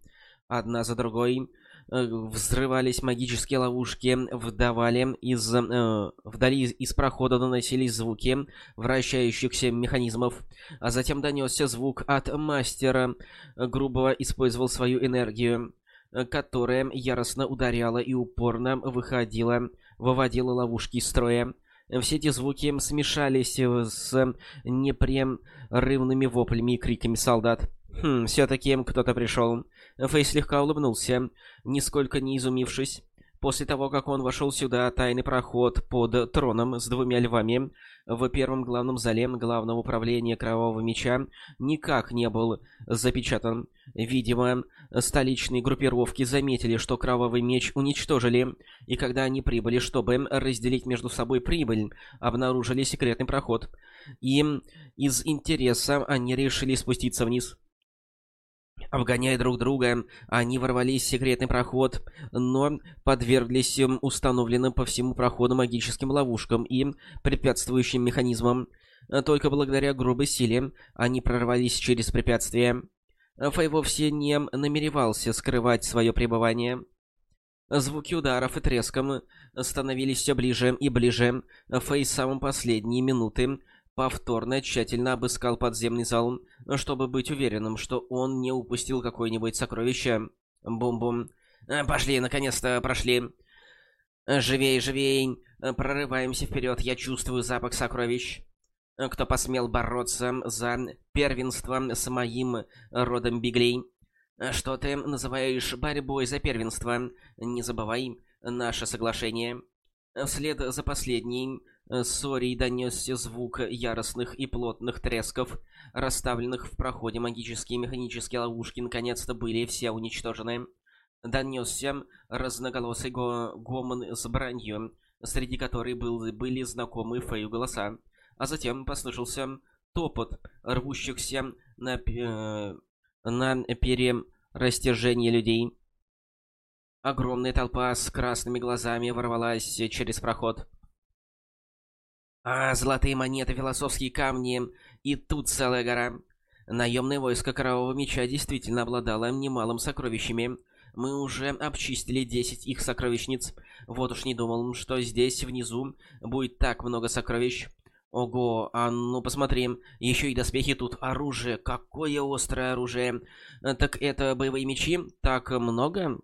Одна за другой э, взрывались магические ловушки, вдавали из, э, вдали из прохода доносились звуки вращающихся механизмов, а затем донесся звук от мастера, грубо использовал свою энергию. Э, которая яростно ударяла и упорно выходила, выводила ловушки из строя. Все эти звуки смешались с непрерывными воплями и криками солдат. Хм, все-таки кто-то пришел. Фэй слегка улыбнулся, нисколько не изумившись. После того, как он вошел сюда, тайный проход под троном с двумя львами в первом главном зале главного управления Кровавого Меча никак не был запечатан. Видимо, столичные группировки заметили, что Кровавый Меч уничтожили, и когда они прибыли, чтобы разделить между собой прибыль, обнаружили секретный проход. И из интереса они решили спуститься вниз. Обгоняя друг друга, они ворвались в секретный проход, но подверглись установленным по всему проходу магическим ловушкам и препятствующим механизмам. Только благодаря грубой силе они прорвались через препятствия. Фэй вовсе не намеревался скрывать свое пребывание. Звуки ударов и треском становились все ближе и ближе. Фэй с самым последние минуты повторно тщательно обыскал подземный зал, чтобы быть уверенным, что он не упустил какое-нибудь сокровище. Бум-бум. «Э, «Пошли, наконец-то прошли!» «Живей, живей! Прорываемся вперед, я чувствую запах сокровищ!» «Кто посмел бороться за первенство с моим родом Биглей?» «Что ты называешь борьбой за первенство? Не забывай наше соглашение!» Вслед за последней Сорий донесся звук яростных и плотных тресков, расставленных в проходе магические и механические ловушки, наконец-то были все уничтожены. Донесся разноголосый го гомон с бранью, среди которой был, были знакомые Фею голоса. А затем послышался топот рвущихся на, э, на перерастяжение людей. Огромная толпа с красными глазами ворвалась через проход. А золотые монеты, философские камни, и тут целая гора. Наемное войско Кровавого Меча действительно обладало немалым сокровищами. Мы уже обчистили 10 их сокровищниц. Вот уж не думал, что здесь, внизу, будет так много сокровищ. Ого, а ну посмотри, еще и доспехи тут, оружие, какое острое оружие. Так это боевые мечи? Так много?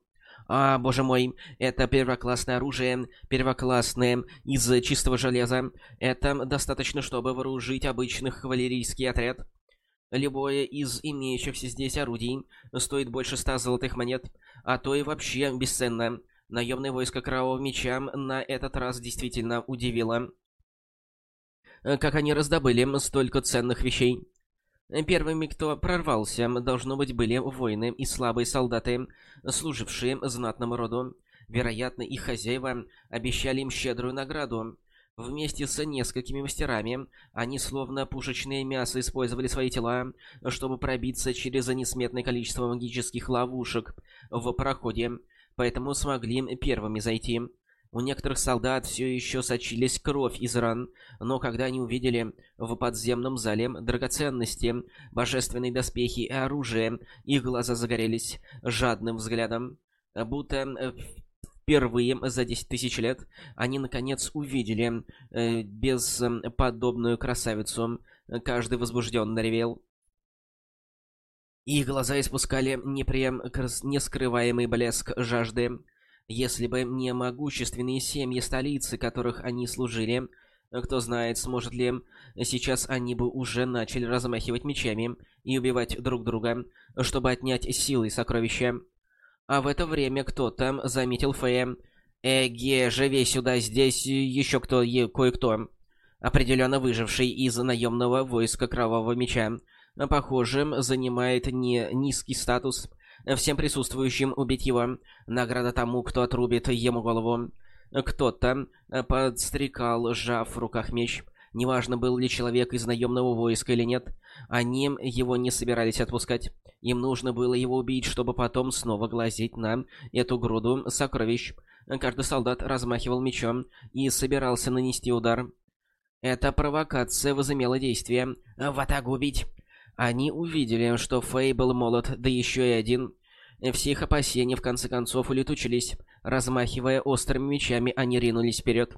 А, боже мой, это первоклассное оружие, первоклассное, из чистого железа. Это достаточно, чтобы вооружить обычных кавалерийский отряд. Любое из имеющихся здесь орудий стоит больше ста золотых монет, а то и вообще бесценно. Наемное войско Кровавого Меча на этот раз действительно удивило. Как они раздобыли столько ценных вещей. Первыми, кто прорвался, должно быть, были воины и слабые солдаты, служившие знатному роду. Вероятно, их хозяева обещали им щедрую награду. Вместе с несколькими мастерами они словно пушечное мясо использовали свои тела, чтобы пробиться через несметное количество магических ловушек в проходе, поэтому смогли первыми зайти. У некоторых солдат все еще сочились кровь из ран, но когда они увидели в подземном зале драгоценности, божественные доспехи и оружие, их глаза загорелись жадным взглядом. Будто э, впервые за 10 тысяч лет они наконец увидели э, бесподобную красавицу. Каждый возбужденно ревел. Их глаза испускали непрем... нескрываемый блеск жажды. Если бы не могущественные семьи столицы, которых они служили, кто знает, сможет ли сейчас они бы уже начали размахивать мечами и убивать друг друга, чтобы отнять силы и сокровища. А в это время кто-то заметил Фея. «Эге, живей сюда, здесь еще кто, кое-кто». определенно выживший из наемного войска Кровавого Меча. Похоже, занимает не низкий статус. Всем присутствующим убить его. Награда тому, кто отрубит ему голову. Кто-то подстрекал, сжав в руках меч. Неважно, был ли человек из наемного войска или нет, они его не собирались отпускать. Им нужно было его убить, чтобы потом снова глазеть на эту груду сокровищ. Каждый солдат размахивал мечом и собирался нанести удар. Эта провокация возымела действие. «В атаку убить!» Они увидели, что Фэй был молод, да еще и один. Все их опасения в конце концов улетучились. Размахивая острыми мечами, они ринулись вперед.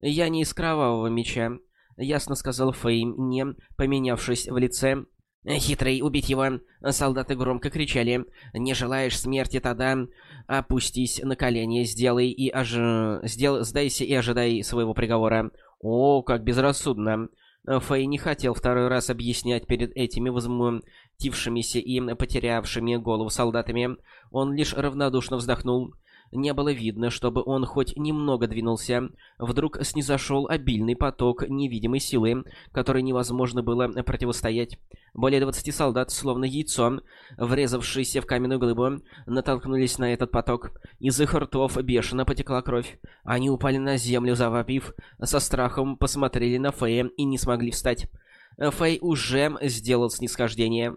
«Я не из кровавого меча», — ясно сказал Фэй, не поменявшись в лице. «Хитрый, убить его!» Солдаты громко кричали. «Не желаешь смерти, тогда опустись на колени, сделай и ож... Сдел... сдайся и ожидай своего приговора». О, как безрассудно. Фэй не хотел второй раз объяснять перед этими возмутившимися и потерявшими голову солдатами. Он лишь равнодушно вздохнул. Не было видно, чтобы он хоть немного двинулся. Вдруг снизошел обильный поток невидимой силы, которой невозможно было противостоять. Более двадцати солдат, словно яйцо, врезавшиеся в каменную глыбу, натолкнулись на этот поток. Из их ртов бешено потекла кровь. Они упали на землю, завопив, со страхом посмотрели на Фея и не смогли встать. Фэй уже сделал снисхождение.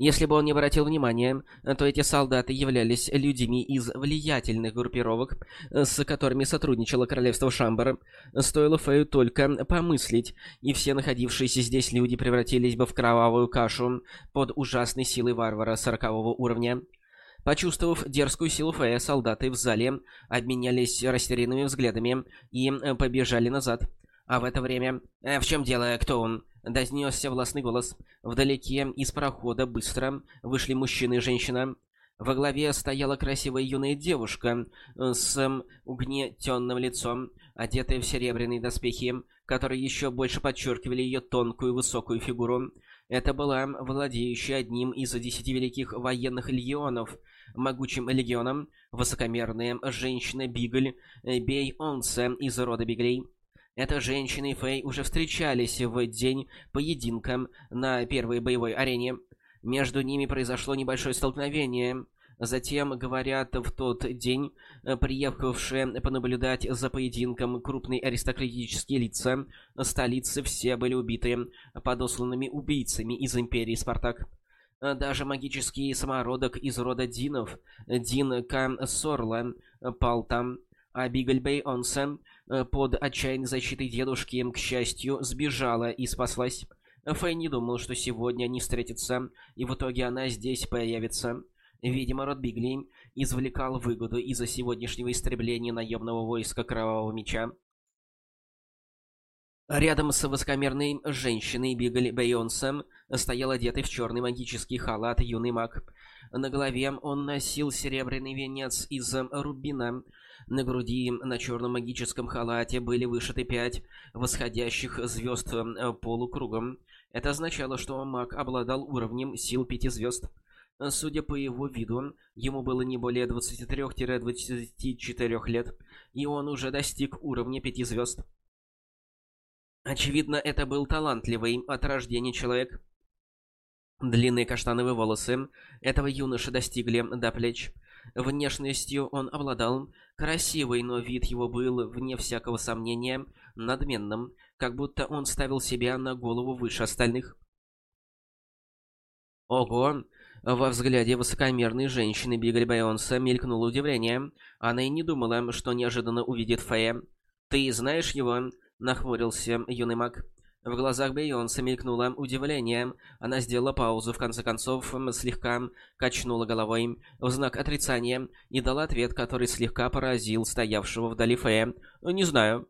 Если бы он не обратил внимания, то эти солдаты являлись людьми из влиятельных группировок, с которыми сотрудничало королевство Шамбар. Стоило Фею только помыслить, и все находившиеся здесь люди превратились бы в кровавую кашу под ужасной силой варвара сорокового уровня. Почувствовав дерзкую силу Фея, солдаты в зале обменялись растерянными взглядами и побежали назад. А в это время... «Э, «В чем дело? Кто он?» Донесся властный голос. Вдалеке из прохода быстро вышли мужчина и женщина. Во главе стояла красивая юная девушка э, с угнетенным лицом, одетая в серебряные доспехи, которые еще больше подчеркивали ее тонкую высокую фигуру. Это была владеющая одним из десяти великих военных легионов, могучим легионом, высокомерная женщина Бигль э, Бей Онсе из рода Биглей. Эта женщина и Фэй уже встречались в день поединка на первой боевой арене. Между ними произошло небольшое столкновение. Затем, говорят, в тот день приехавшие понаблюдать за поединком крупные аристократические лица столицы все были убиты подосланными убийцами из Империи Спартак. Даже магический самородок из рода Динов, Дин К. Сорла, пал там, а Бигельбей Онсен Э, под отчаянной защитой дедушки, к счастью, сбежала и спаслась. Фэй не думал, что сегодня они встретятся, и в итоге она здесь появится. Видимо, род Бигли извлекал выгоду из-за сегодняшнего истребления наемного войска Кровавого Меча. Рядом с высокомерной женщиной Бигли Бейонсом стоял одетый в черный магический халат юный маг. На голове он носил серебряный венец из рубина, на груди на черном магическом халате были вышиты пять восходящих звезд э, полукругом. Это означало, что маг обладал уровнем сил пяти звезд. Судя по его виду, ему было не более 23-24 лет, и он уже достиг уровня пяти звезд. Очевидно, это был талантливый от рождения человек. Длинные каштановые волосы этого юноши достигли до плеч. Внешностью он обладал красивой, но вид его был, вне всякого сомнения, надменным, как будто он ставил себя на голову выше остальных. Ого! Во взгляде высокомерной женщины Бигель Байонса мелькнуло удивление. Она и не думала, что неожиданно увидит Фея. «Ты знаешь его?» — нахмурился юный маг. В глазах Бейонса мелькнуло удивление. Она сделала паузу, в конце концов слегка качнула головой в знак отрицания и дала ответ, который слегка поразил стоявшего вдали Фея. «Не знаю».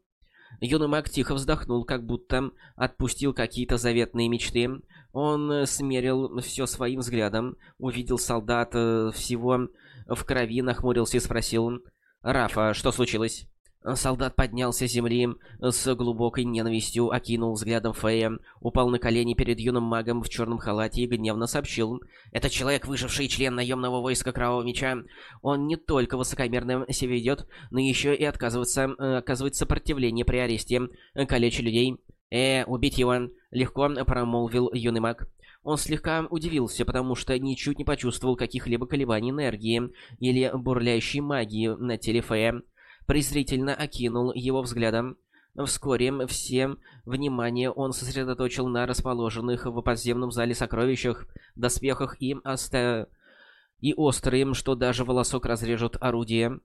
Юный маг тихо вздохнул, как будто отпустил какие-то заветные мечты. Он смерил все своим взглядом, увидел солдат э, всего в крови, нахмурился и спросил. «Рафа, что случилось?» Солдат поднялся с земли, с глубокой ненавистью окинул взглядом Фея, упал на колени перед юным магом в черном халате и гневно сообщил. «Это человек, выживший член наемного войска Кровавого Меча. Он не только высокомерно себя ведет, но еще и отказывается, э, оказывает сопротивление при аресте, калеча людей. «Э, убить его!» — легко промолвил юный маг. Он слегка удивился, потому что ничуть не почувствовал каких-либо колебаний энергии или бурлящей магии на теле Фея презрительно окинул его взглядом. Вскоре все внимание он сосредоточил на расположенных в подземном зале сокровищах, доспехах и, оста... и острым, что даже волосок разрежут орудие.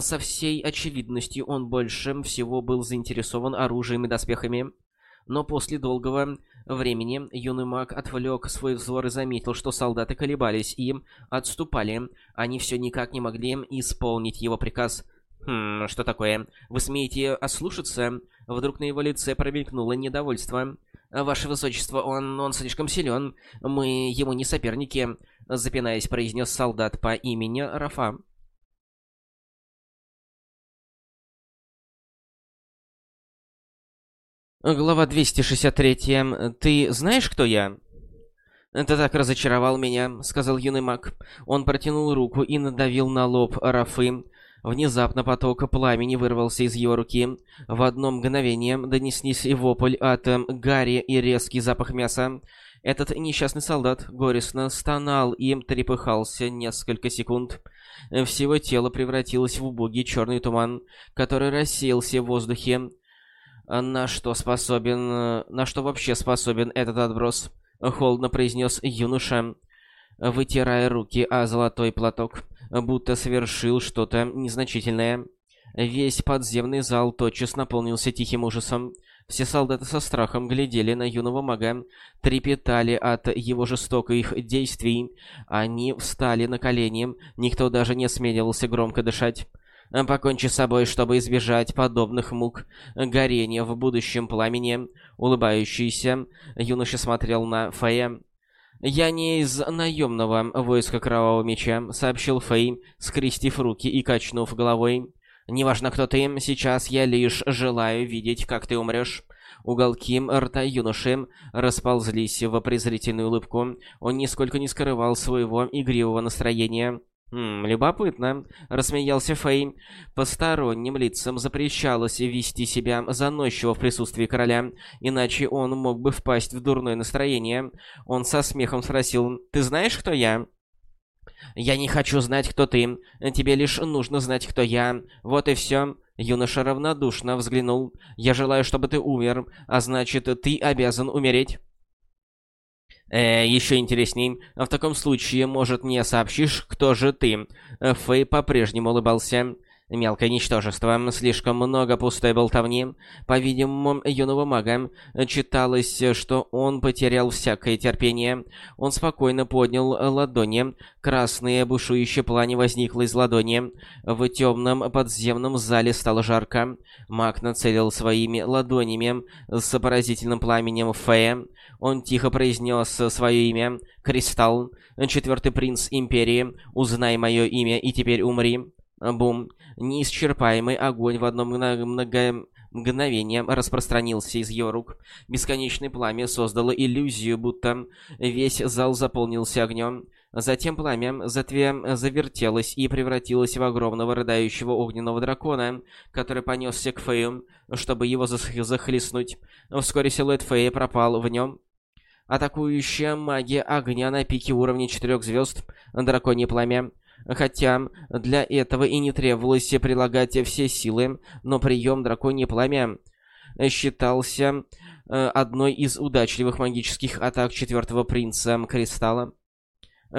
Со всей очевидностью он больше всего был заинтересован оружием и доспехами. Но после долгого времени юный маг отвлек свой взор и заметил, что солдаты колебались и отступали. Они все никак не могли исполнить его приказ – «Хм, что такое? Вы смеете ослушаться?» Вдруг на его лице промелькнуло недовольство. «Ваше Высочество, он... он слишком силен. Мы ему не соперники», — запинаясь, произнес солдат по имени Рафа. Глава 263. «Ты знаешь, кто я?» «Ты так разочаровал меня», — сказал юный маг. Он протянул руку и надавил на лоб Рафы. Внезапно поток пламени вырвался из его руки. В одно мгновение донеслись и вопль от э, гари и резкий запах мяса. Этот несчастный солдат горестно стонал и трепыхался несколько секунд. Все его тело превратилось в убогий черный туман, который рассеялся в воздухе. На что способен... На что вообще способен этот отброс? Холодно произнес юноша, вытирая руки о золотой платок будто совершил что-то незначительное. Весь подземный зал тотчас наполнился тихим ужасом. Все солдаты со страхом глядели на юного мага, трепетали от его жестоких действий. Они встали на колени, никто даже не осмеливался громко дышать. «Покончи с собой, чтобы избежать подобных мук, горения в будущем пламени». Улыбающийся юноша смотрел на Фея. «Я не из наемного войска Кровавого Меча», — сообщил Фэй, скрестив руки и качнув головой. «Неважно, кто ты, сейчас я лишь желаю видеть, как ты умрешь». Уголки рта юноши расползлись в презрительную улыбку. Он нисколько не скрывал своего игривого настроения. «Хм, любопытно», — рассмеялся Фэй. «Посторонним лицам запрещалось вести себя заносчиво в присутствии короля, иначе он мог бы впасть в дурное настроение». Он со смехом спросил, «Ты знаешь, кто я?» «Я не хочу знать, кто ты. Тебе лишь нужно знать, кто я. Вот и все». Юноша равнодушно взглянул. «Я желаю, чтобы ты умер, а значит, ты обязан умереть». Э, еще интересней. В таком случае, может, мне сообщишь, кто же ты? Фэй по-прежнему улыбался. Мелкое ничтожество. Слишком много пустой болтовни. По-видимому, юного мага читалось, что он потерял всякое терпение. Он спокойно поднял ладони. Красное бушующее пламя возникло из ладони. В темном подземном зале стало жарко. Маг нацелил своими ладонями с поразительным пламенем Фея. Он тихо произнес свое имя. «Кристалл, четвертый принц Империи, узнай мое имя и теперь умри». Бум. Неисчерпаемый огонь в одно много... мгновение распространился из его рук. Бесконечное пламя создало иллюзию, будто весь зал заполнился огнем. Затем пламя затве завертелось и превратилось в огромного рыдающего огненного дракона, который понесся к Фею, чтобы его захлестнуть. Вскоре силуэт Фея пропал в нем. Атакующая магия огня на пике уровня четырех звезд, драконье пламя. Хотя для этого и не требовалось прилагать все силы, но прием драконье пламя считался э, одной из удачливых магических атак четвертого принца Кристалла.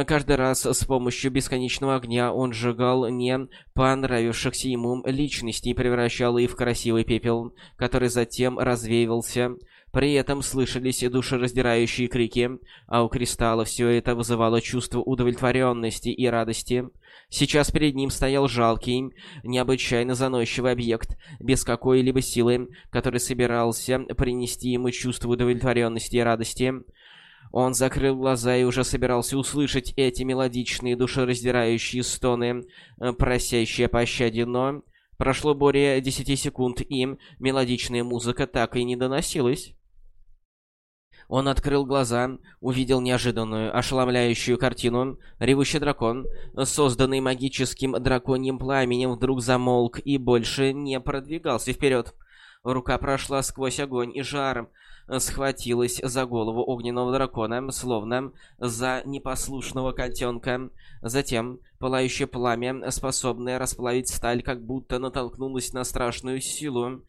Каждый раз с помощью бесконечного огня он сжигал не понравившихся ему личностей и превращал их в красивый пепел, который затем развеивался. При этом слышались душераздирающие крики, а у Кристалла все это вызывало чувство удовлетворенности и радости. Сейчас перед ним стоял жалкий, необычайно заносчивый объект, без какой-либо силы, который собирался принести ему чувство удовлетворенности и радости. Он закрыл глаза и уже собирался услышать эти мелодичные душераздирающие стоны, просящие о пощаде, но Прошло более 10 секунд, и мелодичная музыка так и не доносилась. Он открыл глаза, увидел неожиданную, ошеломляющую картину. Ревущий дракон, созданный магическим драконьим пламенем, вдруг замолк и больше не продвигался вперед. Рука прошла сквозь огонь и жар, схватилась за голову огненного дракона, словно за непослушного котенка. Затем пылающее пламя, способное расплавить сталь, как будто натолкнулось на страшную силу.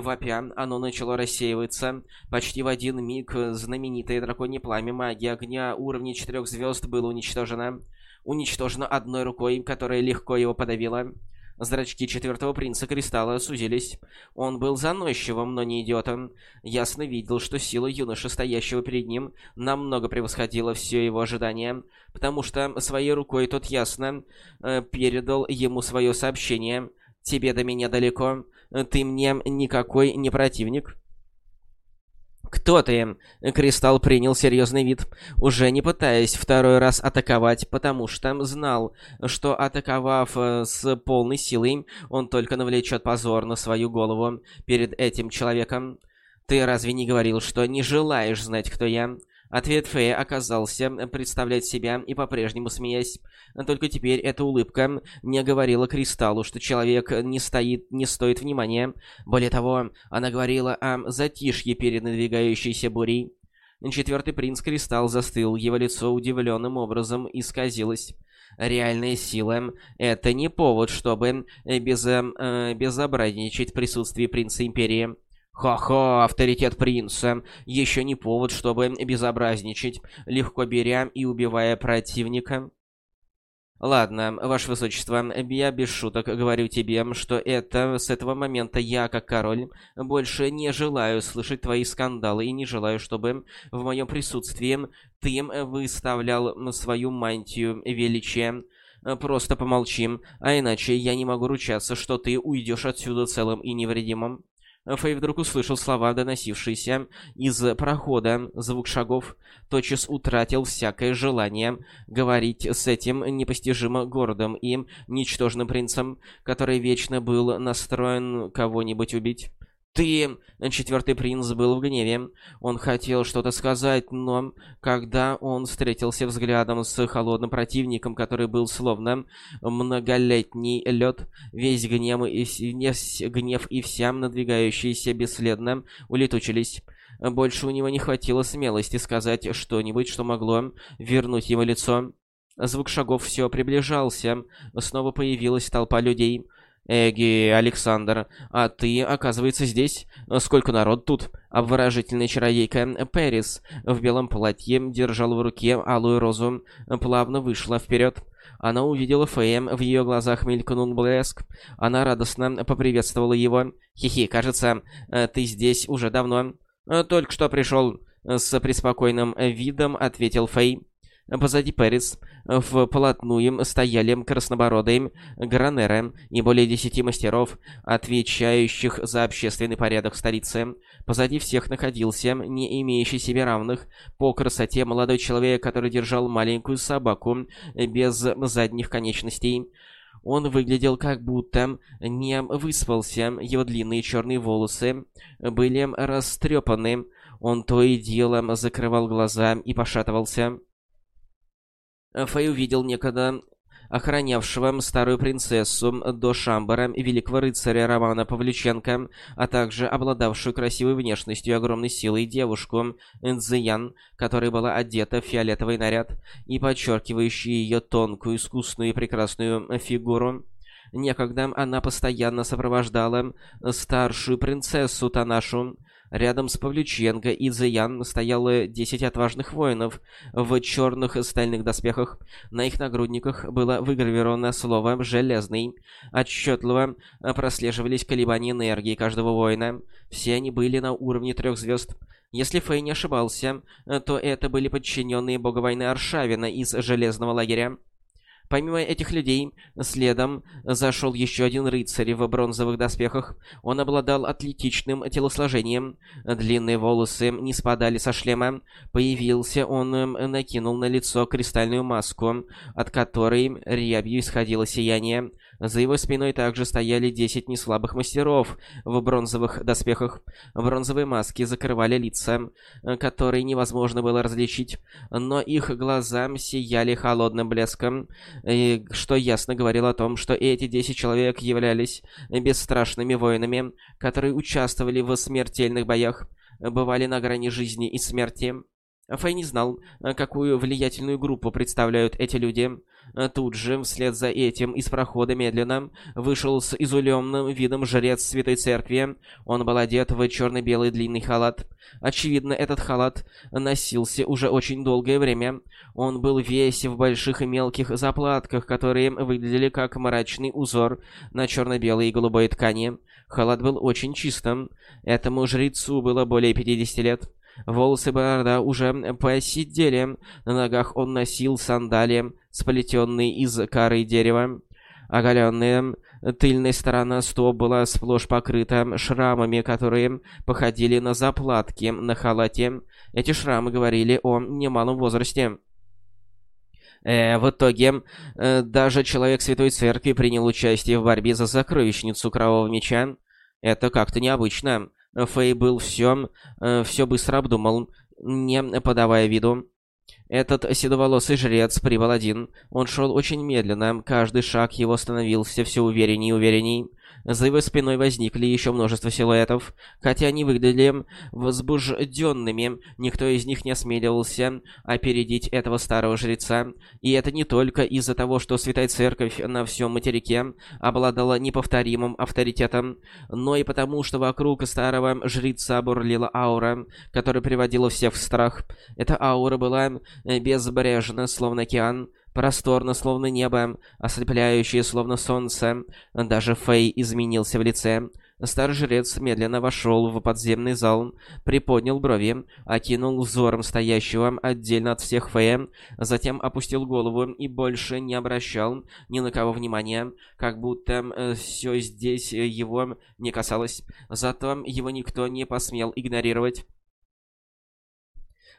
Вопя, оно начало рассеиваться. Почти в один миг знаменитое драконье пламя магии огня уровня четырех звезд было уничтожено. Уничтожено одной рукой, которая легко его подавила. Зрачки четвертого принца Кристалла сузились. Он был заносчивым, но не идиотом. Ясно видел, что сила юноши, стоящего перед ним, намного превосходила все его ожидания, потому что своей рукой тот ясно э, передал ему свое сообщение. «Тебе до меня далеко. Ты мне никакой не противник». «Кто ты?» Кристалл принял серьезный вид, уже не пытаясь второй раз атаковать, потому что знал, что атаковав э, с полной силой, он только навлечет позор на свою голову перед этим человеком. «Ты разве не говорил, что не желаешь знать, кто я?» Ответ Фея оказался представлять себя и по-прежнему смеясь. Только теперь эта улыбка не говорила Кристаллу, что человек не стоит, не стоит внимания. Более того, она говорила о затишье перед надвигающейся бурей. Четвертый принц Кристалл застыл, его лицо удивленным образом исказилось. Реальная сила — это не повод, чтобы без, э, безобразничать в присутствии принца Империи. Ха-ха, авторитет принца. Еще не повод, чтобы безобразничать, легко беря и убивая противника. Ладно, Ваше Высочество, я без шуток говорю тебе, что это с этого момента я, как король, больше не желаю слышать твои скандалы и не желаю, чтобы в моем присутствии ты выставлял свою мантию величия. Просто помолчим, а иначе я не могу ручаться, что ты уйдешь отсюда целым и невредимым. Фэй вдруг услышал слова, доносившиеся из прохода. Звук шагов тотчас утратил всякое желание говорить с этим непостижимо гордым и ничтожным принцем, который вечно был настроен кого-нибудь убить. «Ты...» Четвертый принц был в гневе. Он хотел что-то сказать, но когда он встретился взглядом с холодным противником, который был словно многолетний лед, весь гнев и, весь гнев и вся надвигающаяся бесследно улетучились. Больше у него не хватило смелости сказать что-нибудь, что могло вернуть его лицо. Звук шагов все приближался. Снова появилась толпа людей. Эги, Александр, а ты, оказывается, здесь? Сколько народ тут? Обворожительная чародейка Пэрис в белом платье держала в руке алую розу, плавно вышла вперед. Она увидела Фея, в ее глазах мелькнул блеск. Она радостно поприветствовала его. «Хи-хи, кажется, ты здесь уже давно». «Только что пришел», — с преспокойным видом ответил Фей. Позади Перец вплотную стояли краснобородые гранеры и более десяти мастеров, отвечающих за общественный порядок в столице. Позади всех находился не имеющий себе равных по красоте молодой человек, который держал маленькую собаку без задних конечностей. Он выглядел как будто не выспался, его длинные черные волосы были растрепаны, он то и дело закрывал глаза и пошатывался. Фэй увидел некогда охранявшего старую принцессу до Шамбара великого рыцаря Романа Павлюченко, а также обладавшую красивой внешностью и огромной силой девушку Цзиян, которая была одета в фиолетовый наряд и подчеркивающий ее тонкую, искусную и прекрасную фигуру. Некогда она постоянно сопровождала старшую принцессу Танашу, Рядом с Павлюченко и Заян стояло десять отважных воинов в черных стальных доспехах. На их нагрудниках было выгравировано слово «железный». Отчетливо прослеживались колебания энергии каждого воина. Все они были на уровне трех звезд. Если Фэй не ошибался, то это были подчиненные бога войны Аршавина из Железного лагеря. Помимо этих людей, следом зашел еще один рыцарь в бронзовых доспехах. Он обладал атлетичным телосложением. Длинные волосы не спадали со шлема. Появился он, эм, накинул на лицо кристальную маску, от которой рябью исходило сияние. За его спиной также стояли десять неслабых мастеров в бронзовых доспехах. Бронзовые маски закрывали лица, которые невозможно было различить, но их глаза сияли холодным блеском, что ясно говорило о том, что эти десять человек являлись бесстрашными воинами, которые участвовали в смертельных боях, бывали на грани жизни и смерти. Фэй не знал, какую влиятельную группу представляют эти люди. Тут же, вслед за этим, из прохода медленно вышел с изумленным видом жрец Святой Церкви. Он был одет в черно-белый длинный халат. Очевидно, этот халат носился уже очень долгое время. Он был весь в больших и мелких заплатках, которые выглядели как мрачный узор на черно-белой и голубой ткани. Халат был очень чистым. Этому жрецу было более 50 лет. Волосы борода уже посидели. На ногах он носил сандалии, сплетенные из коры дерева. Оголенная тыльная сторона стоп была сплошь покрыта шрамами, которые походили на заплатки на халате. Эти шрамы говорили о немалом возрасте. Э, в итоге, э, даже человек Святой Церкви принял участие в борьбе за сокровищницу Кровавого Меча. Это как-то необычно. Фэй был все, э, все быстро обдумал, не подавая виду. Этот седоволосый жрец прибыл один. Он шел очень медленно, каждый шаг его становился все уверенней и уверенней. За его спиной возникли еще множество силуэтов. Хотя они выглядели возбужденными, никто из них не осмеливался опередить этого старого жреца. И это не только из-за того, что Святая Церковь на всем материке обладала неповторимым авторитетом, но и потому, что вокруг старого жреца бурлила аура, которая приводила всех в страх. Эта аура была безбрежна, словно океан, Просторно, словно небо, ослепляющее, словно солнце. Даже Фэй изменился в лице. Старый жрец медленно вошел в подземный зал, приподнял брови, окинул взором стоящего отдельно от всех Фэя, затем опустил голову и больше не обращал ни на кого внимания, как будто э, все здесь его не касалось. Зато его никто не посмел игнорировать.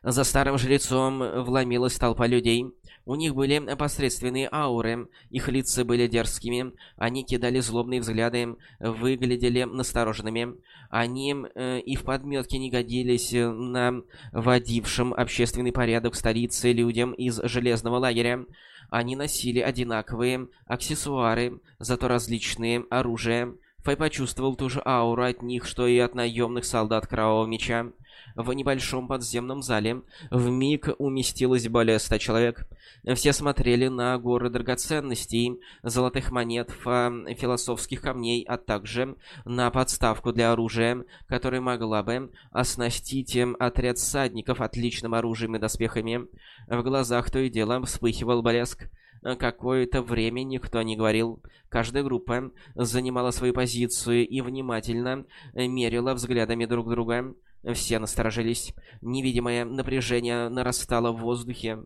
За старым жрецом вломилась толпа людей. У них были посредственные ауры, их лица были дерзкими, они кидали злобные взгляды, выглядели настороженными. Они э, и в подметке не годились на водившем общественный порядок в людям из железного лагеря. Они носили одинаковые аксессуары, зато различные оружия. Фэй почувствовал ту же ауру от них, что и от наемных солдат Кровавого Меча. В небольшом подземном зале в миг уместилось более ста человек. Все смотрели на горы драгоценностей, золотых монет, философских камней, а также на подставку для оружия, которая могла бы оснастить отряд всадников отличным оружием и доспехами. В глазах то и дело вспыхивал блеск. Какое-то время никто не говорил. Каждая группа занимала свою позицию и внимательно мерила взглядами друг друга. Все насторожились. Невидимое напряжение нарастало в воздухе.